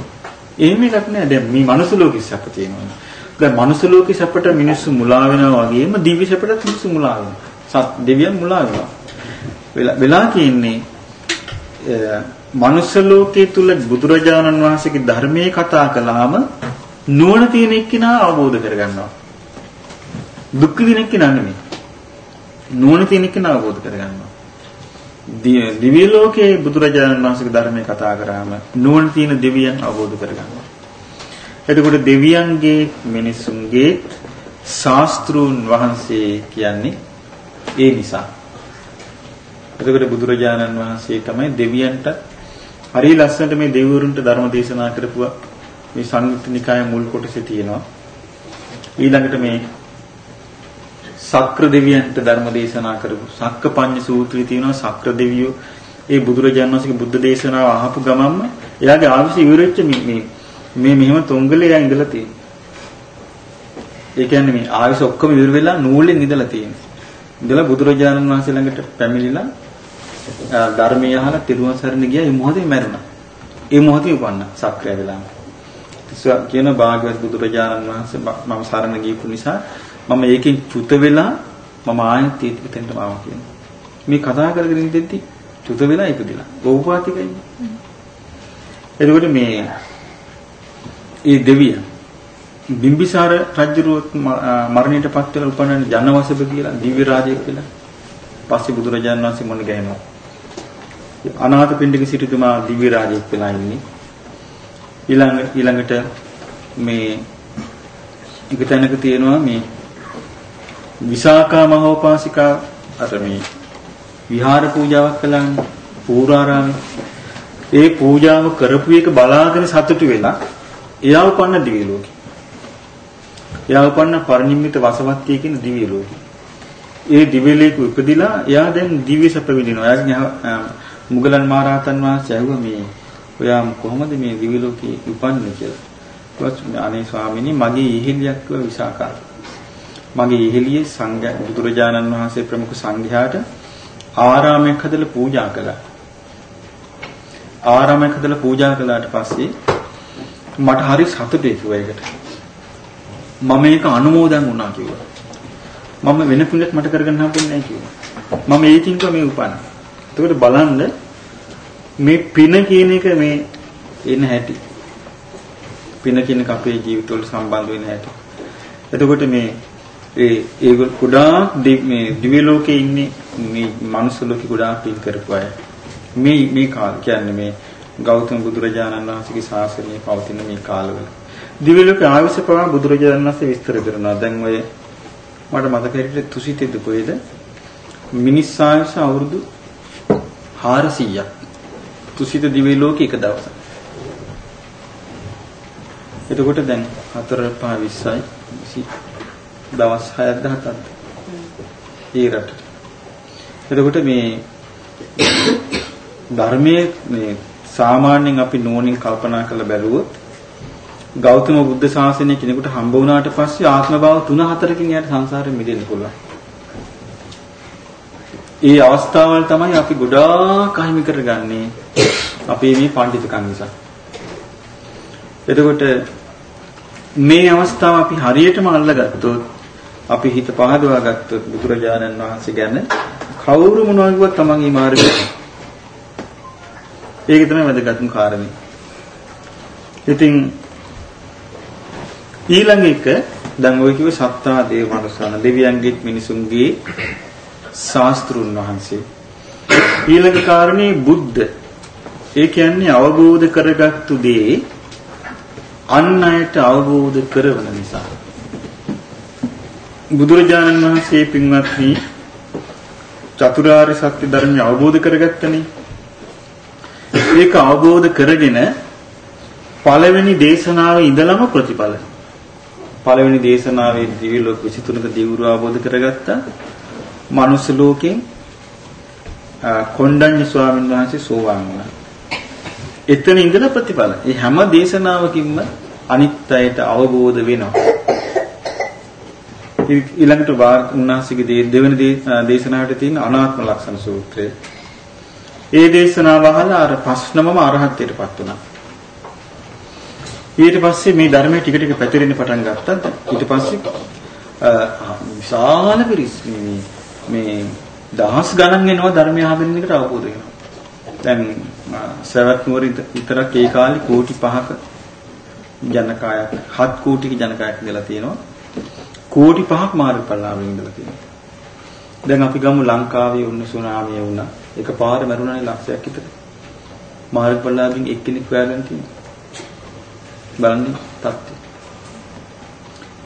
එහෙම එකක් නෑ. දැන් මේ මනුස්ස ලෝකේ සැප තියෙනවා. දැන් මනුස්ස ලෝකේ සැපට මිනිස්සු මුලා වෙනවා වගේම දිව්‍ය සැපට මිනිස්සු මුලා වෙනවා. සත් දෙවියන් මුලා වෙනවා. වෙලා තියෙන්නේ මනුස්ස ලෝකයේ තුල බුදුරජාණන් වහන්සේගේ ධර්මයේ කතා කළාම නුවණ තියෙන එක්කිනා අවබෝධ කරගන්නවා. දුක් විඳින එක්කිනා නෙමෙයි. නුවණ තියෙන එක්කිනා අවබෝධ කරගන්නවා. දිව්‍ය ලෝකයේ බුදුරජාණන් වහන්සේගේ ධර්මයේ කතා කරාම නුවණ තියෙන දෙවියන් අවබෝධ කරගන්නවා. එතකොට දෙවියන්ගේ මිනිසුන්ගේ ශාස්ත්‍රූන් වහන්සේ කියන්නේ ඒ නිසා. එතකොට බුදුරජාණන් වහන්සේ තමයි දෙවියන්ට හරි ලස්සනට මේ දෙවිවරුන්ට ධර්ම දේශනා කරපුවා මේ සංයුත්ත නිකාය මුල් කොටසේ තියෙනවා. ඊළඟට මේ සක්‍ර දෙවියන්ට ධර්ම දේශනා කරපු සක්කපඤ්ඤ සූත්‍රය තියෙනවා සක්‍ර දෙවියෝ ඒ බුදුරජාණන් වහන්සේගේ බුද්ධ දේශනාව අහපු ගමන්ම එයාගේ ආවිස ඉවරෙච්ච මේ මේ මෙහෙම තුංගලේ එයා ඉඳලා තියෙනවා. ඒ කියන්නේ මේ ආවිස ඔක්කොම ඉවර වෙලා නූලෙන් ඉඳලා තියෙනවා. ඉඳලා බුදුරජාණන් වහන්සේ ළඟට පැමිණිලා ධර්මය අහලා තිරුවන් සරණ ගියා ඒ මොහොතේ මැරුණා. ඒ මොහොතේ උපන්නා සක්‍රිය වෙලා. තිස්වා කියන භාගවත් බුදුරජාණන් වහන්සේ මම සරණ ගියපු නිසා මම ඒකෙන් චුත වෙලා මම ආයෙත් ඒකෙන්ටම ආවා කියනවා. මේ කතා කරගෙන ඉඳිද්දි චුත වෙලා ඉපදිලා. ඕපාතිකයි. එතකොට මේ ඒ දෙවියන් බිම්බිසාර රජුරුවත් මරණයටපත් වෙලා උපන්න ජනවසබ කියලා දිව්‍ය රාජයෙක් කියලා. පස්සේ බුදුරජාණන් වහන්සේ මොන ගෑනවා. අනාථපිණ්ඩික සිටුතුමා දිව්‍ය රාජයෙක් වෙලා ඉන්නේ. ඊළඟ ඊළඟට මේ එක තැනක තියෙනවා මේ විසාකා මහෝපාසිකා අර මේ විහාර පූජාවක් කළානේ පූරාරාමේ. ඒ පූජාව කරපු එක බලාගෙන සතුටු වෙලා එයා උපන්න දිව්‍ය ලෝකෙ. එයා උපන්න පරිනිම්මිත වසවත්තිය කියන දිව්‍ය ලෝකෙ. ඒ දිව්‍ය ලෝකෙ උපදිලා එයා දැන් දිව්‍ය සැප විඳිනවා. එයාගේ මුගලන් මහරහතන් වහන්සේ ඇහුවා මේ ඔයා කොහොමද මේ දිව්‍ය ලෝකේ උපන්නේ කියලා. ඊපස්සේ අනේ ස්වාමීනි මගේ ඉහිලියක් කිව්ව විසාකා. මගේ ඉහිලියේ සංඝ බුදුරජාණන් වහන්සේ ප්‍රමුඛ සංඝයාට ආරාමයක් හදලා පූජා කළා. ආරාමයක් හදලා පූජා කළාට පස්සේ මට හරි සතුටුයි කිව්වා ඒකට. මම මේක අනුමෝදන් වුණා කිව්වා. මම වෙන පිළිත් මට කරගන්න හම්බුනේ නැහැ කිව්වා. මම ඒකින් කව මේ උපන්න. එතකොට බලන්න මේ පින කියන එක මේ එන හැටි. පින කියන එක අපේ ජීවිතවල සම්බන්ධ වෙන හැටි. එතකොට මේ ඒ ඒ ගොඩාක් මේ දිව්‍ය ලෝකේ ඉන්නේ මේ මනුස්ස ලෝකේ ගොඩාක් පින් කරපු අය. මේ මේ කාල කියන්නේ මේ ගෞතම බුදුරජාණන් වහන්සේගේ ශාසනය පවතින මේ කාලවල. දිව්‍ය ලෝකේ ආවිස පවා බුදුරජාණන් වහන්සේ විස්තර කරනවා. දැන් ඔය මට මතක හිටියේ තුසිතෙද කොහෙද? මිනිස් ආයුෂ අවුරුදු 400ක්. තුසිත දිව්‍ය ලෝකේ එක දවසක්. එතකොට දැන් 4 5 20යි දවස් 6ක් 17ක්. ඒ රට. එතකොට මේ ධර්මයේ මේ සාමාන්‍යයෙන් අපි නෝනින් කල්පනා කරලා බැලුවොත් ගෞතම බුද්ධ ශාසනය කෙනෙකුට හම්බ වුණාට පස්සේ ආත්ම භාව 3-4කින් එයාට සංසාරයෙන් මිදෙන්න පුළුවන්. ඒ අවස්ථාවල් තමයි අපි ගොඩාක් අහිමි කරගන්නේ අපේ මේ පඬිතුකම් නිසා. එතකොට මේ අවස්ථාව අපි හරියටම අල්ලගත්තොත් අපි හිත පහදවා ගත්තොත් බුදුරජාණන් වහන්සේ ගැන කවුරු මොනවා කිව්වත් තමන්ගේ මාර්ගය ඒක තමයි වැදගත්ම කාරණේ. ඉතින් ඊළඟ එක දැන් ඔය කිව්ව සත්තා දේව මනුස්සන දෙවියන්ගේ මිනිසුන්ගේ ශාස්ත්‍රුන් වහන්සේ. ඊළඟ කාරණේ බුද්ධ. ඒ කියන්නේ අවබෝධ කරගත්තු දේ අන් අයට අවබෝධ කරවන නිසා. බුදුරජාණන් වහන්සේ පින්වත්නි චතුරාර්ය සත්‍ය ධර්මය අවබෝධ කරගත්තනේ. ඒක අවබෝධ කරගෙන පළවෙනි දේශනාවේ ඉඳලම ප්‍රතිඵල. පළවෙනි දේශනාවේ දිව්‍ය ලෝක 23ක දිවුරු අවබෝධ කරගත්තා. මනුස්ස ලෝකෙන් කොණ්ඩඤ්ඤ ස්වාමීන් වහන්සේ සෝවාන් වුණා. එතන ඉඳලා ප්‍රතිඵල. මේ හැම දේශනාවකින්ම අනිත් අයට අවබෝධ වෙනවා. ඊළඟට උන්වහන්සේගේ දෙවෙනි දේශනාවට තියෙන අනාත්ම ලක්ෂණ සූත්‍රය. ඒ දේශනාව අහලා අර ප්‍රශ්නමම අරහත්ත්වයටපත් වුණා. ඊට පස්සේ මේ ධර්මයේ ටික ටික පැතිරෙන්න පටන් ගත්තා. ඊට පස්සේ විශාල පිරිස් මේ මේ දහස් ගණන් එනවා ධර්මය අහගෙන එකට අවබෝධ වෙනවා. දැන් සවැත් නුවර විතරක් ඒ කාලේ කෝටි 5ක ජනකායක් 7 කෝටික ජනකායක් ඉඳලා තියෙනවා. කෝටි 5ක් මාර්ගඵලලාභයෙන් ඉඳලා තියෙනවා. දැන් අපි ගමු ලංකාවේ වුණ සුනාමිය වුණා. එකපාර මරුණානේ ලක්ෂයක් විතර. මාර්ගඵලලාභින් එක්කෙනෙක් හොයාගෙන තියෙනවා. බලන්න තත්ත්වය.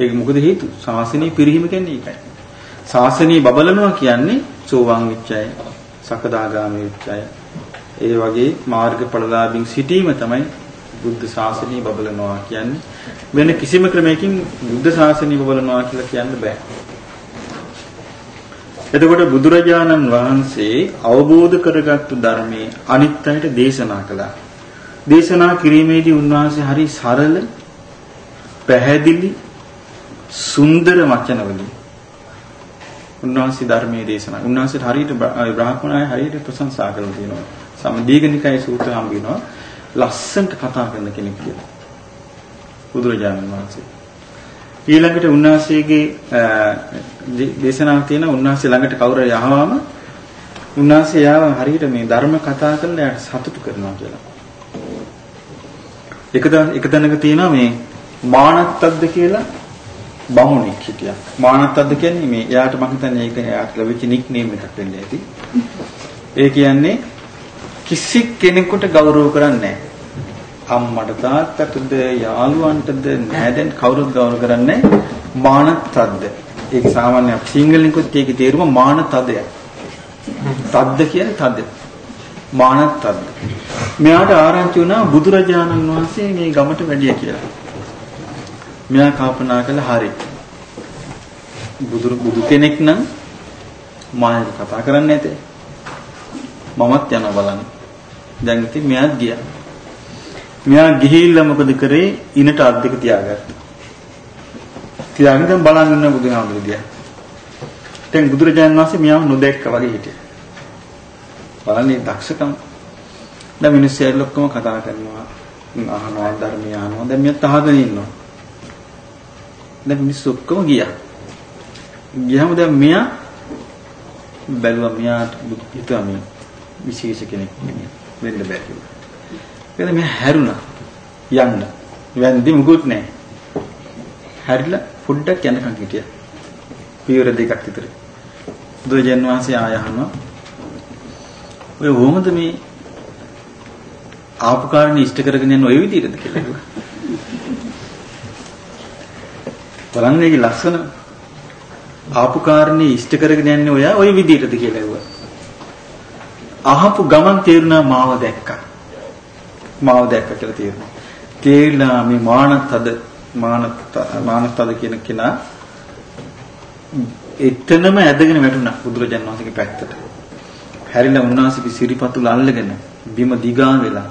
ඒක මොකද හේතුව? ශාසනය පිරිහීම කියන්නේ ඒකයි. ශාසනය බබලනවා කියන්නේ සෝවාන් වෙච්ච අය, සකදාගාමී වෙච්ච අය. ඒ වගේ මාර්ගඵලලාභින් සිටීම තමයි බුද්ධ ශාසනය බබලනවා කියන්නේ. වෙන කිසිම ක්‍රමයකින් බුද්ධ ශාසනය බබලනවා කියලා කියන්න බෑ. එතකොට බුදුරජාණන් වහන්සේ අවබෝධ කරගත්තු ධර්මයේ අනිත් අයට දේශනා කළා. දේශනා කිරීමේදී උන්වහන්සේ හරි සරල පැහැදිලි සුන්දර වචන වලින් උන්වහන්සේ ධර්මයේ දේශනා. උන්වහන්සේට හරියට බ්‍රාහ්මණය හරියට ප්‍රශංසා කරලා තියෙනවා. සම්දීගනිකයි සූත්‍ර හම්බ වෙනවා. ලස්සනට කතා කරන කෙනෙක් කියලා. බුදුරජාණන් වහන්සේ. ඊළඟට උන්වහන්සේගේ දේශනාවක් තියෙන උන්වහන්සේ ළඟට කවුරු යහවම උන්වහන්සේ යාව හරියට මේ ධර්ම කතා කරලා එයාට සතුටු කරනවා කියලා. එක එක තැනක තියෙනවා මේ මානත්තද්ද කියලා බමුණෙක් හිටියා. මානත්තද්ද කියන්නේ මේ එයාට මම හිතන්නේ ඒක එයාට ලැබිච්ච නික් නේම් එකක් වෙන්න ඇති. ඒ කියන්නේ කිසි කෙනෙකුට ගෞරව කරන්නේ නැහැ. අම්මට තාත්තටද යාළුවන්ටද නැදෙන් කවුරුත් ගෞරව කරන්නේ මානත්තද්ද. ඒක සාමාන්‍ය සිංහලෙන් කිව්වොත් ඒකේ තේරුම මානතදයක්. තද්ද කියන්නේ තද. මානත්තද්ද. මෙයාට ආරංචි වුණා බුදුරජාණන් වහන්සේ මේ ගමට වැඩිය කියලා. මෙයා කල්පනා කළා හරි. බුදු බුදු කෙනෙක් නම් මායක කතා කරන්නේ නැතේ. මමත් යනවා බලන්න. දැන් ඉතින් මෙයාත් ගියා. මෙයා ගිහිල්ලා මොකද කරේ? ඉනට අත් දෙක තියාගත්තා. තියාගෙන දැන් බලන් ඉන්න බුදුහාමුදුරු දිහා. දැන් බුදුරජාණන් වහන්සේ මෙයාව නොදැක්ක වගේ හිටියා. බලන්නේ දක්ෂකම. දැන් මිනිස්සු ඇවිල්ලා ඔක්කොම කතා කරනවා. අහනවා ධර්මය අහනවා. දැන් මෙයාත් අහගෙන ඉන්නවා. දැන් මිනිස්සු ඔක්කොම ගියා. ගියාම දැන් මෙයා බැලුවා මෙයාට හිතුවා මේ විශේෂ කෙනෙක් නෙමෙයි වෙන්න බෑ කියලා. ඒකද මෙයා හැරුණා යන්න. වැන්දි මුකුත් නැහැ. හැරිලා පොඩ්ඩක් යනකම් හිටියා. පියවර දෙකක් විතර. බුදුජන් වහන්සේ ආය අහනවා. ඔය කොහොමද මේ ආපු කාරණේ ඉෂ්ට කරගෙන යන ඔය විදිහටද කියලා. බලන්න ඒකේ ලස්සන ආපු කාරණේ ඉෂ්ට කරගෙන යන්නේ ඔයා ওই විදිහටද කියලා ඇහුවා. අහපු ගමන් තේරුණා මාව දැක්කා. මාව දැක්ක කියලා තේරුණා. තේරිලා මේ මානතද මානත මානතද කියන කෙනා එතනම ඇදගෙන වැටුණා බුදුරජාණන් වහන්සේගේ පැත්තට. හැරිලා උන්වහන්සේගේ සිරිපතුල අල්ලගෙන බිම දිගා වෙලා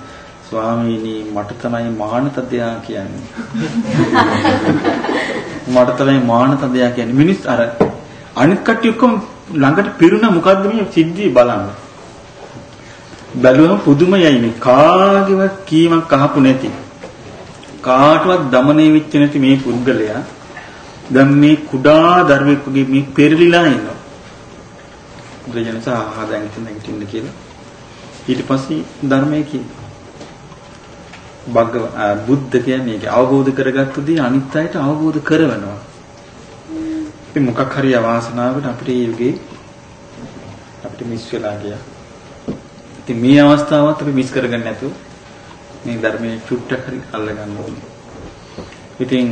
ස්වාමීනි මට තමයි මානතදයා කියන්නේ. මට තමයි මාන තදයා කියන්නේ. මිනිස් අර අනිත් කට්ටිය ඔක්කොම ළඟට පිරුණ මොකද්ද මේ සිද්ධිය බලන්න. බැලුවම පුදුමයයි මේ කාගේවත් කීමක් අහපු නැති. කාටවත් দমনය වෙච්ච නැති මේ පුද්ගලයා දැන් මේ කුඩා ධර්මයකගේ මේ පෙරලිලා එනවා. බුදුජනස ආහා දැන් ඉතින් නැගිටින්න කියලා. ඊට පස්සේ ධර්මයේ කියනවා. භගව බුද්ධ කියන්නේ ඒක අවබෝධ කරගත්තු දේ අනිත් අයට අවබෝධ කරවනවා. ඉතින් මොකක් හරි අවාසනාවකට අපිට මේ යුගේ අපිට මිස් වෙලා ගියා. ඉතින් මේ අවස්ථාවත් අපි මිස් කරගන්න නැතුව මේ ධර්මයේ චුට්ටක් හරි අල්ලගන්න ඕනේ. ඉතින්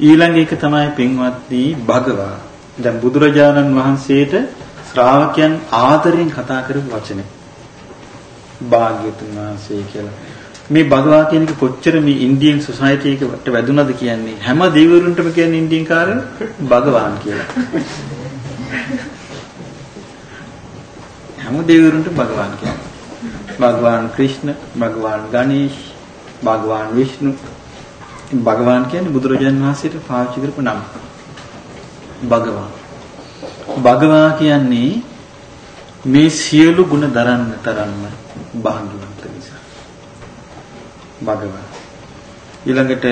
ඊළඟ එක තමයි පින්වත්නි භගවා. දැන් බුදුරජාණන් වහන්සේට ශ්‍රාවකයන් ආදරෙන් කතා කරපු වචනේ. භාග්‍යතුන් වහන්සේ කියලා. මේ භගවා කියන එක කොච්චර මේ ඉන්දියන් සොසයිටි එකට වැදුනද කියන්නේ හැම දෙවිවරුන්ටම කියන්නේ ඉන්දියන් කාරය භගවාන් කියලා. හැම දෙවිවරුන්ටම භගවාන් කියන්නේ. භගවාන් ක්‍රිෂ්ණ, භගවාන් ගණේෂ්, භගවාන් විෂ්ණු. භගවාන් කියන්නේ බුදුරජාණන් වහන්සේට පාවිච්චි කරපු නම. භගවාන්. භගවා කියන්නේ මේ සියලු ගුණ දරන්න තරම්ම භාග්‍යවත් නිසා. භගවා. ඊළඟට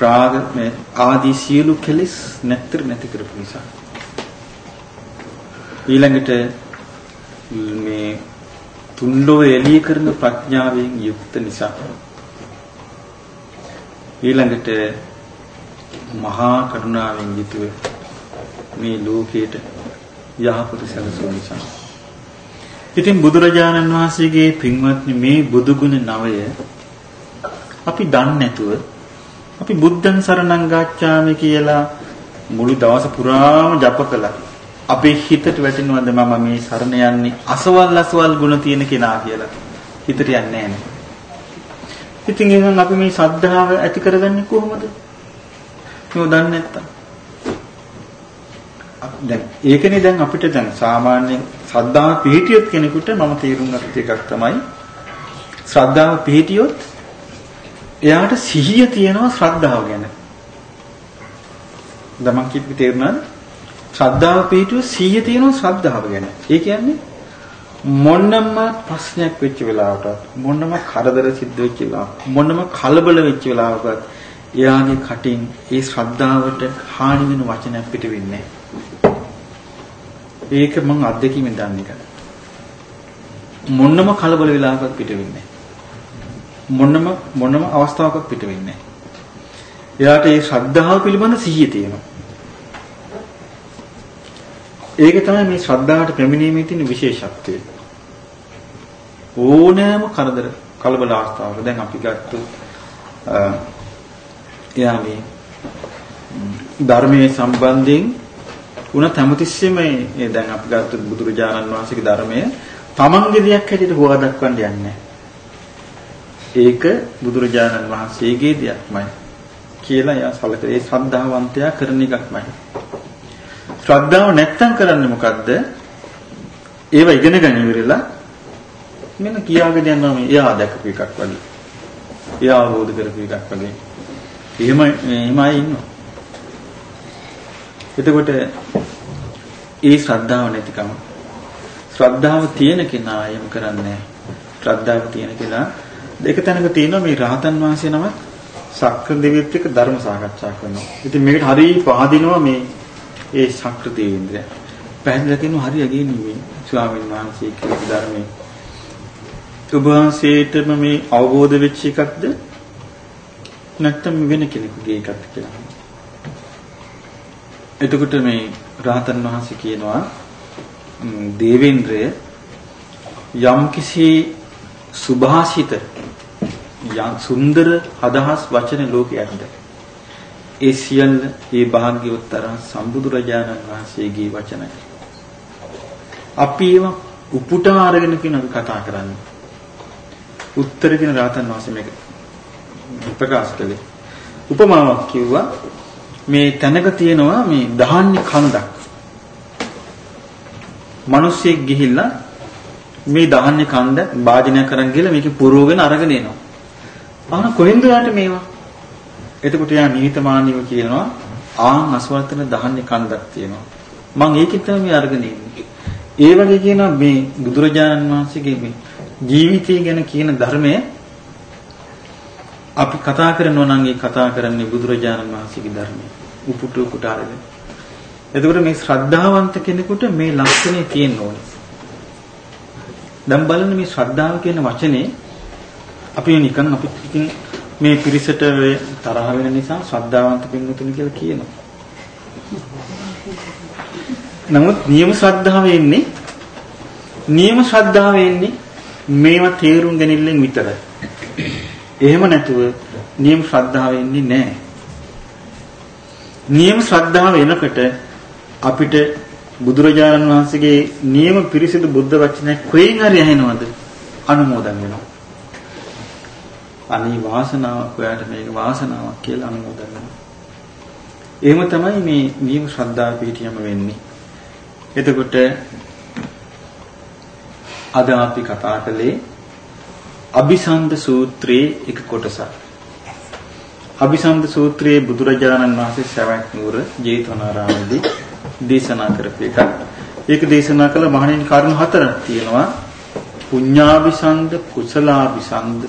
රාග මේ ආදී සියලු කෙලෙස් නැතර නැති කරපු නිසා. ඊළඟට මේ තුන්ලොව එළිය කරන ප්‍රඥාවෙන් යුක්ත නිසා. ඊළඟට මහා කරුණාවෙන් යුතුව මේ ලෝකයට යහපත සැලසුම නිසා. ඉතින් බුදුරජාණන් වහන්සේගේ පින්වත්නි මේ බුදුගුණ නවය අපි දන්නේ නැතුව අපි බුද්ධං සරණං ගච්ඡාමි කියලා මුළු දවස පුරාම ජප කළා. අපේ හිතට වැටෙනවද මම මේ සරණ යන්නේ අසවල් අසවල් ගුණ තියෙන කෙනා කියලා. හිතට යන්නේ නැහැ. ඉතින් එහෙනම් අපි මේ සද්ධාව ඇති කරගන්නේ කොහොමද? මේව දන්නේ නැත්තම්. දැන් ඒකනේ දැන් අපිට දැන් සාමාන්‍යයෙන් ශ්‍රද්ධාව පිහිටියොත් කෙනෙකුට මම තේරුම් ගත්ත එකක් තමයි ශ්‍රද්ධාව පිහිටියොත් එයාට සිහිය තියෙනවා ශ්‍රද්ධාව ගැන. දැන් මම කිව්වේ තේරුණාද? ශ්‍රද්ධාව පිටුව සීය තියෙනවා ශ්‍රද්ධාව ගැන. ඒ කියන්නේ මොනම ප්‍රශ්නයක් වෙච්ච වෙලාවකට මොනම කරදර සිද්ධ වෙච්ච වෙලාවක මොනම කලබල වෙච්ච වෙලාවකත් එයාගේ කටින් ඒ ශ්‍රද්ධාවට හානි වෙන වචනයක් පිට වෙන්නේ ඒක මම අත්දැකීමෙන් දන්න එක. මොනම කලබල වෙලාවකත් පිට වෙන්නේ මොනම මොනම අවස්ථාවකත් පිට වෙන්නේ එයාට ඒ ශ්‍රද්ධාව පිළිබඳ සිහිය තියෙනවා. ඒක තමයි මේ ශ්‍රද්ධාවට පැමිණීමේ තියෙන විශේෂත්වය. ඕනෑම කරදර කලබල අවස්ථාවක දැන් අපි ගත්තු එයා මේ ධර්මයේ සම්බන්ධයෙන් උන හැමතිස්සෙම මේ දැන් අපි ගත්තු බුදුරජාණන් වහන්සේගේ ධර්මය තමන්ගේ දෙයක් හැටියට හොවා දක්වන්න යන්නේ ඒක බුදුරජාණන් වහන්සේගේ දෙයක්මයි කියලා එයා සැලකේ ඒ ශ්‍රද්ධාවන්තයා කරන එකක්මයි ශ්‍රද්ධාව නැත්තම් කරන්නේ මොකද්ද ඒව ඉගෙන ගන්න ඉවරලා මෙන්න කියාගෙන යනවා මේ එයා දැකපු එකක් වගේ. එයා අවබෝධ කරපු එකක් වගේ. එහෙම එහෙමයි ඉන්නවා. එතකොට ඒ ශ්‍රද්ධාව නැතිකම ශ්‍රද්ධාව තියෙන කෙනා එම් කරන්නේ ශ්‍රද්ධාව තියෙන කෙනා දෙක තැනක තියෙනවා මේ රහතන් වහන්සේ නම සක්‍ර දෙවියත් එක්ක ධර්ම සාකච්ඡා කරනවා. ඉතින් මේකට හරිය පහදිනවා මේ ඒ සක්‍ර දේවේන්ද්‍රය. පැහැදිලිව කියනවා හරිය අගේනේ ස්වාමීන් වහන්සේ කියන ධර්මයේ ඔබ වහන්සේටම මේ අවබෝධ වෙච්ච එකක්ද නැත්නම් වෙන කෙනෙකුගේ එකක්ද කියලා. එතකොට මේ රාතන් වහන්සේ කියනවා දේවේන්ද්‍රය යම්කිසි සුභාසිත යම් සුන්දර අදහස් වචන ලෝකයක්ද ඒ සියල්ල ඒ භාග්‍යවත්තර සම්බුදුරජාණන් වහන්සේගේ වචනයි. අපි ඒවා උපුටා අරගෙන කියන කතා කරන්නේ. උත්තර දෙන රාතන් වහන්සේ මේක ප්‍රකාශ කළේ. උපමාවක් කිව්වා මේ තැනක තියෙනවා මේ දහන්නේ කන්දක්. මිනිස්සෙක් ගිහිල්ලා මේ දහන්නේ කන්ද වාදනය කරන් ගිහලා මේක පුරවගෙන අරගෙන එනවා. අහන කොහෙන්ද යාට මේවා? එතකොට යා නිහිතමානීව කියනවා ආන් අසවර්තන දහන්නේ කන්දක් තියෙනවා. මම ඒකෙන් තමයි මේ අරගෙන ඉන්නේ. ඒ වගේ කියනවා මේ බුදුරජාණන් වහන්සේගේ මේ ජීවිතය ගැන කියන ධර්මය අපි කතා කරනවා නම් ඒ කතා කරන්නේ බුදුරජාණන් වහන්සේගේ ධර්මය. උපුටු උපුට අරගෙන. එතකොට මේ ශ්‍රද්ධාවන්ත කෙනෙකුට මේ ලක්ෂණය තියෙන්න ඕනේ. දැන් බලන්න මේ ශ්‍රද්ධාව කියන වචනේ අපි නිකන් අපි ඉතින් මේ පිරිසට තරහ වෙන නිසා ශ්‍රද්ධාවන්ත පින්වතුනි කියලා කියනවා. නමුත් නියම ශ්‍රද්ධාව එන්නේ නියම ශ්‍රද්ධාව එන්නේ මේවා තේරුම් ගැනීමෙන් විතරයි. එහෙම නැතුව නියම ශ්‍රද්ධාව එන්නේ නැහැ. නියම ශ්‍රද්ධාව එනකොට අපිට බුදුරජාණන් වහන්සේගේ නියම පිරිසිදු බුද්ධ වචනය කොහෙන් හරි ඇහෙනවද? අනුමෝදන් වෙනවා. අනී වාසනාවක් ඔයාට මේක වාසනාවක් කියලා අනුමෝදන් වෙනවා. එහෙම තමයි මේ නියම ශ්‍රද්ධාව පිටියම වෙන්නේ. එතකොට අද අපි කතා කළේ අபிසන්ද සූත්‍රයේ එක කොටසක්. අபிසන්ද සූත්‍රයේ බුදුරජාණන් වහන්සේ සවැත් නුවර ජේතවනාරාමේදී දේශනා කරපු එකක්. ඒක දේශනා කළ මහණෙනි කරුණු හතරක් තියෙනවා. පුඤ්ඤාபிසන්ද, කුසලාபிසන්ද,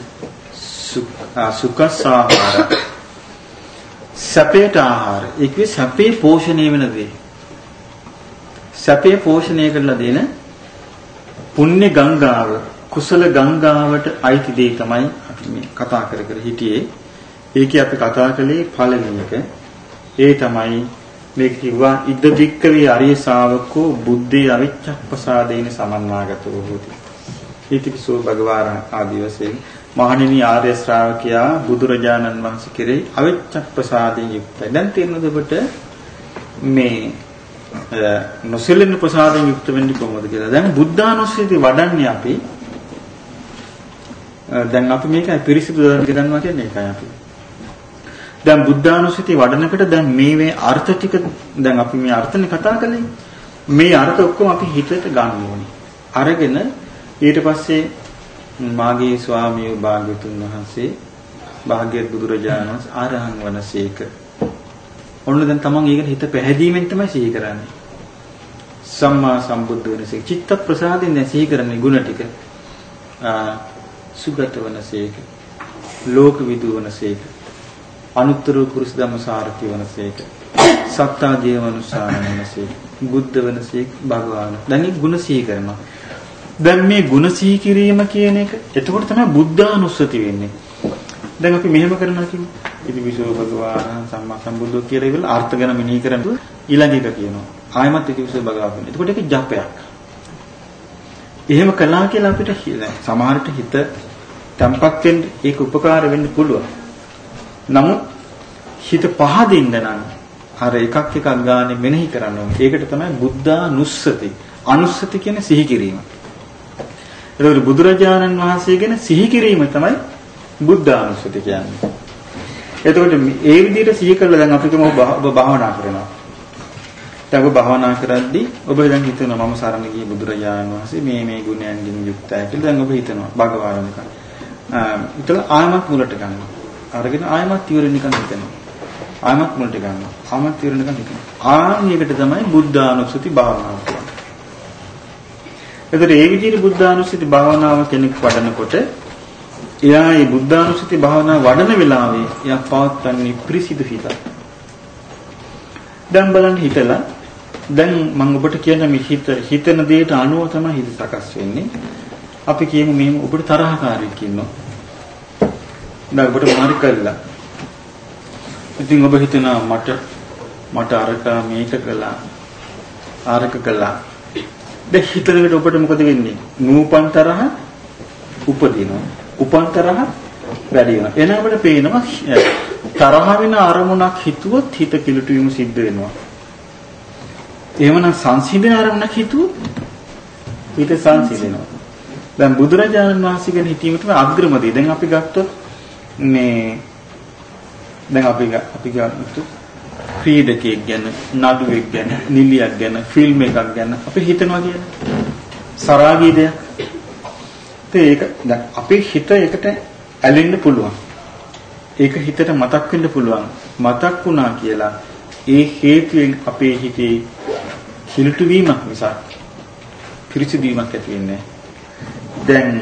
සුඛසාහාර. සැපේට ආහාර. ඒ කියේ සැපේ පෝෂණය වෙන දේ. සැපේ පෝෂණය කරලා දෙන පුණ්‍ය ගංගාව කුසල ගංගාවට අයිති දේ තමයි අපි මේ කතා කර කර හිටියේ. ඒකේ අපි කතා කළේ පළවෙනි එක. ඒ තමයි මේක කිව්වා ඉද්ද දික්කවේ අරිය ශාවකෝ බුද්ධේ අවිච්ඡප්පසාදේන සමන්නාගතෝ හොති. ඊටිපිසෝ භගවාන ආදී වශයෙන් මහණෙනි ආර්ය ශ්‍රාවකයා බුදුරජාණන් වහන්සේ කෙරෙහි අවිච්ඡප්පසාදයෙන් යුක්තයි. දැන් තේරෙනවද ඔබට මේ නොසෙලෙන ප්‍රසාදයෙන් යුක්ත වෙන්නේ කොහොමද කියලා. දැන් බුද්ධානුස්සතිය වඩන්නේ අපි දැන් අපි මේක පිරිසිදු ධර්ම ගන්නවා කියන්නේ ඒකයි අපි. දැන් බුද්ධානුස්සතිය වඩනකොට දැන් මේ මේ අර්ථ ටික දැන් අපි මේ අර්ථනේ කතා කළේ. මේ අර්ථ ඔක්කොම අපි හිතට ගන්න ඕනේ. අරගෙන ඊට පස්සේ මාගේ ස්වාමී භාග්‍යතුන් වහන්සේ භාග්‍යවත් බුදුරජාණන් වහන්සේ ආරහං වනසේක ඔන්න දැන් තමන් ඒකට හිත පැහැදීමෙන් තමයි සිහි කරන්නේ. සම්මා සම්බුද්ධ වෙනසේක චිත්ත ප්‍රසාදයෙන් දැන් සිහි කරන්නේ ಗುಣ ටික. සුගත වනසේක ලෝක විදු වනසේක අනුත්තර කුරුස ධම්ම සාරති වනසේක සත්තා දේවනුසාරණ වනසේක බුද්ධ වනසේක භගවාන. දැන් ගුණ සිහි කරනවා. දැන් මේ ගුණ සිහි කිරීම කියන එක එතකොට තමයි බුද්ධානුස්සති වෙන්නේ. දැන් අපි මෙහෙම කරනවා කිව්වොත් ඉතිවිසෝ භගවාන සම්මා සම්බුද්ධෝ කියලා ඉවල අර්ථ ගැන මෙනෙහි කරන ඊළඟ එක කියනවා. ආයමත් ඉතිවිසෝ භගවාන එතකොට ඒක ජපයක්. එහෙම කළා කියලා අපිට සමහරට හිත තැම්පත් වෙන්න ඒක උපකාර වෙන්න පුළුවන්. නමුත් හිත පහදින්න නම් අර එකක් එකක් ගානේ මෙනෙහි කරන්න ඕනේ. ඒකට තමයි බුද්ධානුස්සති. අනුස්සති කියන්නේ සිහි කිරීම. ඒකෝර බුදුරජාණන් වහන්සේ ගැන සිහි කිරීම තමයි බුද්ධානුස්සති කියන්නේ. එතකොට ඒ විදිහට සිහි කරලා දැන් අපි කොහොම භාවනා කරනවා. දැන් ඔබ භාවනා කරද්දී ඔබ දැන් හිතනවා මම සරණ ගිය බුදුරජාණන් වහන්සේ මේ මේ ගුණයන්ගෙන් යුක්තයි කියලා දැන් ඔබ හිතනවා භගවාන එක. ඊටල ආයමත් මුලට ගන්නවා. අරගෙන ආයමත් ඉවර නිකන් හිතනවා. ආයමත් මුලට ගන්නවා. ආයමත් ඉවර නිකන් හිතනවා. ආන්නයකට තමයි බුද්ධානුස්සති භාවනාව කියන්නේ. එතකොට ඒ විදිහට බුද්ධානුස්සති භාවනාව කෙනෙක් වඩනකොට එයා මේ බුද්ධානුස්සති භාවනාව වඩන වෙලාවේ එයා පවත්න්නේ පිරිසිදු හිතක්. දැන් බලන්න හිතලා දැන් මම ඔබට කියන මේ හිත හිතන දෙයට අනුව තමයි හිත සකස් වෙන්නේ. අපි කියමු මෙහෙම ඔබට තරහකාරයෙක් ඉන්නවා. දැන් ඔබට මාරි කළා. ඉතින් ඔබ හිතනවා මට මට අරක මේක කළා. අරක කළා. දැන් හිතනකොට ඔබට මොකද වෙන්නේ? නූපන් තරහ උපදිනවා. උපන් තරහ වැඩි වෙනවා. එන අපිට පේනවා තරහ වෙන අරමුණක් හිතුවොත් හිත කිලුට වීම සිද්ධ වෙනවා. එහෙමනම් සංසිඳන ආරම්භණක් හිතුවොත් හිත සංසිඳෙනවා. දැන් බුදුරජාණන් වහන්සේ ගැන හිතීමට අග්‍රමදී. දැන් අපි ගත්තොත් මේ දැන් අපි අපි ගත්තොත් ක්‍රීඩකයෙක් ගැන, නළුවෙක් ගැන, නිලියක් ගැන, ෆිල්ම් එකක් ගැන අපි හිතනවා කියන්නේ. සරාගී දෙයක්. ඒක දැන් අපේ හිත ඒකට ඇලෙන්න පුළුවන්. ඒක හිතට මතක් වෙන්න පුළුවන්. මතක් වුණා කියලා ඒ හේතුවෙන් අපේ හිතේ කිලුට වීමක් නිසා පිරිසිදු වීමක් ඇති වෙන්නේ දැන්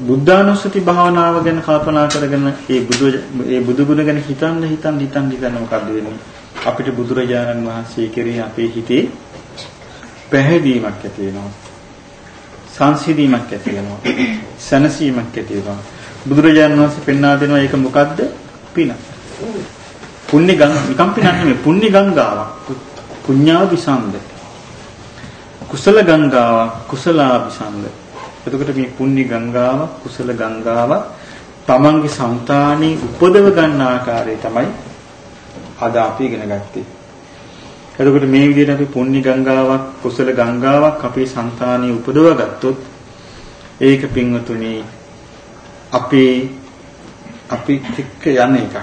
බුද්ධානුස්සති භාවනාව ගැන කල්පනා කරගෙන ඒ බුදු ඒ බුදු ගුණ ගැන හිතන්න හිතන්න හිතන්න හිතන්න මොකද වෙන්නේ? අපිට බුදුරජාණන් වහන්සේ කෙරෙහි අපේ හිතේ පැහැදීමක් ඇති වෙනවා. සංසිඳීමක් ඇති වෙනවා. සනසීමක් ඇති වෙනවා. බුදුරජාණන් වහන්සේ පෙන්වා දෙනවා ඒක මොකද්ද? පින. පුණ්‍ය ගංගා නිකම් පිනක් නෙමෙයි පුණ්‍ය ගංගාවක්. පුඤ්ඤාபிසන්ද කුසල ගංගාවක් කුසලාபிසන්ද එතකොට මේ පුණ්‍ය ගංගාව කුසල ගංගාව තමන්ගේ సంతානේ උපදව ගන්න ආකාරය තමයි අද අපි ඉගෙන ගත්තේ. එතකොට මේ විදිහට අපි පුණ්‍ය ගංගාවක් කුසල ගංගාවක් අපේ సంతානේ උපදව ගත්තොත් ඒක පින්වතුනි අපේ අපි එක්ක යන එකක්.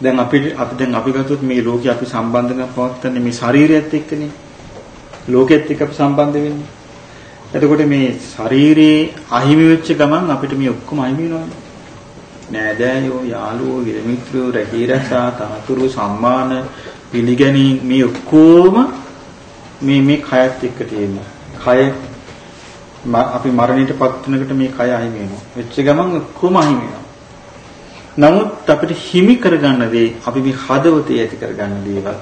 දැන් අපි අපි දැන් අපි ගත්තොත් මේ ලෝකේ අපි සම්බන්ධකම් පවත්න්නේ මේ ශරීරයත් එක්කනේ. ලෝකෙත් එක්ක අපි සම්බන්ධ වෙන්නේ. එතකොට මේ ශරීරේ අහිමි වෙච්ච ගමන් අපිට මේ ඔක්කොම අහිමි වෙනවානේ. නෑදෑයෝ, යාළුවෝ, විරමිත්‍රයෝ, රැකීරසා, තනතුරු, සම්මාන, පිළිගැනීම් මේ ඔක්කොම මේ මේ කයත් එක්ක තියෙනවා. කය අපි මරණයටපත් වෙනකොට මේ කය අහිමි වෙනවා. වෙච්ච ගමන් ඔක්කොම අහිමි වෙනවා. නමුත් අපිට හිමි කරගන්න දේ අපි මේ හදවතේ ඇති කරගන්න දේවල්.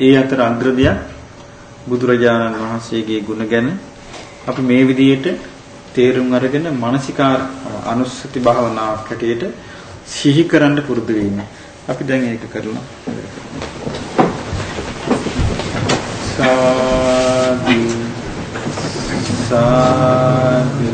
ඒ අතර අග්‍ර දෙයක් බුදුරජාණන් වහන්සේගේ ගුණ ගැන අපි මේ විදිහට තේරුම් අරගෙන මානසිකාර අනුස්සති භාවනාවක් හැටියට සිහි කරන්න පුරුදු වෙන්න. අපි දැන් ඒක කරලා සාදු. සා